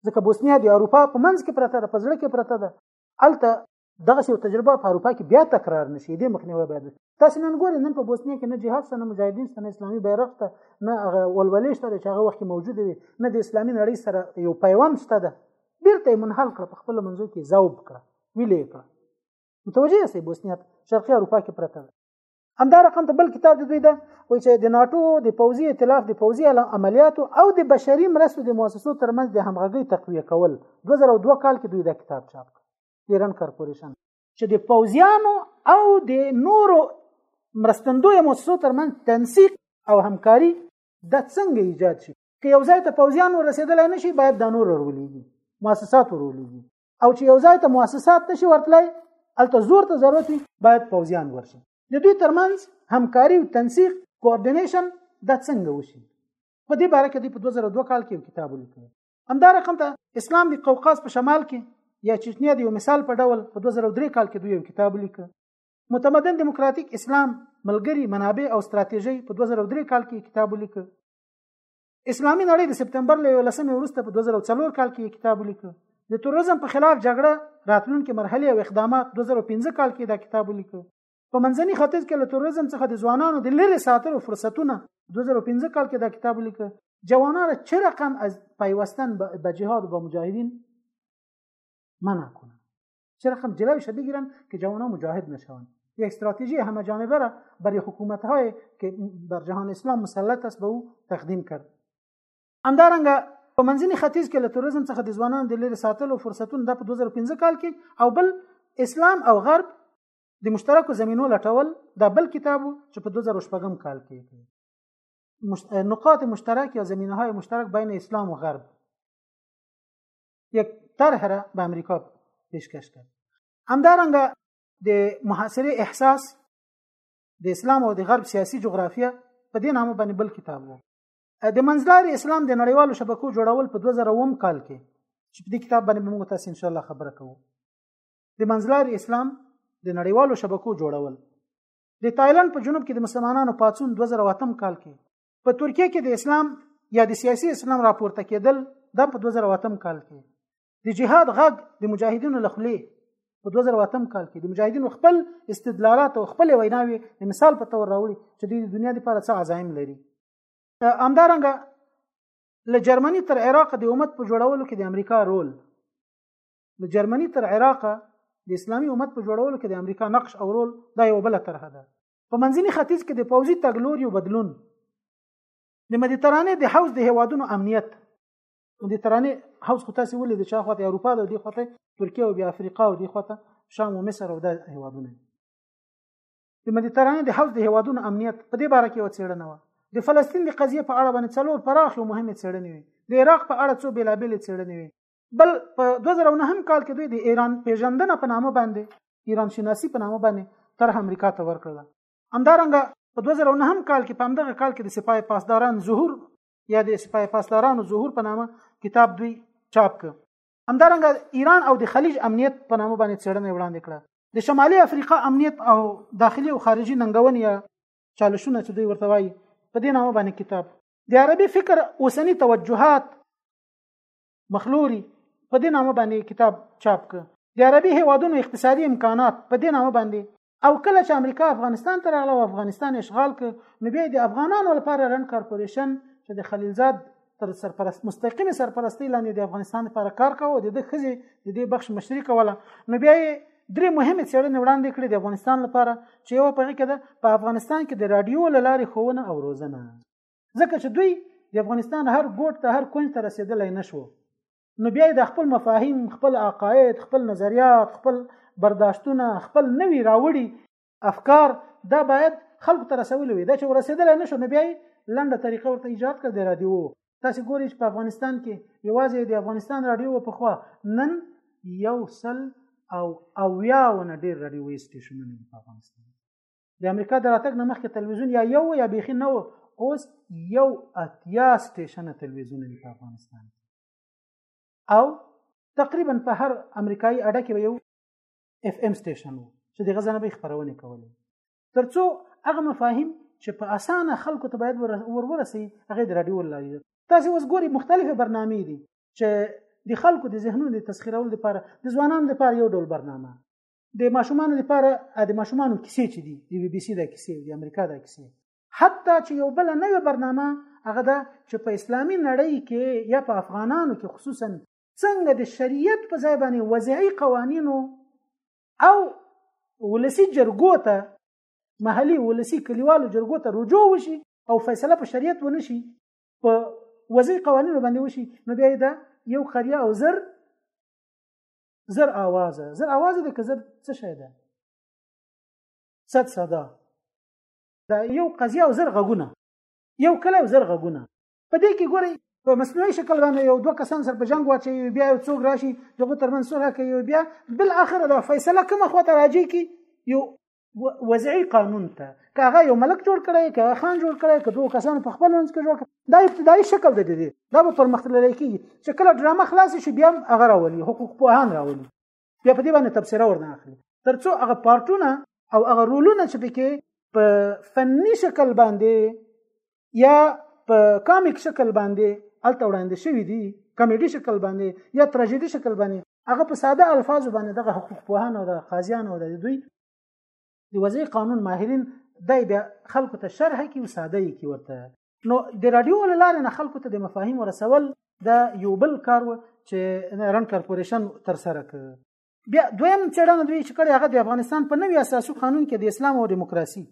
ځکه بوسنیا د اروپا په منځ کې پرته ده په زړه کې پرته ده الته دغه یو تجربه په اروپا کې بیا تکرار نشي دې مخنیوي باید تاسو نن ګورئ نن په بوسنیا کې نه جهاد سره مجاهدین سره اسلامي بیرغ ته نه هغه ولولې شته چې هغه وخت موجود وي نه د اسلامي نړۍ سره یو پیوند شته ده بیرته منحل کړ په خپل منځو کې زوب کړ ویلې کړ متوجه یې بوسنیا شرقي اروپا کې پرته همدا رقم ته بل کتاب د دوی ده وای چې د ناتو د پوزي ائتلاف د پوزي عملیاتو او د بشري مرستو د مؤسسو ترمنځ د همغږي تقویه کول 2002 کال کې دوی دا کتاب چاپ کړ ایران کارپوریشن چې د پوزیانو او د نورو مرستندوی مؤسسو ترمنځ تنسیق او همکاري د څنګه ایجاد شي که یو ځای ته پوزیانو رسیدلای نشي باید د نور ورولېږي مؤسسات ورولېږي او چې یو ځای ته مؤسسات نشي ورتلای الته زور ته ضرورت وي باید پوځیان ورشي د دوی ترمنځ همکاري او تنسیق کوارډینیشن دا څنګه وشي په دې باره کې په 2002 کال کې یو کتاب ولیکل همدا رقم ته اسلام د قوقاز په شمال کې یا چچنیا د یو مثال په ډول په 2003 کال کې دوی یو کتاب ولیکل متمدن دیموکراتیک اسلام ملګری منابع او ستراتیژي په 2003 کال کې کتاب ولیکل اسلامي نړۍ د سپتمبر له 11 وروسته په 2004 کال کې کتاب ولیکه د تروریزم په خلاف جګړه راتلونکي مرحله او اقدامات 2015 کال کې دا کتاب ولیکه په منځني ختیځ کې له تروریزم څخه د ځوانانو د لری ساتلو فرصتونه 2015 کال کې دا کتاب ولیکه جوانان چه رقم از پیوستن به جهاد و مجاهدین منع کنن چه رقم جلوش بگیرن که جوانا مجاهد نشوند یک استراتژی همه جانبه را برای حکومت های که بر جهان اسلام مسلط است به او تقدیم کرد همدارنګه په منځني ختیځ کې له توریزم څخه د ځوانانو د لرې ساتلو فرصتونه د 2015 کال کې او بل اسلام او غرب د مشترکو زمینو لټول دا بل کتاب چې په 2015 کال کې نقاط مشترک یا زمینه های مشترک بین اسلام و غرب یک طرح را به امریکا پیشکش کرد همدارنګه د محاصره احساس د اسلام او د غرب سیاسي جغرافیه په دې نامه باندې بل کتاب وو د منځلاري اسلام د نړیوالو شبکو جوړول په 2001 کال کې چې په دې کتاب باندې موږ تاسو ان شاء الله خبره کوو د منځلاري اسلام د نړیوالو شبکو جوړول د تایلند په جنوب کې د مسلمانانو پاتون 2008 کال کې په ترکیه کې د اسلام یا د سیاسي اسلام راپورته کېدل دا په 2008 کال کې د جهاد غږ د مجاهدینو له خولې په 2008 کال کې د مجاهدینو خپل استدلالات او خپل ویناوي د مثال په تور راوړي چې د دنیا لپاره څه عزایم لري همدارنګه له جرمني تر عراق د امت په جوړولو کې د امریکا رول له جرمني تر عراق د اسلامي امت په جوړولو کې د امریکا نقش او رول دا یو بل طرح ده په منځني ختیځ کې د پوځي تګلوریو بدلون د مدیترانې د حوض د هوادونو امنیت مدیترانې حوض خو تاسو ولې د چا خواته اروپا ده دی خواته ترکیه او بیا افریقا او دی خواته شام او مصر او د هوادونه د مدیترانې د حوض د هوادونو امنیت په دې باره کې و څېړنه و د فلسطین د قضیه په اړه باندې څلور پراخ او مهمه څېړنې وي د عراق په اړه څو بیلابیل څېړنې وي بل په 2009 کال کې دوی د ایران پیژندنه په نامه باندې ایران شناسی په نامه باندې طرح امریکا ته ورکړل همدارنګه په 2009 کال کې په همدغه کال کې د سپای پاسداران ظهور یا د سپای پاسدارانو ظهور په نامه کتاب دوی چاپ کړ همدارنګه ایران او د خلیج امنیت په نامه باندې څېړنه وړاندې کړه د شمالي افریقا امنیت او داخلي او خارجي ننګونې یا چالشونه چې دوی ورته وایي په دې نامه باندې کتاب د عربي فکر اوسنی توجهات مخلوري په دې نامه باندې کتاب چاپ ک د عربي هیوادونو اقتصادي امکانات په دې نامه باندې او کله چې امریکا افغانستان ته راغله او افغانستان اشغال ک نو بیا د افغانانو لپاره رن کارپوریشن چې د خلیلزاد تر سرپرست مستقیم سرپرستی لاندې د افغانستان لپاره کار کاوه د د خزي د دې بخش مشري کوله نو بیا درې مهمه څېړنې وړاندې کړې د افغانستان لپاره چې یو په کې ده په افغانستان کې د رادیو لارې خونه او روزنه ځکه چې دوی د افغانستان هر ګوټ ته هر کونج ته رسیدلای نشو نو بیا د خپل مفاهیم خپل عقاید خپل نظریات خپل برداشتونه خپل نوی راوړي افکار دا باید خلکو ته رسول وي دا چې ورسېدل نه شو نو بیا لنډه طریقه ورته ایجاد کړ د رادیو تاسو ګورئ چې په افغانستان کې یوازې د افغانستان رادیو په خوا نن یو سل او اویا ونه ډیر رادیوي سټیشنونه په افغانستان د امریکا د راتګ نه مخکې تلویزیون یا یو یا بیخي نه و اوس یو اتیا سټیشنه تلویزیون دی په افغانستان او تقریبا په هر امریکایي اډه کې به یو اف ام سټیشن و چې د غزنه به خبرونه کولې ترڅو هغه مفاهیم چې په اسانه خلکو ته باید ورورسي هغه د رادیو لاري تاسو اوس ګوري مختلفه برنامې دي چې د خلکو د ذهنونو د تسخیرولو لپاره د ځوانانو لپاره یو ډول برنامه د ماشومانو لپاره د ماشومانو کیسې چې دي د بي بي سي د کیسې د امریکا د کیسې حتی چې یو بل نوې برنامه هغه ده چې په اسلامي نړۍ کې یا په افغانانو کې خصوصا څنګه د شریعت په ځای باندې وضعي قوانینو او ولسی جرګو ته محلي ولسی کلیوالو جرګو ته رجوع وشي او فیصله په شریعت ونشي په وضعي قوانینو باندې وشي نو بیا دا یو خریه او زر زر آوازه زر آوازه د کزر څه شی ده صد صدا دا یو قضیه او زر غږونه یو کله او زر غږونه په دې کې ګوري په مصنوعي شکل باندې یو دوه کسان سره په جنگ واچي بیا یو څوک راشي دغه ترمن سره کوي بیا بل اخر دا فیصله کومه خواته راځي کی یو وضعي قانون ته کاغه یو ملک جوړ کړی کاغه خان جوړ کړی که دوه کسان په خپل منځ کې جوړ کړي دا ابتدایي شکل دی دی دا به پرمختللی کیږي چې کله ډرامه خلاص شي بیا هغه راولي حقوق پوهان راولي بیا په دې باندې تبصره ورنه اخلي ترڅو هغه پارټونه او هغه رولونه چې پکې په فني شکل باندې یا په کامیک شکل باندې الته وړاندې شوی دی کمیډي شکل باندې یا تراژیدي شکل باندې هغه په ساده الفاظو باندې دغه حقوق پوهان او د قاضیان او د دوی د وضعي قانون ماهرین دای بیا خلکو ته شرح کی او ساده کی ورته نو د رادیو لاره نه خلکو ته د مفاهیم رسول د یو بل کار و چې رن کارپوریشن تر سره کړ بیا دویم چړنه دوی چې کړي هغه د افغانستان په نوي اساسي قانون کې د اسلام او دیموکراسي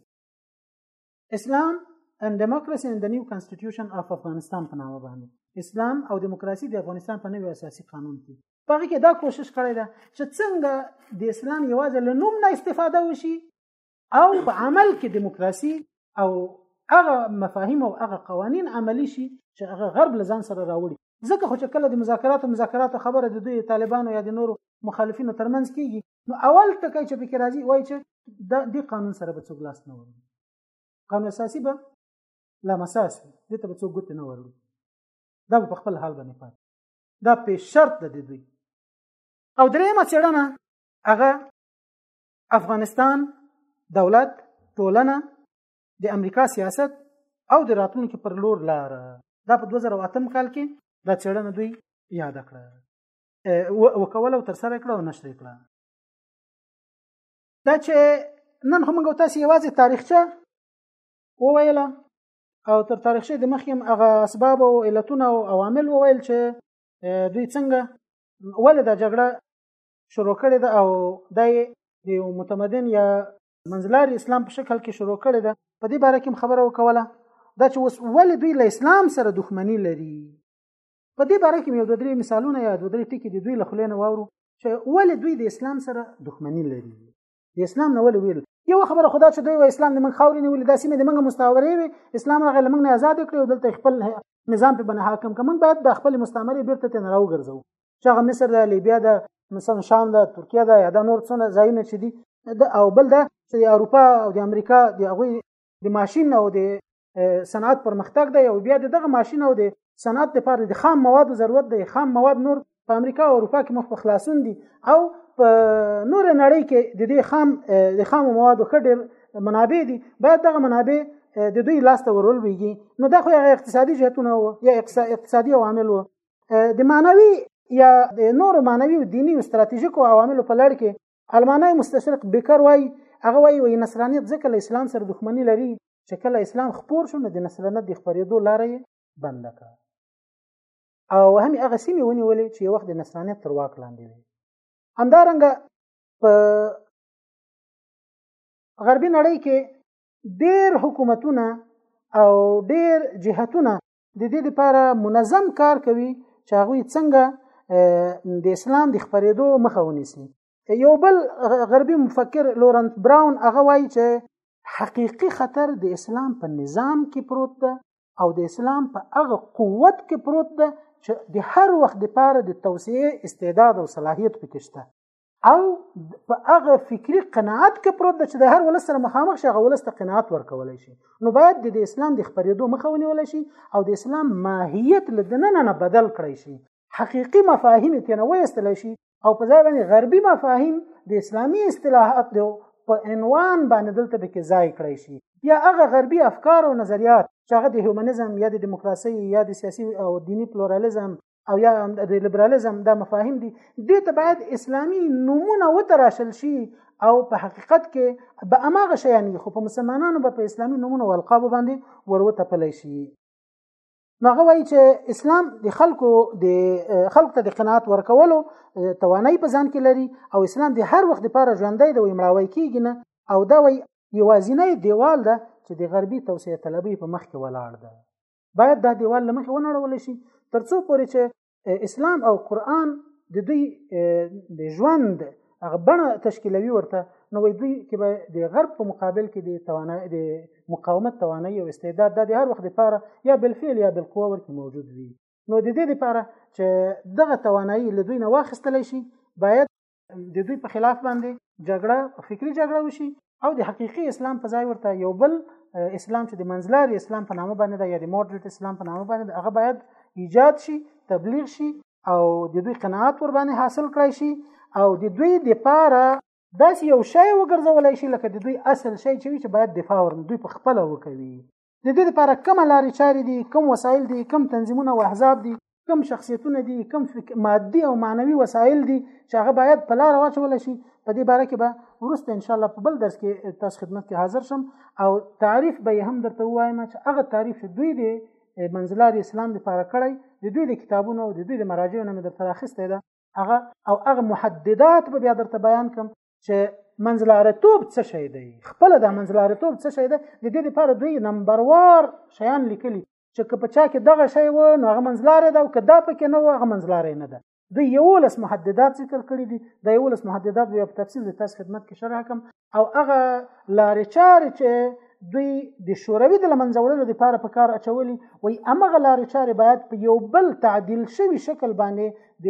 اسلام and democracy and the new constitution of Afghanistan په نامه باندې اسلام او دیموکراسي د افغانستان په نوي اساسي قانون کې په هغه کې دا کوشش کړی ده چې څنګه د اسلام یوازې له نوم نه استفاده وشي او په عمل کې دیموکراسي او هغه مفاهیم او هغه قوانین عملی شي چې هغه غرب لزان سره راوړي ځکه خو چې کله د مذاکراتو مذاکراتو خبره د دوی طالبانو یا د نورو مخالفینو ترمنځ کیږي نو اول ټکی چې پکې راځي وایي چې د دې قانون سره به څوک لاس نه وړي قانون اساسي به لا مساس وي دې ته به څوک ګوتې نه وړي دا به په خپل حال باندې پاتې دا په شرط ده د دوی او درېیمه څېړنه هغه افغانستان دولت ټولنه د امریکا سیاست او د راتلونکي پر لور لار دا په 2008 کال کې دا څېړنه دوی یاد کړه وکوله او تر سره کړه او نشر کړه دا چې نن هم موږ تاسو یوازې تاریخچه وویله او تر تاریخچه د مخیم هغه اسباب او علتونه او عوامل وویل چې دوی څنګه ولې دا جګړه شروع کړې ده او دا د یو متمدن یا منځلاري اسلام په شکل کې شروع کړې ده په دې باره کې خبره وکوله دا چې اوس ولې دوی له اسلام سره دښمني لري په دې باره کې یو دوه درې مثالونه یا دوه درې ټکي د دوی له خولې نه واورو چې ولې دوی د اسلام سره دښمني لري د اسلام نه ولې ویل یو خبره خدا چې دوی و اسلام د من خاورې نیولې داسې مې د منګه مستعمرې وي اسلام هغه لمنګ نه آزاد کړو دلته خپل نظام په بنه حاکم کوم باید د خپل مستعمرې بیرته تن راو ګرځو چې هغه مصر د لیبیا د مثلا شام د ترکیه د یا د نور څونه ځایونه چې دي او بل دا چې د اروپا او د امریکا د هغه د ماشين او د صنعت پرمختګ دی او بیا دغه ماشين او د صنعت لپاره د خام مواد ضرورت دی خام مواد نور په امریکا او اروپا کې مخ په خلاصون دي او په نور نړۍ کې د دې خام د خام موادو ښه ډېر منابع دي باید دغه منابع د دوی لاسته ورول ویږي نو دا خو اقتصادي جهتونه وو یا اقتصادي عوامل وو د معنوي یا د نورو معنوي او دینی او ستراتیژیکو عواملو په لړ کې المانای مستشرق بیکر وای هغه وای وای نصرانیت ځکه له اسلام سره دښمنی لري چې کله اسلام خپور شو نو د نصرانیت د خپرېدو لار یې بند کړه او هم هغه سیمه ونیولې چې وخت د نصرانیت تر واک لاندې وي همدارنګه په غربي نړۍ کې ډېر حکومتونه او ډېر جهتونه د دې لپاره منظم کار کوي چې هغه څنګه د اسلام د خبرېدو مخه ونیسي یو بل غربي مفکر لورنس براون هغه وایي چې حقيقي خطر د اسلام په نظام کې پروت ده او د اسلام په هغه قوت کې پروت ده چې د هر وخت لپاره د توسعه استعداد او صلاحیت پکې شته او په هغه فکری قناعت کې پروت دی چې د هر ولس سره مخامخ شي هغه ولس ته قناعت ورکول شي نو باید د اسلام د خبرېدو مخه ونیول شي او د اسلام ماهیت له دننه نه بدل کړی شي حقيقي مفاهیم یې نه وایستل شي او په ځای باندې غربي مفاهیم د اسلامي اصطلاحات دی په عنوان باندې دلته به کې ځای کړی شي یا هغه غربي افکار او نظریات چې هغه د هیومنزم یا د دیموکراسي یا د سیاسي او دینی پلورالیزم او یا د لیبرالیزم دا مفاهیم دي دې ته باید اسلامی نمونه وتراشل شي او په حقیقت کې به اماغه شیان خو په مسلمانانو به په اسلامی نمونه او القاب باندې وروته پلی شي نو هغه وایي چې اسلام د خلکو د خلکو ته د قناعت ورکولو توانای په ځان کې لري او اسلام د هر وخت لپاره ژوندۍ د ویمړاوي کیږي نه او دا وایي یوازینی دیوال ده چې د غربي توسعه طلبي په مخ کې ولاړ ده باید دا دیوال لمخې ونړول شي ترڅو پورې چې اسلام او قران د دوی د ژوند هغه بڼه تشکیلوي ورته نو وای دوی کې به د غرب په مقابل کې د توانای د مقاومت توانای او استعداد د هر وخت لپاره یا بل فعل یا بل قوه ورته موجود وي نو د دې لپاره چې دغه توانای له دوی نه واخیستل شي باید د دوی په خلاف باندې جګړه فکری جګړه وشي او د حقيقي اسلام په ځای ورته یو بل اسلام چې د منځلاري اسلام په نامه باندې دا یا د مودریټ اسلام په نامه باندې هغه باید ایجاد شي تبلیغ شي او د دوی قناعت ور باندې حاصل کړی شي او د دوی د پاره داسې یو شی وګرځولای شي لکه د دوی اصل شی چې باید دفاع ورن دوی په خپل وکوي د دې لپاره کوم لارې چارې دي کوم وسایل دي کوم تنظیمونه او احزاب دي کوم شخصیتونه دي کوم مادي او معنوي وسایل دي چې هغه باید په لار واچول شي په دې باره کې به ورسته ان شاء الله په بل درس کې تاسو خدمت کې حاضر شم او تعریف به هم درته وایم چې هغه تعریف چې دوی دی منځلاري اسلام لپاره کړی د دوی د کتابونو او د دوی د مراجعو نه مې درته راخیستی ده هغه او هغه محددات به بیا درته بیان کړم چې منځلارتوب څه شی دی خپل د منځلارتوب څه شی دی د دې لپاره دوی نمبروار شیان لیکلي چې که په چا کې دغه شی و نو هغه منځلارې ده او که دا پکې نه و هغه منځلارې نه ده دوی یولس محددات ذکر کړي دي دا یولس محددات به په تفصیل د تاسو خدمت کې شرح کوم او هغه لارې چارې چې دوی د شوروي د لمنځه وړلو لپاره په کار اچولي وي امغه لارې چارې باید په یو بل تعدیل شوی شکل باندې د